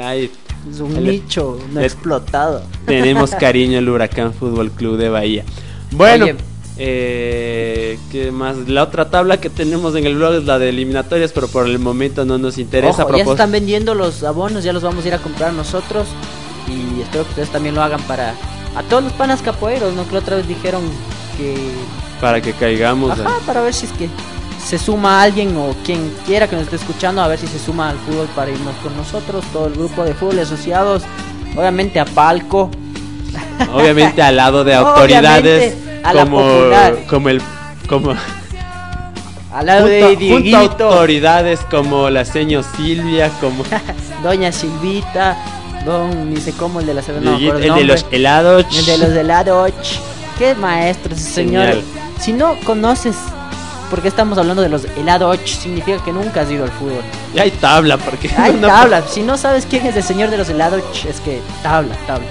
Speaker 5: Ay,
Speaker 2: Es un
Speaker 5: El-
Speaker 2: nicho no
Speaker 5: el-
Speaker 2: explotado.
Speaker 5: tenemos cariño al Huracán Fútbol Club de Bahía. Bueno,
Speaker 2: Oye.
Speaker 5: eh, ¿qué más? La otra tabla que tenemos en el blog es la de eliminatorias, pero por el momento no nos interesa.
Speaker 2: Ojo, ya se están vendiendo los abonos, ya los vamos a ir a comprar nosotros. Y espero que ustedes también lo hagan para a todos los panas capoeiros, ¿no? Que otra vez dijeron que.
Speaker 5: Para que caigamos.
Speaker 2: Ajá, para ver si es que se suma alguien o quien quiera que nos esté escuchando, a ver si se suma al fútbol para irnos con nosotros. Todo el grupo de fútbol asociados. Obviamente a Palco.
Speaker 5: Obviamente al lado de autoridades
Speaker 2: a la
Speaker 5: como,
Speaker 2: popular.
Speaker 5: como el como
Speaker 2: Al lado
Speaker 5: junto,
Speaker 2: de
Speaker 5: junto a
Speaker 2: Dieguito,
Speaker 5: autoridades como la señor Silvia, como
Speaker 2: Doña Silvita, Don, ni sé cómo, el de la cerveza. no acuerdo
Speaker 5: el de los helados.
Speaker 2: El de los helados. Qué maestro ese señor.
Speaker 5: Genial.
Speaker 2: Si no conoces, porque estamos hablando de los helados, significa que nunca has ido al fútbol.
Speaker 5: Y hay tabla porque
Speaker 2: Hay
Speaker 5: no-
Speaker 2: tabla. Si no sabes quién es el señor de los helados, es que tabla, tabla.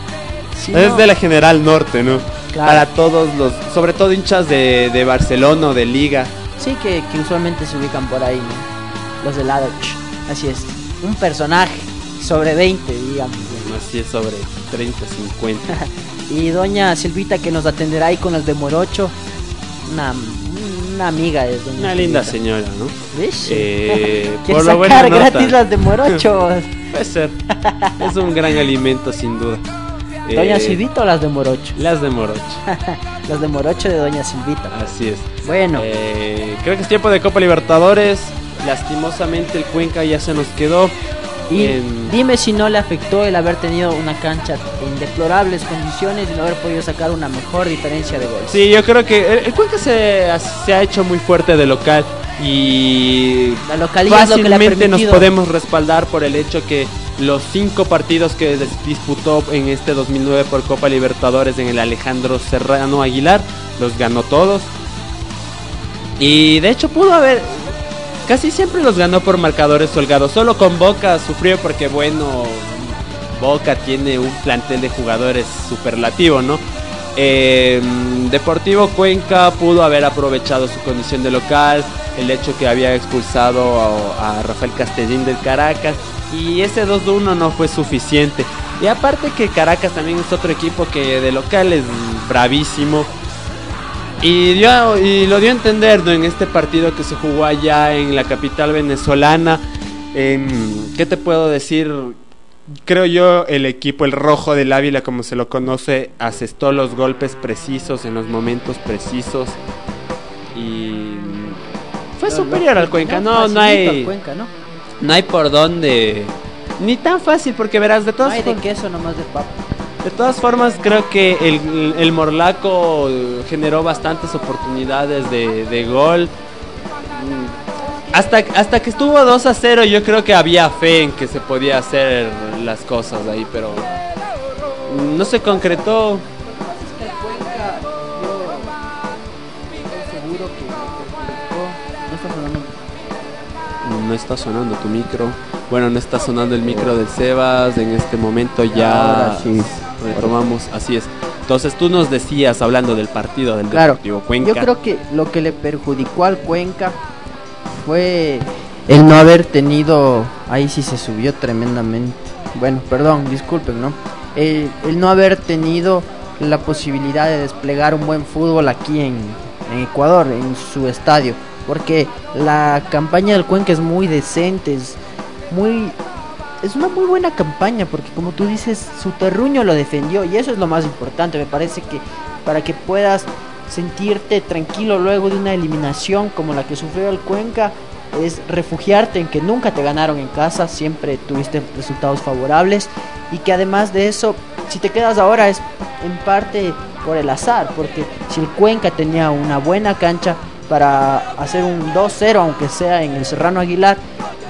Speaker 2: Si
Speaker 5: Es
Speaker 2: no-
Speaker 5: de la General Norte, ¿no?
Speaker 2: Claro.
Speaker 5: Para todos los, sobre todo hinchas de, de Barcelona o de Liga.
Speaker 2: Sí, que, que usualmente se ubican por ahí, ¿no? Los helados. Así es. Un personaje sobre 20, digamos.
Speaker 5: Así es sobre 30, 50.
Speaker 2: Y doña Silvita que nos atenderá ahí con las de Morocho. Una, una amiga es doña
Speaker 5: Una linda señora, ¿no? Eh, por lo
Speaker 2: sacar
Speaker 5: nota.
Speaker 2: gratis las de Morocho.
Speaker 5: Puede ser. Es un gran alimento, sin duda.
Speaker 2: ¿Doña
Speaker 5: Eh,
Speaker 2: Silvita o las de Morocho?
Speaker 5: Las de Morocho.
Speaker 2: las de Morocho de Doña Silvita.
Speaker 5: Así es.
Speaker 2: Bueno,
Speaker 5: Eh, creo que es tiempo de Copa Libertadores. Lastimosamente el Cuenca ya se nos quedó.
Speaker 2: Y
Speaker 5: en-
Speaker 2: dime si no le afectó el haber tenido una cancha en deplorables condiciones y no haber podido sacar una mejor diferencia de goles.
Speaker 5: Sí, yo creo que el, el Cuenca se, ha- se ha hecho muy fuerte de local y
Speaker 2: La localidad es lo que le ha
Speaker 5: fácilmente nos podemos respaldar por el hecho que los cinco partidos que disputó en este 2009 por Copa Libertadores en el Alejandro Serrano Aguilar los ganó todos. Y de hecho pudo haber casi siempre los ganó por marcadores holgados solo con Boca sufrió porque bueno Boca tiene un plantel de jugadores superlativo no eh, Deportivo Cuenca pudo haber aprovechado su condición de local, el hecho que había expulsado a, a Rafael Castellín del Caracas y ese 2-1 no fue suficiente. Y aparte que Caracas también es otro equipo que de local es bravísimo. Y, dio- y lo dio a entender ¿no? en este partido que se jugó allá en la capital venezolana. Em, ¿Qué te puedo decir? Creo yo el equipo, el rojo del Ávila como se lo conoce, asestó los golpes precisos en los momentos precisos. Y fue superior al Cuenca. No, no hay,
Speaker 2: Cuenca, ¿no?
Speaker 5: no hay por dónde. Ni tan fácil porque verás de
Speaker 2: No
Speaker 5: todas
Speaker 2: hay de queso nomás de papa.
Speaker 5: De todas formas, creo que el, el Morlaco generó bastantes oportunidades de, de gol. Mm, Hasta, hasta que estuvo 2 a 0, yo creo que había fe en que se podía hacer las cosas ahí, pero no se concretó.
Speaker 2: No está sonando
Speaker 5: tu micro. Bueno, no está sonando el micro del Sebas. En este momento ya
Speaker 2: sí.
Speaker 5: retomamos. Así es. Entonces tú nos decías, hablando del partido del
Speaker 2: Claro,
Speaker 5: Deportivo Cuenca.
Speaker 2: yo creo que lo que le perjudicó al Cuenca fue el no haber tenido, ahí sí se subió tremendamente. Bueno, perdón, disculpen, ¿no? El, el no haber tenido la posibilidad de desplegar un buen fútbol aquí en, en Ecuador, en su estadio. Porque la campaña del Cuenca es muy decente, es muy... Es una muy buena campaña porque como tú dices, su terruño lo defendió y eso es lo más importante. Me parece que para que puedas sentirte tranquilo luego de una eliminación como la que sufrió el Cuenca es refugiarte en que nunca te ganaron en casa, siempre tuviste resultados favorables y que además de eso, si te quedas ahora es en parte por el azar, porque si el Cuenca tenía una buena cancha para hacer un 2-0, aunque sea en el Serrano Aguilar,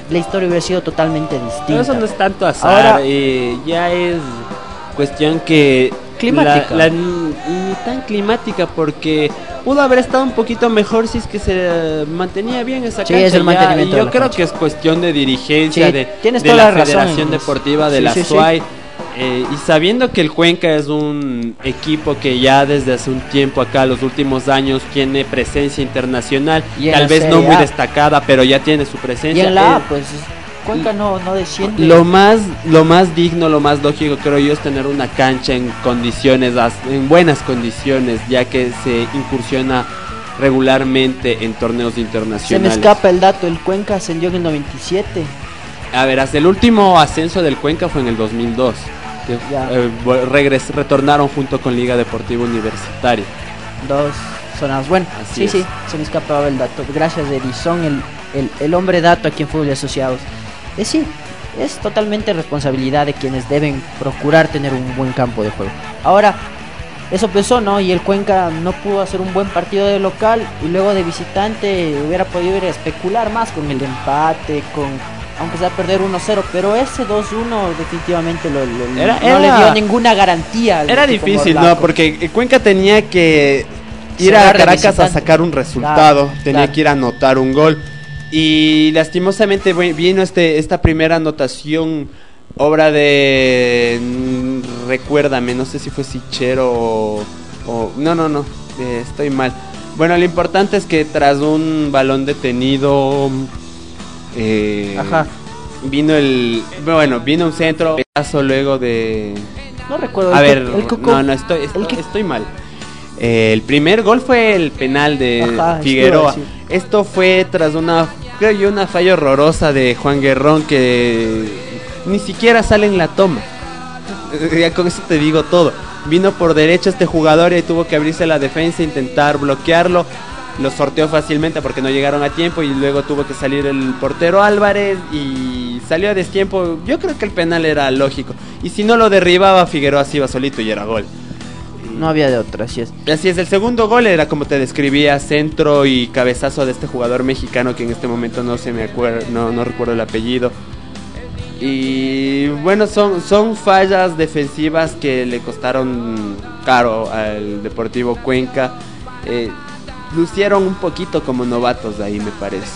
Speaker 2: la historia hubiera sido totalmente distinta.
Speaker 5: Pero eso no es tanto azar,
Speaker 2: Ahora-
Speaker 5: eh, ya es cuestión que...
Speaker 2: Climática.
Speaker 5: la- la- ni tan climática porque pudo haber estado un poquito mejor si es que se mantenía bien esa
Speaker 2: Sí,
Speaker 5: cancha.
Speaker 2: es el
Speaker 5: ya,
Speaker 2: mantenimiento
Speaker 5: y
Speaker 2: de
Speaker 5: yo creo
Speaker 2: cancha.
Speaker 5: que es cuestión de dirigencia
Speaker 2: Sí,
Speaker 5: de, de la
Speaker 2: razón
Speaker 5: Federación. Deportiva de
Speaker 2: Sí,
Speaker 5: la. SUAY. Eh, y sabiendo que el Cuenca es un equipo que ya desde hace un tiempo acá, los últimos años, tiene presencia internacional,
Speaker 2: Y en
Speaker 5: tal vez no muy destacada, pero ya tiene su
Speaker 2: y
Speaker 5: presencia.
Speaker 2: en la A,
Speaker 5: eh,
Speaker 2: pues Cuenca no, no desciende.
Speaker 5: lo más, lo más digno, lo más lógico creo yo es tener una cancha en condiciones, en buenas condiciones, ya que se incursiona regularmente en torneos
Speaker 2: Se me
Speaker 5: internacionales.
Speaker 2: escapa el dato, el Cuenca ascendió en el 97.
Speaker 5: A ver, hasta el último ascenso del Cuenca fue en el 2002. Que, eh, regres- retornaron junto con Liga Deportiva Universitaria.
Speaker 2: Dos zonas. Bueno,
Speaker 5: Así
Speaker 2: sí,
Speaker 5: es.
Speaker 2: sí, se me escapaba el dato. Gracias, Edison, el, el, el hombre dato aquí en Fútbol Asociados. Es sí, es totalmente responsabilidad de quienes deben procurar tener un buen campo de juego. Ahora, eso pesó, ¿no? Y el Cuenca no pudo hacer un buen partido de local y luego de visitante hubiera podido ir a especular más con el empate, con aunque sea perder 1-0, pero ese 2-1 definitivamente lo, lo-
Speaker 5: Era-
Speaker 2: no le dio ninguna garantía. al
Speaker 5: Era difícil. ¿no? Porque Cuenca tenía que ir a Caracas a sacar un resultado,
Speaker 2: Claro,
Speaker 5: tenía
Speaker 2: claro.
Speaker 5: que ir a anotar un gol. Y lastimosamente vi- vino este, esta primera anotación, obra de... mm, Recuérdame, no sé si fue Sichero o... o- no, no, no, eh, estoy mal. Bueno, lo importante es que tras un balón detenido... eh,
Speaker 2: Ajá.
Speaker 5: Vino el... Bueno, vino un centro, pedazo luego de...
Speaker 2: No recuerdo.
Speaker 5: A
Speaker 2: el
Speaker 5: ver,
Speaker 2: el coco-
Speaker 5: no, no, estoy, estoy,
Speaker 2: el que-
Speaker 5: estoy mal. Eh, el primer gol fue el penal de
Speaker 2: Ajá,
Speaker 5: Figueroa. Esto fue tras una, creo yo, una falla horrorosa de Juan Guerrón que ni siquiera sale en la toma. Ya con eso te digo todo. Vino por derecha este jugador y tuvo que abrirse la defensa e intentar bloquearlo. Lo sorteó fácilmente porque no llegaron a tiempo y luego tuvo que salir el portero Álvarez y salió a destiempo. Yo creo que el penal era lógico. Y si no lo derribaba, Figueroa se iba solito y era gol.
Speaker 2: No había de otra, así es.
Speaker 5: Así es, el segundo gol era como te describía, centro y cabezazo de este jugador mexicano que en este momento no se me acuerda, no, no recuerdo el apellido. Y bueno, son, son fallas defensivas que le costaron caro al Deportivo Cuenca. Eh, lucieron un poquito como novatos de ahí, me parece.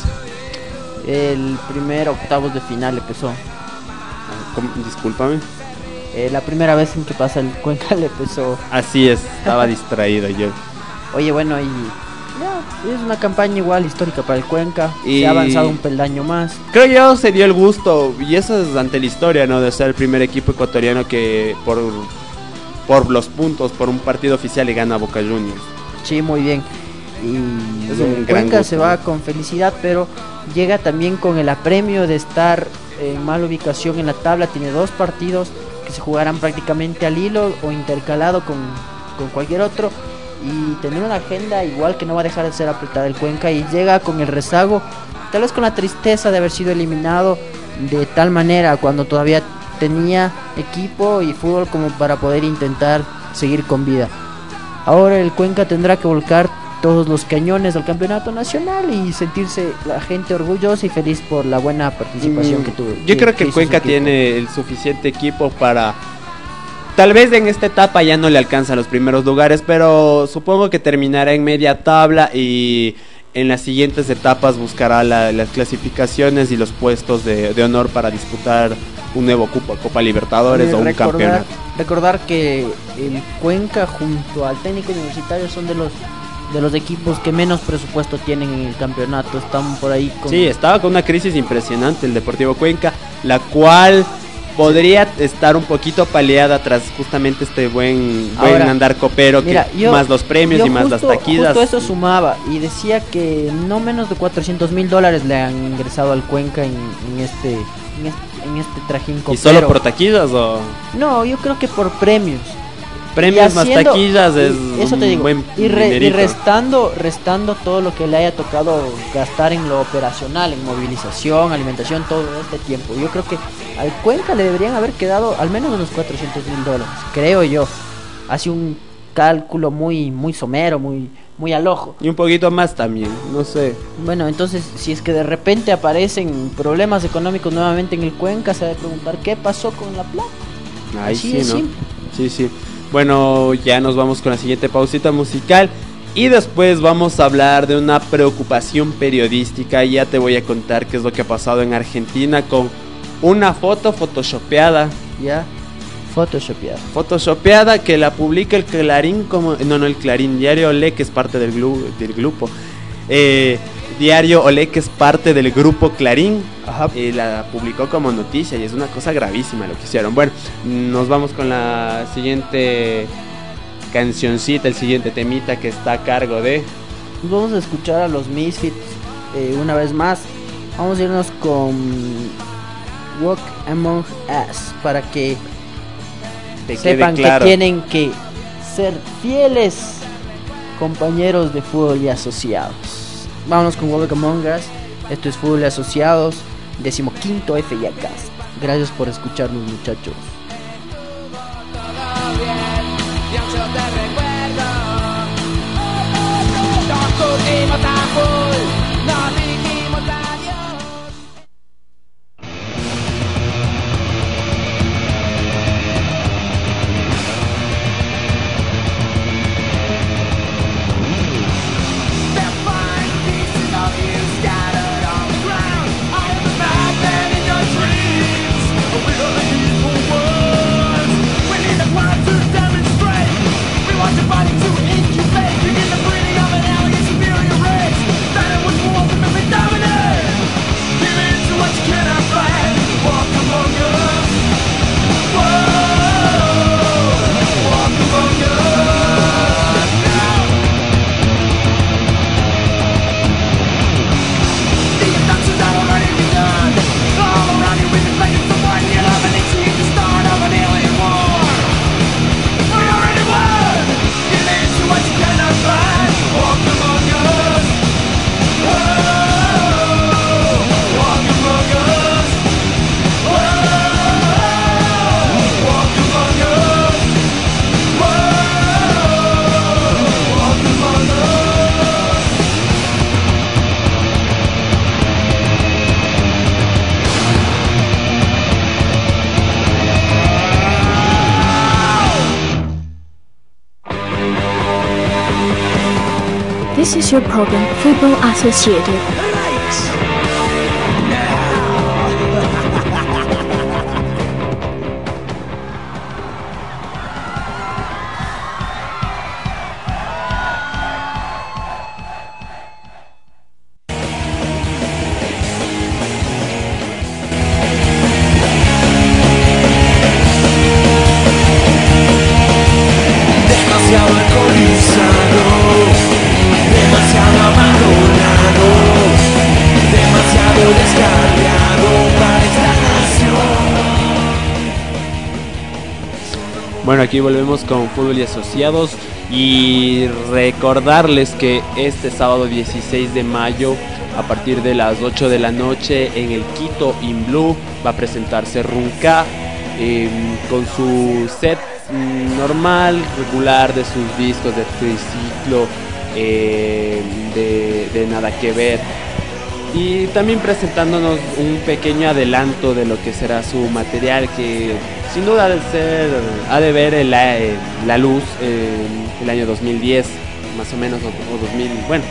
Speaker 2: El primer octavos de final empezó.
Speaker 5: ¿cómo? Discúlpame.
Speaker 2: Eh, la primera vez en que pasa el Cuenca le empezó.
Speaker 5: Así es, estaba distraído yo.
Speaker 2: Oye, bueno, y es una campaña igual histórica para el Cuenca.
Speaker 5: Y-
Speaker 2: Se ha avanzado un peldaño más.
Speaker 5: Creo yo se dio el gusto, y eso es ante la historia, ¿no? De ser el primer equipo ecuatoriano que por, por los puntos, por un partido oficial le gana a Boca Juniors.
Speaker 2: Sí, muy bien. Y
Speaker 5: Es un
Speaker 2: el
Speaker 5: gran
Speaker 2: Cuenca se va con felicidad, pero llega también con el apremio de estar en mala ubicación en la tabla. Tiene dos partidos que se jugarán prácticamente al hilo o intercalado con, con cualquier otro. Y tener una agenda igual que no va a dejar de ser apretada el Cuenca y llega con el rezago, tal vez con la tristeza de haber sido eliminado de tal manera cuando todavía tenía equipo y fútbol como para poder intentar seguir con vida. Ahora el Cuenca tendrá que volcar todos los cañones al campeonato nacional y sentirse la gente orgullosa y feliz por la buena participación
Speaker 5: Mm,
Speaker 2: que tuvo.
Speaker 5: Yo creo que
Speaker 2: su
Speaker 5: Cuenca tiene el suficiente equipo para... Tal vez en esta etapa ya no le alcanza los primeros lugares, pero supongo que terminará en media tabla y en las siguientes etapas buscará la- las clasificaciones y los puestos de, de honor para disputar un nuevo Copa, Copa Libertadores
Speaker 2: Eh,
Speaker 5: o un
Speaker 2: recordar,
Speaker 5: campeonato.
Speaker 2: recordar que el Cuenca junto al técnico universitario son de los de los equipos que menos presupuesto tienen en el campeonato. Están por ahí con
Speaker 5: Sí, estaba con una crisis impresionante el Deportivo Cuenca, la cual podría estar un poquito paleada tras justamente este buen, buen andar copero,
Speaker 2: Mira,
Speaker 5: que
Speaker 2: yo-
Speaker 5: más los premios
Speaker 2: yo
Speaker 5: y más
Speaker 2: justo-
Speaker 5: las taquillas.
Speaker 2: Justo eso sumaba y decía que no menos de 400 mil dólares le han ingresado al Cuenca en, en este en este, en este trajín
Speaker 5: ¿Y
Speaker 2: copero.
Speaker 5: solo por taquillas o
Speaker 2: No, yo creo que por premios.
Speaker 5: Premios
Speaker 2: Y
Speaker 5: más
Speaker 2: haciendo-
Speaker 5: taquillas? Es
Speaker 2: y eso te
Speaker 5: un
Speaker 2: digo.
Speaker 5: buen
Speaker 2: y, re- y restando, restando todo lo que le haya tocado gastar en lo operacional, en movilización, alimentación, todo este tiempo. Yo creo que al Cuenca le deberían haber quedado al menos unos 400 mil dólares, creo yo. Hace un cálculo muy, muy somero, muy, muy al ojo.
Speaker 5: Y un poquito más también, no sé.
Speaker 2: Bueno, entonces, si es que de repente aparecen problemas económicos nuevamente en el Cuenca, se debe preguntar qué pasó con la plata.
Speaker 5: Ahí
Speaker 2: Así
Speaker 5: sí,
Speaker 2: de
Speaker 5: ¿no?
Speaker 2: simple.
Speaker 5: Sí, sí. Bueno, ya nos vamos con la siguiente pausita musical. Y después vamos a hablar de una preocupación periodística. Y ya te voy a contar qué es lo que ha pasado en Argentina con una foto photoshopeada.
Speaker 2: Ya, photoshopeado.
Speaker 5: Photoshopeada que la publica el Clarín como... No, no, el Clarín. Diario Olé, que es parte del, glu- del grupo. Eh, Diario Olé, que es parte del grupo Clarín.
Speaker 2: Ajá.
Speaker 5: eh, la publicó como noticia y es una cosa gravísima lo que hicieron. Bueno, nos vamos con la siguiente cancioncita, el siguiente temita que está a cargo de...
Speaker 2: Vamos a escuchar a los Misfits eh, una vez más. Vamos a irnos con Walk Among Us para que
Speaker 5: Te
Speaker 2: sepan
Speaker 5: claro.
Speaker 2: que tienen que ser fieles compañeros de fútbol y asociados. Vámonos con Walk Among. Esto es Fútbol Asociados, decimoquinto F y acá. Gracias por escucharnos, muchachos.
Speaker 1: todo
Speaker 4: 做妾
Speaker 5: 这 Aquí volvemos con Fútbol y Asociados y recordarles que este sábado 16 de mayo a partir de las 8 de la noche en el Quito In Blue va a presentarse Runca eh, con su set mm, normal, regular de sus discos de triciclo, eh, de, de nada que ver. Y también presentándonos un pequeño adelanto de lo que será su material que sin duda ha de ser, ha de ver el- la, eh, la luz en el año 2010, más o menos, o, o 2000, bueno.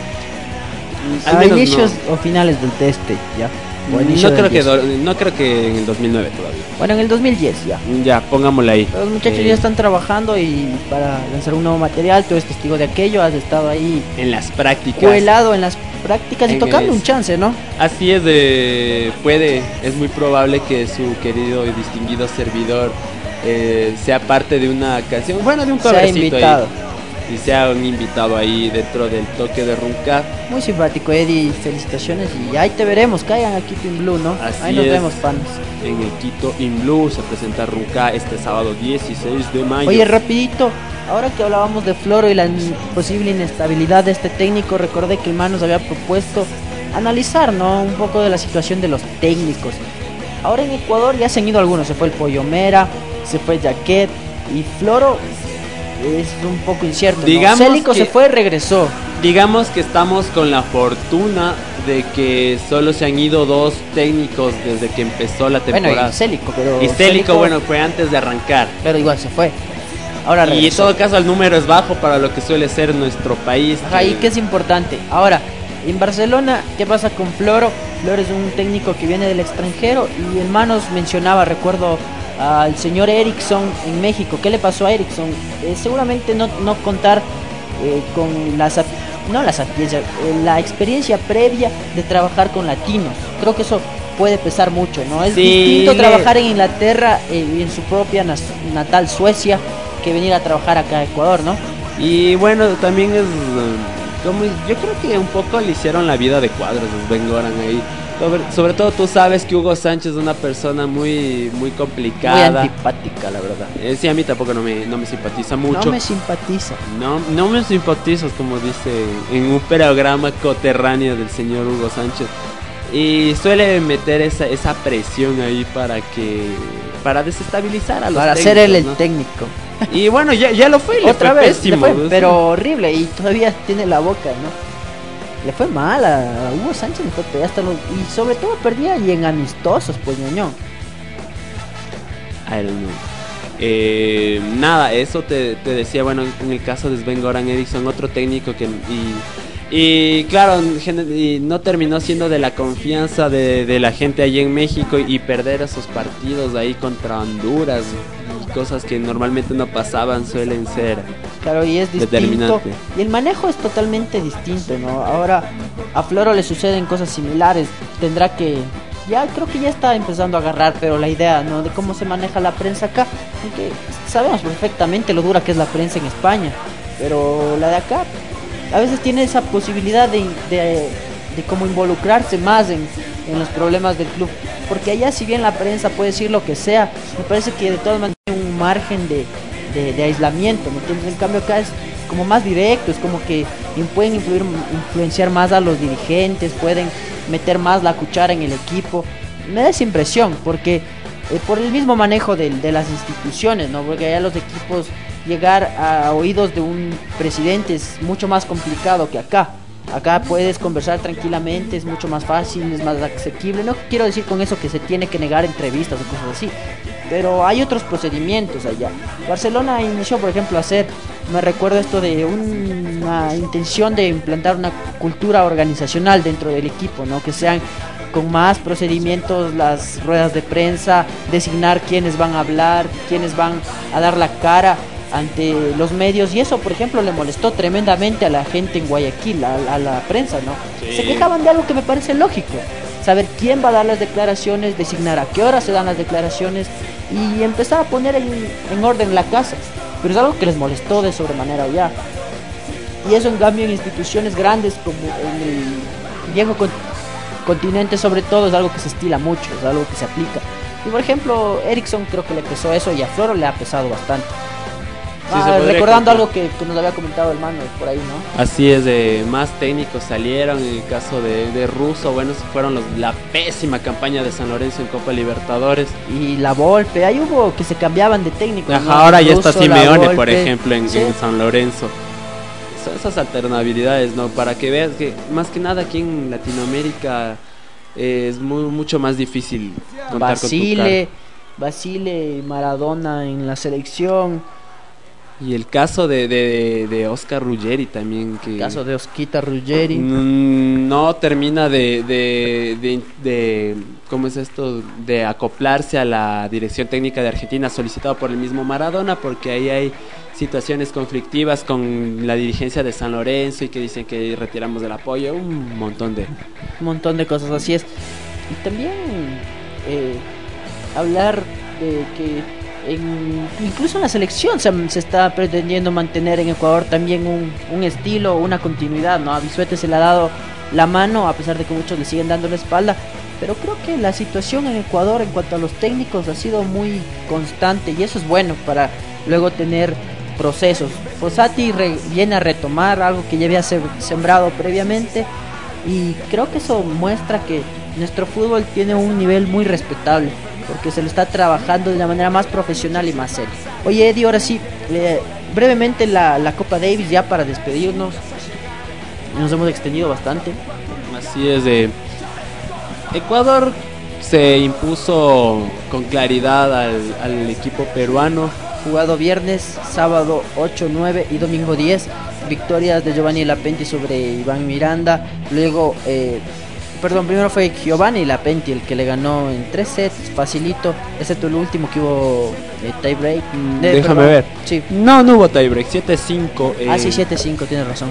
Speaker 5: al menos
Speaker 2: inicios
Speaker 5: no.
Speaker 2: o finales del teste, ya.
Speaker 5: No creo, que,
Speaker 2: 10.
Speaker 5: do- no creo que en el 2009 todavía.
Speaker 2: Bueno, en el 2010 ya.
Speaker 5: Ya, pongámosle ahí.
Speaker 2: Los muchachos
Speaker 5: Eh,
Speaker 2: ya están trabajando y para lanzar un nuevo material, tú eres testigo de aquello, has estado ahí
Speaker 5: En las prácticas.
Speaker 2: cuelado en las prácticas y
Speaker 5: En
Speaker 2: tocando
Speaker 5: es-
Speaker 2: un chance, ¿no?
Speaker 5: Así es de puede, es muy probable que su querido y distinguido servidor eh, sea parte de una canción, bueno, de un
Speaker 2: Sea
Speaker 5: cobrecito
Speaker 2: invitado.
Speaker 5: ahí. Y sea un invitado ahí dentro del toque de Runca.
Speaker 2: Muy simpático, Eddie. Felicitaciones y ahí te veremos. Caigan aquí en Blue, ¿no?
Speaker 5: Así
Speaker 2: ahí nos
Speaker 5: es.
Speaker 2: vemos, panos.
Speaker 5: En el Quito In Blue se presenta Runca este sábado 16 de mayo.
Speaker 2: Oye, rapidito, ahora que hablábamos de Floro y la in- posible inestabilidad de este técnico, recordé que el man nos había propuesto analizar, ¿no? Un poco de la situación de los técnicos. Ahora en Ecuador ya se han ido algunos, se fue el Pollo Mera, se fue Jaquet y Floro es un poco incierto. ¿no?
Speaker 5: Digamos
Speaker 2: Célico se fue, regresó.
Speaker 5: Digamos que estamos con la fortuna de que solo se han ido dos técnicos desde que empezó la
Speaker 2: Bueno,
Speaker 5: temporada.
Speaker 2: y Célico, pero
Speaker 5: y Célico, bueno, fue antes de arrancar.
Speaker 2: pero igual se fue. Ahora
Speaker 5: Y en todo caso el número es bajo para lo que suele ser nuestro país.
Speaker 2: Ajá, y
Speaker 5: que-
Speaker 2: que es importante. Ahora, en Barcelona, ¿qué pasa con Floro? Floro es un técnico que viene del extranjero y hermanos mencionaba, recuerdo al señor Erickson en México. ¿Qué le pasó a Erickson? Eh, seguramente no, no contar eh, con la, sap- no la sapiencia, eh, la experiencia previa de trabajar con latinos. Creo que eso puede pesar mucho, ¿no? Es
Speaker 5: Sí,
Speaker 2: distinto trabajar en Inglaterra eh, y en su propia natal Suecia que venir a trabajar acá a Ecuador, ¿no?
Speaker 5: Y bueno, también es como yo creo que un poco le hicieron la vida de cuadros los Ben Goran ahí. Sobre, sobre todo tú sabes que Hugo Sánchez es una persona muy muy
Speaker 2: Muy
Speaker 5: complicada.
Speaker 2: antipática, la verdad.
Speaker 5: Eh, sí, a mí tampoco no me, no me simpatiza mucho.
Speaker 2: No me simpatiza.
Speaker 5: No, no me simpatizas, como dice en un programa coterráneo del señor Hugo Sánchez. Y suele meter esa, esa presión ahí para que para desestabilizar a los
Speaker 2: Para ser él el técnico.
Speaker 5: Y bueno, ya, ya lo fue, le
Speaker 2: Otra
Speaker 5: fue
Speaker 2: vez,
Speaker 5: pésimo.
Speaker 2: fue, pero horrible y todavía tiene la boca, ¿no? Le fue mal a, Hugo Sánchez, le fue hasta y sobre todo perdía y en amistosos, pues ñoño.
Speaker 5: I. Eh, nada, eso te, te decía, bueno, en el caso de Sven Goran Eriksson, otro técnico que... Y, y claro, y no terminó siendo de la confianza de, de la gente allí en México y, perder esos partidos ahí contra Honduras cosas que normalmente no pasaban suelen ser...
Speaker 2: Claro, y es distinto.
Speaker 5: Determinante.
Speaker 2: Y el manejo es totalmente distinto, ¿no? Ahora a Floro le suceden cosas similares. Tendrá que. Ya creo que ya está empezando a agarrar, pero la idea, ¿no? De cómo se maneja la prensa acá. Aunque sabemos perfectamente lo dura que es la prensa en España. Pero la de acá a veces tiene esa posibilidad de, de, de como involucrarse más en, en los problemas del club. Porque allá si bien la prensa puede decir lo que sea, me parece que de todas maneras margen de, de, aislamiento, ¿me entiendes? En cambio acá es como más directo, es como que pueden influir, influenciar más a los dirigentes, pueden meter más la cuchara en el equipo. Me da esa impresión, porque eh, por el mismo manejo de, de las instituciones, ¿no? Porque allá los equipos llegar a oídos de un presidente es mucho más complicado que acá. Acá puedes conversar tranquilamente, es mucho más fácil, es más asequible. No quiero decir con eso que se tiene que negar entrevistas o cosas así, pero hay otros procedimientos allá. Barcelona inició, por ejemplo, a hacer, me recuerdo esto de una intención de implantar una cultura organizacional dentro del equipo, ¿no? Que sean con más procedimientos las ruedas de prensa, designar quiénes van a hablar, quiénes van a dar la cara ante los medios y eso por ejemplo le molestó tremendamente a la gente en Guayaquil, a, a la prensa, ¿no? Se quejaban de algo que me parece lógico, saber quién va a dar las declaraciones, designar a qué hora se dan las declaraciones y empezar a poner en, en orden la casa, pero es algo que les molestó de sobremanera ya. Y eso en cambio en instituciones grandes como en el viejo con- continente sobre todo es algo que se estila mucho, es algo que se aplica. Y por ejemplo, Ericsson creo que le pesó eso y a Floro le ha pesado bastante. Ah,
Speaker 5: se
Speaker 2: recordando algo que, que nos había comentado el mano por ahí, ¿no?
Speaker 5: Así es, de más técnicos salieron. En el caso de, de Russo, bueno, fueron los, la pésima campaña de San Lorenzo en Copa Libertadores.
Speaker 2: Y la Volpe, ahí hubo que se cambiaban de técnico.
Speaker 5: Ajá,
Speaker 2: ¿no?
Speaker 5: ahora ya está Simeone, por ejemplo, en,
Speaker 2: Sí.
Speaker 5: en San Lorenzo. Son esas alternabilidades, ¿no? Para que veas que más que nada aquí en Latinoamérica eh, es muy, mucho más difícil contar
Speaker 2: Basile, Basile y Maradona en la selección.
Speaker 5: Y el caso de, de, de Oscar Ruggeri también, que
Speaker 2: El caso de Osquita Ruggeri.
Speaker 5: mm, no termina de, de, de, ¿cómo es esto? De acoplarse a la dirección técnica de Argentina solicitado por el mismo Maradona, porque ahí hay situaciones conflictivas con la dirigencia de San Lorenzo y que dicen que retiramos el apoyo, un montón de...
Speaker 2: un montón de cosas así es. Y también eh, hablar de que en- incluso en la selección se, se está pretendiendo mantener en Ecuador también un, un estilo, una continuidad, ¿no? A Bisuete se le ha dado la mano, a pesar de que muchos le siguen dando la espalda. Pero creo que la situación en Ecuador en cuanto a los técnicos ha sido muy constante y eso es bueno para luego tener procesos. Fossati re- viene a retomar algo que ya había se- sembrado previamente y creo que eso muestra que nuestro fútbol tiene un nivel muy respetable porque se lo está trabajando de una manera más profesional y más seria. Oye Eddie, ahora sí, eh, brevemente la, la Copa Davis ya para despedirnos. Nos hemos extendido bastante.
Speaker 5: Así es de... Ecuador se impuso con claridad al, al equipo peruano.
Speaker 2: Jugado viernes, sábado 8, 9 y domingo 10. Victorias de Giovanni Lapenti sobre Iván Miranda. Luego, eh, perdón, primero fue Giovanni Lapenti el que le ganó en tres sets, facilito, excepto el último que hubo eh, tie break.
Speaker 5: Mm,
Speaker 2: De-
Speaker 5: déjame
Speaker 2: perdón,
Speaker 5: ver.
Speaker 2: Sí.
Speaker 5: No, no hubo tiebreak, 7-5. eh,
Speaker 2: Ah, sí, 7-5, tienes razón.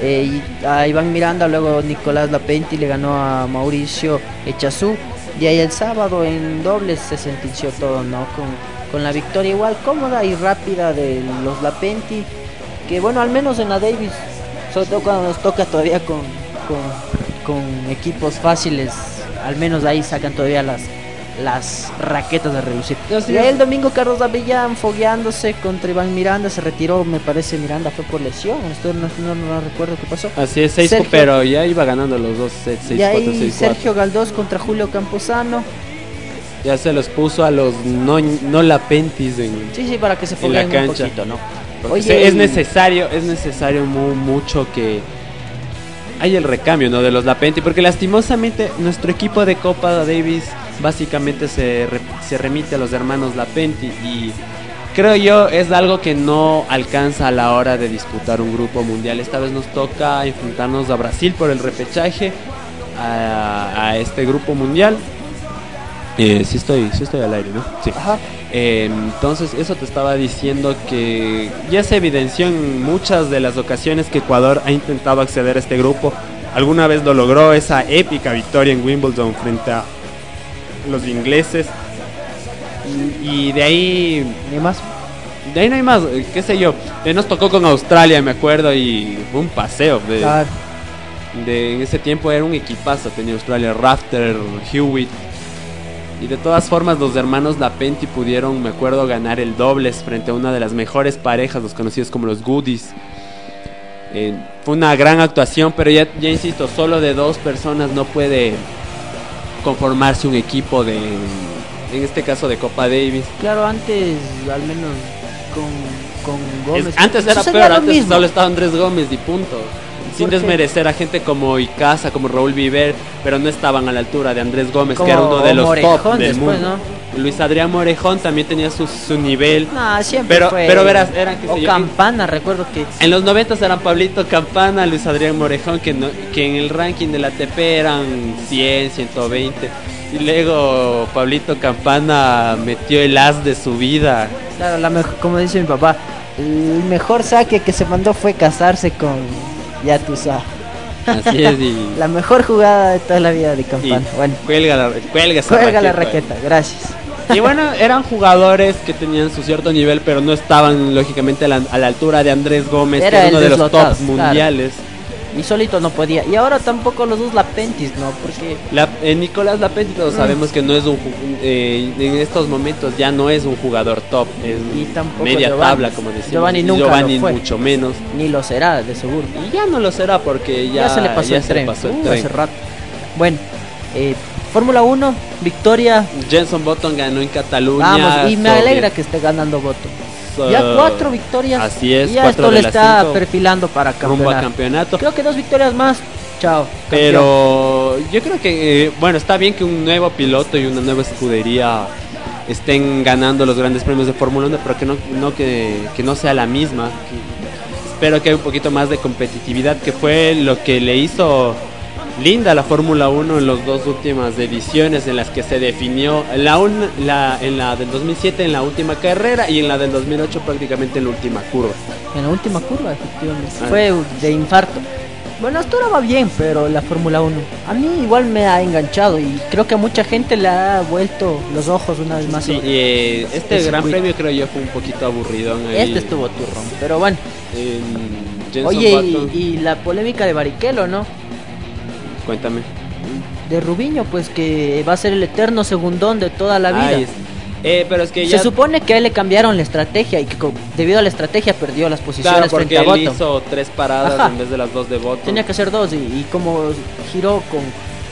Speaker 2: Eh, y a Iván Miranda, luego Nicolás Lapenti le ganó a Mauricio Echazú. Y ahí el sábado en dobles se sentenció todo, ¿no? Con, con la victoria igual cómoda y rápida de los Lapenti. Que bueno, al menos en la Davis, sobre todo cuando nos toca todavía con, con, con equipos fáciles, al menos ahí sacan todavía las, las raquetas de
Speaker 5: sí,
Speaker 2: y el domingo Carlos Avellán fogueándose contra Iván Miranda, se retiró, me parece Miranda fue por lesión, esto no, no, no recuerdo qué pasó.
Speaker 5: Así es, 6
Speaker 2: Sergio-
Speaker 5: pero ya iba ganando los dos sets, 6
Speaker 2: y
Speaker 5: 4
Speaker 2: ahí
Speaker 5: 6 4.
Speaker 2: Sergio Galdós contra Julio Camposano.
Speaker 5: Ya se los puso a los no, no lapentis en,
Speaker 2: Sí, sí, para que se fogueen un
Speaker 5: cancha.
Speaker 2: poquito, ¿no? Oye,
Speaker 5: es necesario, es necesario mu- mucho que hay el recambio, ¿no? De los Lapenti, porque lastimosamente nuestro equipo de Copa Davis básicamente se, re- se remite a los hermanos Lapenti y creo yo es algo que no alcanza a la hora de disputar un grupo mundial. Esta vez nos toca enfrentarnos a Brasil por el repechaje a, este grupo mundial. Eh, sí estoy, sí estoy al aire, ¿no? Sí.
Speaker 2: Ajá.
Speaker 5: Eh, entonces, eso te estaba diciendo que ya se evidenció en muchas de las ocasiones que Ecuador ha intentado acceder a este grupo. Alguna vez lo logró esa épica victoria en Wimbledon frente a los ingleses. Y, y de ahí,
Speaker 2: Ni más.
Speaker 5: de ahí no hay más, eh, qué sé yo. Eh, nos tocó con Australia, me acuerdo, y fue un paseo. De,
Speaker 2: Claro.
Speaker 5: de- en ese tiempo era un equipazo, tenía Australia, Rafter, Hewitt. Y de todas formas los hermanos Lapenti pudieron, me acuerdo, ganar el dobles frente a una de las mejores parejas, los conocidos como los Goodies. Eh, fue una gran actuación, pero ya, ya insisto, solo de dos personas no puede conformarse un equipo de, en este caso de Copa Davis.
Speaker 2: Claro, antes al menos con, con Gómez.
Speaker 5: Es- antes era peor, antes
Speaker 2: mismo.
Speaker 5: solo estaba Andrés Gómez y punto. Sin desmerecer a gente como Icaza, como Raúl Viver, pero no estaban a la altura de Andrés Gómez,
Speaker 2: Como
Speaker 5: que era uno de los
Speaker 2: Morejón
Speaker 5: top del
Speaker 2: después,
Speaker 5: mundo. Luis Adrián Morejón también tenía su, su nivel.
Speaker 2: Nah, siempre
Speaker 5: Pero-
Speaker 2: fue.
Speaker 5: pero verás, eran, sé
Speaker 2: O
Speaker 5: yo,
Speaker 2: Campana, recuerdo que.
Speaker 5: En los 90 eran Pablito Campana, Luis Adrián Morejón, que, no- que en el ranking de la ATP eran 100, 120. Y luego Pablito Campana metió el as de su vida.
Speaker 2: Claro, la mejor, como dice mi papá, el mejor saque que se mandó fue casarse con Yatusa.
Speaker 5: Así es, y,
Speaker 2: La mejor jugada de toda la vida de
Speaker 5: y
Speaker 2: Campana. Bueno,
Speaker 5: cuelga, la, cuelga esa
Speaker 2: juega la
Speaker 5: raqueta.
Speaker 2: raqueta, gracias.
Speaker 5: Y bueno, eran jugadores que tenían su cierto nivel, pero no estaban lógicamente a la, a la altura de Andrés Gómez,
Speaker 2: Era
Speaker 5: que
Speaker 2: el
Speaker 5: uno de los tops
Speaker 2: claro. Y solito no podía. Y ahora tampoco los dos Lapentis, ¿no? Porque
Speaker 5: La, eh, Nicolás Lapenti todos
Speaker 2: Mm.
Speaker 5: sabemos que no es un eh, en estos momentos ya no es un jugador top, es
Speaker 2: Y tampoco
Speaker 5: media
Speaker 2: Giovanni.
Speaker 5: tabla como decimos.
Speaker 2: Giovanni nunca
Speaker 5: Giovanni
Speaker 2: lo fue.
Speaker 5: mucho menos.
Speaker 2: ni lo será, de seguro.
Speaker 5: Y ya no lo será porque ya,
Speaker 2: Ya, se le pasó
Speaker 5: ya
Speaker 2: el
Speaker 5: se
Speaker 2: tren.
Speaker 5: le pasó el
Speaker 2: Uh,
Speaker 5: tren.
Speaker 2: hace rato. Bueno, eh, Fórmula 1, victoria.
Speaker 5: Jenson Button ganó en Cataluña.
Speaker 2: Vamos, y me
Speaker 5: sobre-
Speaker 2: alegra que esté ganando voto. Ya cuatro victorias.
Speaker 5: Así es,
Speaker 2: y ya esto le está
Speaker 5: cinco
Speaker 2: perfilando para
Speaker 5: rumbo a
Speaker 2: campeonar.
Speaker 5: campeonato.
Speaker 2: Creo que dos victorias más. Chao. campeón.
Speaker 5: Pero yo creo que, eh, bueno, está bien que un nuevo piloto y una nueva escudería estén ganando los grandes premios de Fórmula 1, pero que no, no que, que no sea la misma. Que- espero que haya un poquito más de competitividad, que fue lo que le hizo linda la Fórmula 1 en las dos últimas ediciones en las que se definió la, un- la en la del 2007 en la última carrera y en la del 2008 prácticamente en la última curva.
Speaker 2: En la última curva, efectivamente.
Speaker 5: Ah.
Speaker 2: Fue de infarto. Bueno, hasta ahora va bien, pero la Fórmula 1 a mí igual me ha enganchado y creo que a mucha gente le ha vuelto los ojos una vez más.
Speaker 5: Sí, y, eh, este
Speaker 2: Este
Speaker 5: gran
Speaker 2: circuito.
Speaker 5: premio creo yo fue un poquito aburrido.
Speaker 2: Este estuvo turrón, pero bueno.
Speaker 5: Oye,
Speaker 2: Oye, y, y la polémica de Barrichello, ¿no?
Speaker 5: Cuéntame.
Speaker 2: De Rubiño, pues que va a ser el eterno segundón de toda la vida.
Speaker 5: Ay, eh, pero es que
Speaker 2: Se supone que a él le cambiaron la estrategia y que debido a la estrategia perdió las posiciones
Speaker 5: claro, porque
Speaker 2: frente a
Speaker 5: él
Speaker 2: Bottom.
Speaker 5: hizo tres paradas
Speaker 2: Ajá.
Speaker 5: en vez de las dos de Bottom.
Speaker 2: Tenía que hacer dos y, y como giró con,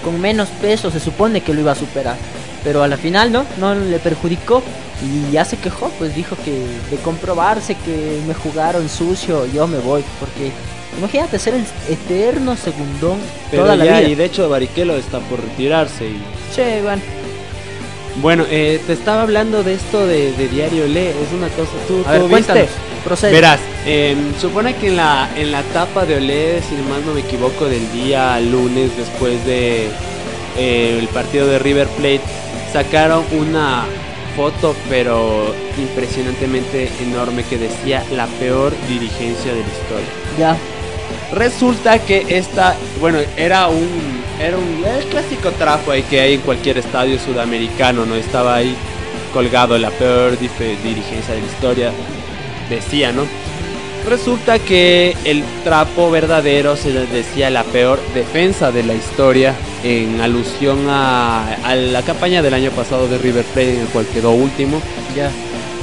Speaker 2: con menos peso, se supone que lo iba a superar. Pero a la final no, no le perjudicó y ya se quejó, pues dijo que de comprobarse que me jugaron sucio, yo me voy. Porque imagínate ser el eterno segundón
Speaker 5: Pero
Speaker 2: toda la vida.
Speaker 5: y de hecho Barrichello está por retirarse. Y...
Speaker 2: Che, bueno,
Speaker 5: Bueno, eh, te estaba hablando de esto de, de Diario Le, es una cosa, tú,
Speaker 2: a
Speaker 5: tú viste.
Speaker 2: procede.
Speaker 5: Verás, eh, supone que en la, en la tapa de Olé, si más no me equivoco, del día lunes después de eh, el partido de River Plate, sacaron una foto, pero impresionantemente enorme, que decía la peor dirigencia de la historia.
Speaker 2: Ya,
Speaker 5: Resulta que esta, bueno, era un, era un, el clásico trapo ahí que hay en cualquier estadio sudamericano, ¿no? Estaba ahí colgado la peor dirigencia de la historia, decía, ¿no? Resulta que el trapo verdadero se decía la peor defensa de la historia en alusión a, a la campaña del año pasado de River Plate en el cual quedó último.
Speaker 2: Ya.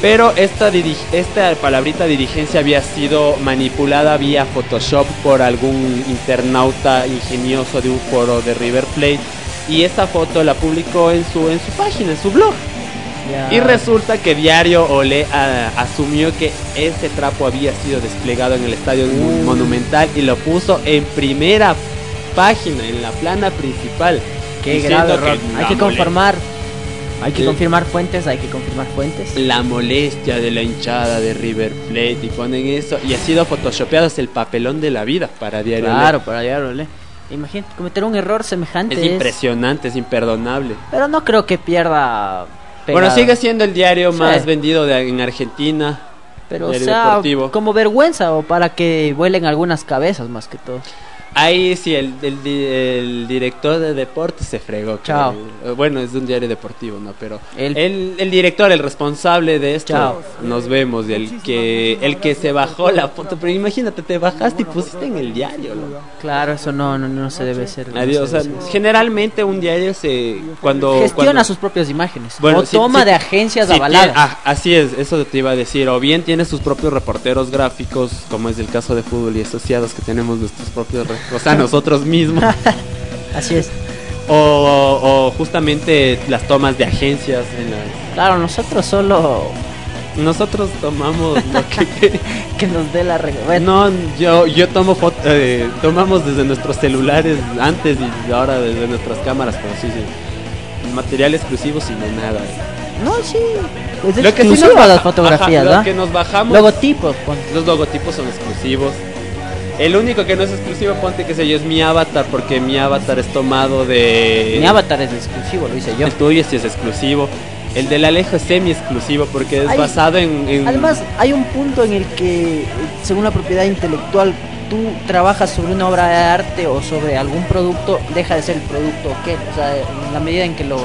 Speaker 5: Pero esta, esta palabrita dirigencia había sido manipulada vía Photoshop por algún internauta ingenioso de un foro de River Plate y esa foto la publicó en su, en su página, en su blog. Y resulta que Diario Olé ah, asumió que ese trapo había sido desplegado en el estadio
Speaker 2: Uh.
Speaker 5: monumental y lo puso en primera página, en la plana principal.
Speaker 2: Qué grave
Speaker 5: que
Speaker 2: Hay que confirmar. Hay que confirmar fuentes, hay que confirmar fuentes.
Speaker 5: La molestia de la hinchada de River Plate y ponen eso y ha sido photoshopeado es el papelón de la vida para Diario.
Speaker 2: Claro, para Diario Olé. Imagínate, cometer un error semejante
Speaker 5: Es
Speaker 2: es-
Speaker 5: impresionante, es imperdonable.
Speaker 2: Pero no creo que pierda.
Speaker 5: Bueno,
Speaker 2: pegada.
Speaker 5: sigue siendo el diario
Speaker 2: Sí.
Speaker 5: más vendido de- en Argentina.
Speaker 2: Pero o sea,
Speaker 5: deportivo.
Speaker 2: como vergüenza o para que vuelen algunas cabezas más que todo.
Speaker 5: Ahí sí, el, el, el director de deportes se fregó.
Speaker 2: Chao.
Speaker 5: el- eh, bueno, es de un diario deportivo, ¿no? Pero
Speaker 2: El-
Speaker 5: el, director, el responsable de esto,
Speaker 2: Chao.
Speaker 5: nos vemos. El que, el que se bajó la foto. Pero imagínate, te bajaste y pusiste en el diario. ¿no?
Speaker 2: Claro, eso no, no, no se debe hacer. no
Speaker 5: Adiós,
Speaker 2: se
Speaker 5: o
Speaker 2: debe
Speaker 5: sea,
Speaker 2: hacer.
Speaker 5: generalmente un diario se. Cuando.
Speaker 2: Gestiona
Speaker 5: cuando-
Speaker 2: sus propias imágenes.
Speaker 5: Bueno,
Speaker 2: o toma de agencias
Speaker 5: sí,
Speaker 2: avaladas.
Speaker 5: tiene- ah, así es, eso te iba a decir. O bien tiene sus propios reporteros gráficos, como es el caso de fútbol y asociados, que tenemos nuestros propios. O sea, nosotros mismos.
Speaker 2: Así es.
Speaker 5: o, o justamente las tomas de agencias. En la-
Speaker 2: Claro, nosotros solo
Speaker 5: Nosotros tomamos lo que.
Speaker 2: que nos dé la regla. Bueno,
Speaker 5: No, yo, yo tomo foto, eh, tomamos desde nuestros celulares antes y ahora desde nuestras cámaras, pero sí, sí. Material exclusivo sin nada.
Speaker 2: no, sí. Es
Speaker 5: Lo que sí nos baja-
Speaker 2: las fotografías,
Speaker 5: ajá, lo
Speaker 2: ¿no?
Speaker 5: que nos bajamos.
Speaker 2: Logotipos.
Speaker 5: Los logotipos son exclusivos. El único que no es exclusivo, ponte que sé yo, es mi avatar, porque mi avatar es tomado de.
Speaker 2: Mi avatar es exclusivo, lo hice yo.
Speaker 5: El tuyo sí es exclusivo. El del Alejo es semi exclusivo porque es basado en, en-
Speaker 2: Además, hay un punto en el que, según la propiedad intelectual, tú trabajas sobre una obra de arte o sobre algún producto, deja de ser el producto que, o sea, en la medida en que lo,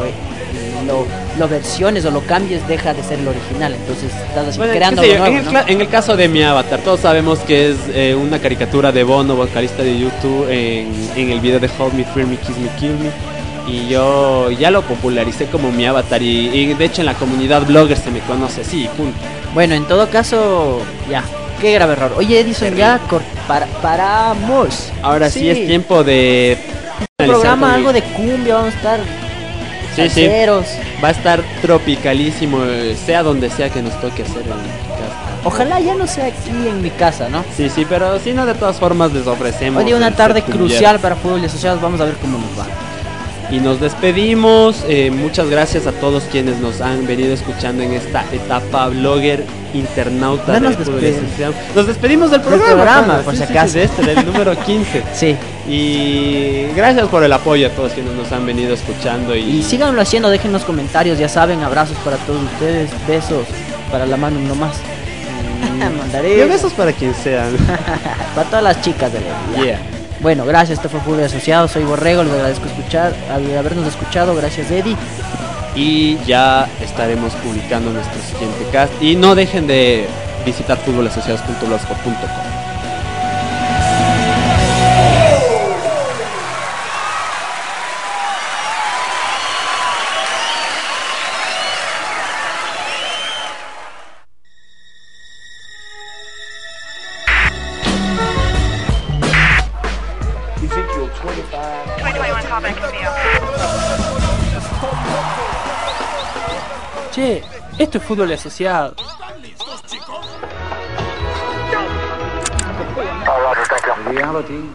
Speaker 2: lo, lo versiones o lo cambies, deja de ser el original. Entonces, estás así
Speaker 5: Bueno,
Speaker 2: creando algo
Speaker 5: yo, en,
Speaker 2: nuevo,
Speaker 5: el,
Speaker 2: ¿no?
Speaker 5: en el caso de mi avatar, todos sabemos que es eh, una caricatura de Bono, vocalista de YouTube, en, en el video de Hold Me, Fear Me, Kiss Me, Kill Me. Y yo ya lo popularicé como mi avatar y, y de hecho en la comunidad blogger se me conoce así, punto.
Speaker 2: Bueno, en todo caso, ya. Qué grave error. Oye, Edison, ya para, paramos.
Speaker 5: Ahora sí, es tiempo de...
Speaker 2: Un programa, algo de cumbia, vamos a estar
Speaker 5: Sí, sí. Va a estar tropicalísimo, eh, sea donde sea que nos toque hacer el.
Speaker 2: Ojalá ya no sea aquí en mi casa, ¿no?
Speaker 5: Sí, sí, pero si no, de todas formas les ofrecemos.
Speaker 2: Hoy día una tarde crucial para fútbol y asociados, vamos a ver cómo nos va.
Speaker 5: Y nos despedimos. eh, muchas gracias a todos quienes nos han venido escuchando en esta etapa blogger internauta
Speaker 2: No nos
Speaker 5: de
Speaker 2: despedimos.
Speaker 5: Nos despedimos del
Speaker 2: Del
Speaker 5: programa,
Speaker 2: programa,
Speaker 5: pana,
Speaker 2: por
Speaker 5: sí,
Speaker 2: si acaso.
Speaker 5: sí, de este, del número 15.
Speaker 2: Sí,
Speaker 5: Y gracias por el apoyo a todos quienes nos han venido escuchando. Y,
Speaker 2: y síganlo haciendo, déjenos comentarios, ya saben, abrazos para todos ustedes, besos para la mano nomás. Mandaré.
Speaker 5: y besos para quien sea.
Speaker 2: Para todas las chicas de la vida.
Speaker 5: Yeah.
Speaker 2: Bueno, gracias, esto fue Fútbol y Asociados, soy Borrego, les agradezco escuchar, habernos escuchado, gracias Eddie.
Speaker 5: Y ya estaremos publicando nuestro siguiente cast. Y no dejen de visitar futbolasociados.blogspot.com.
Speaker 7: fútbol asociado.
Speaker 8: reality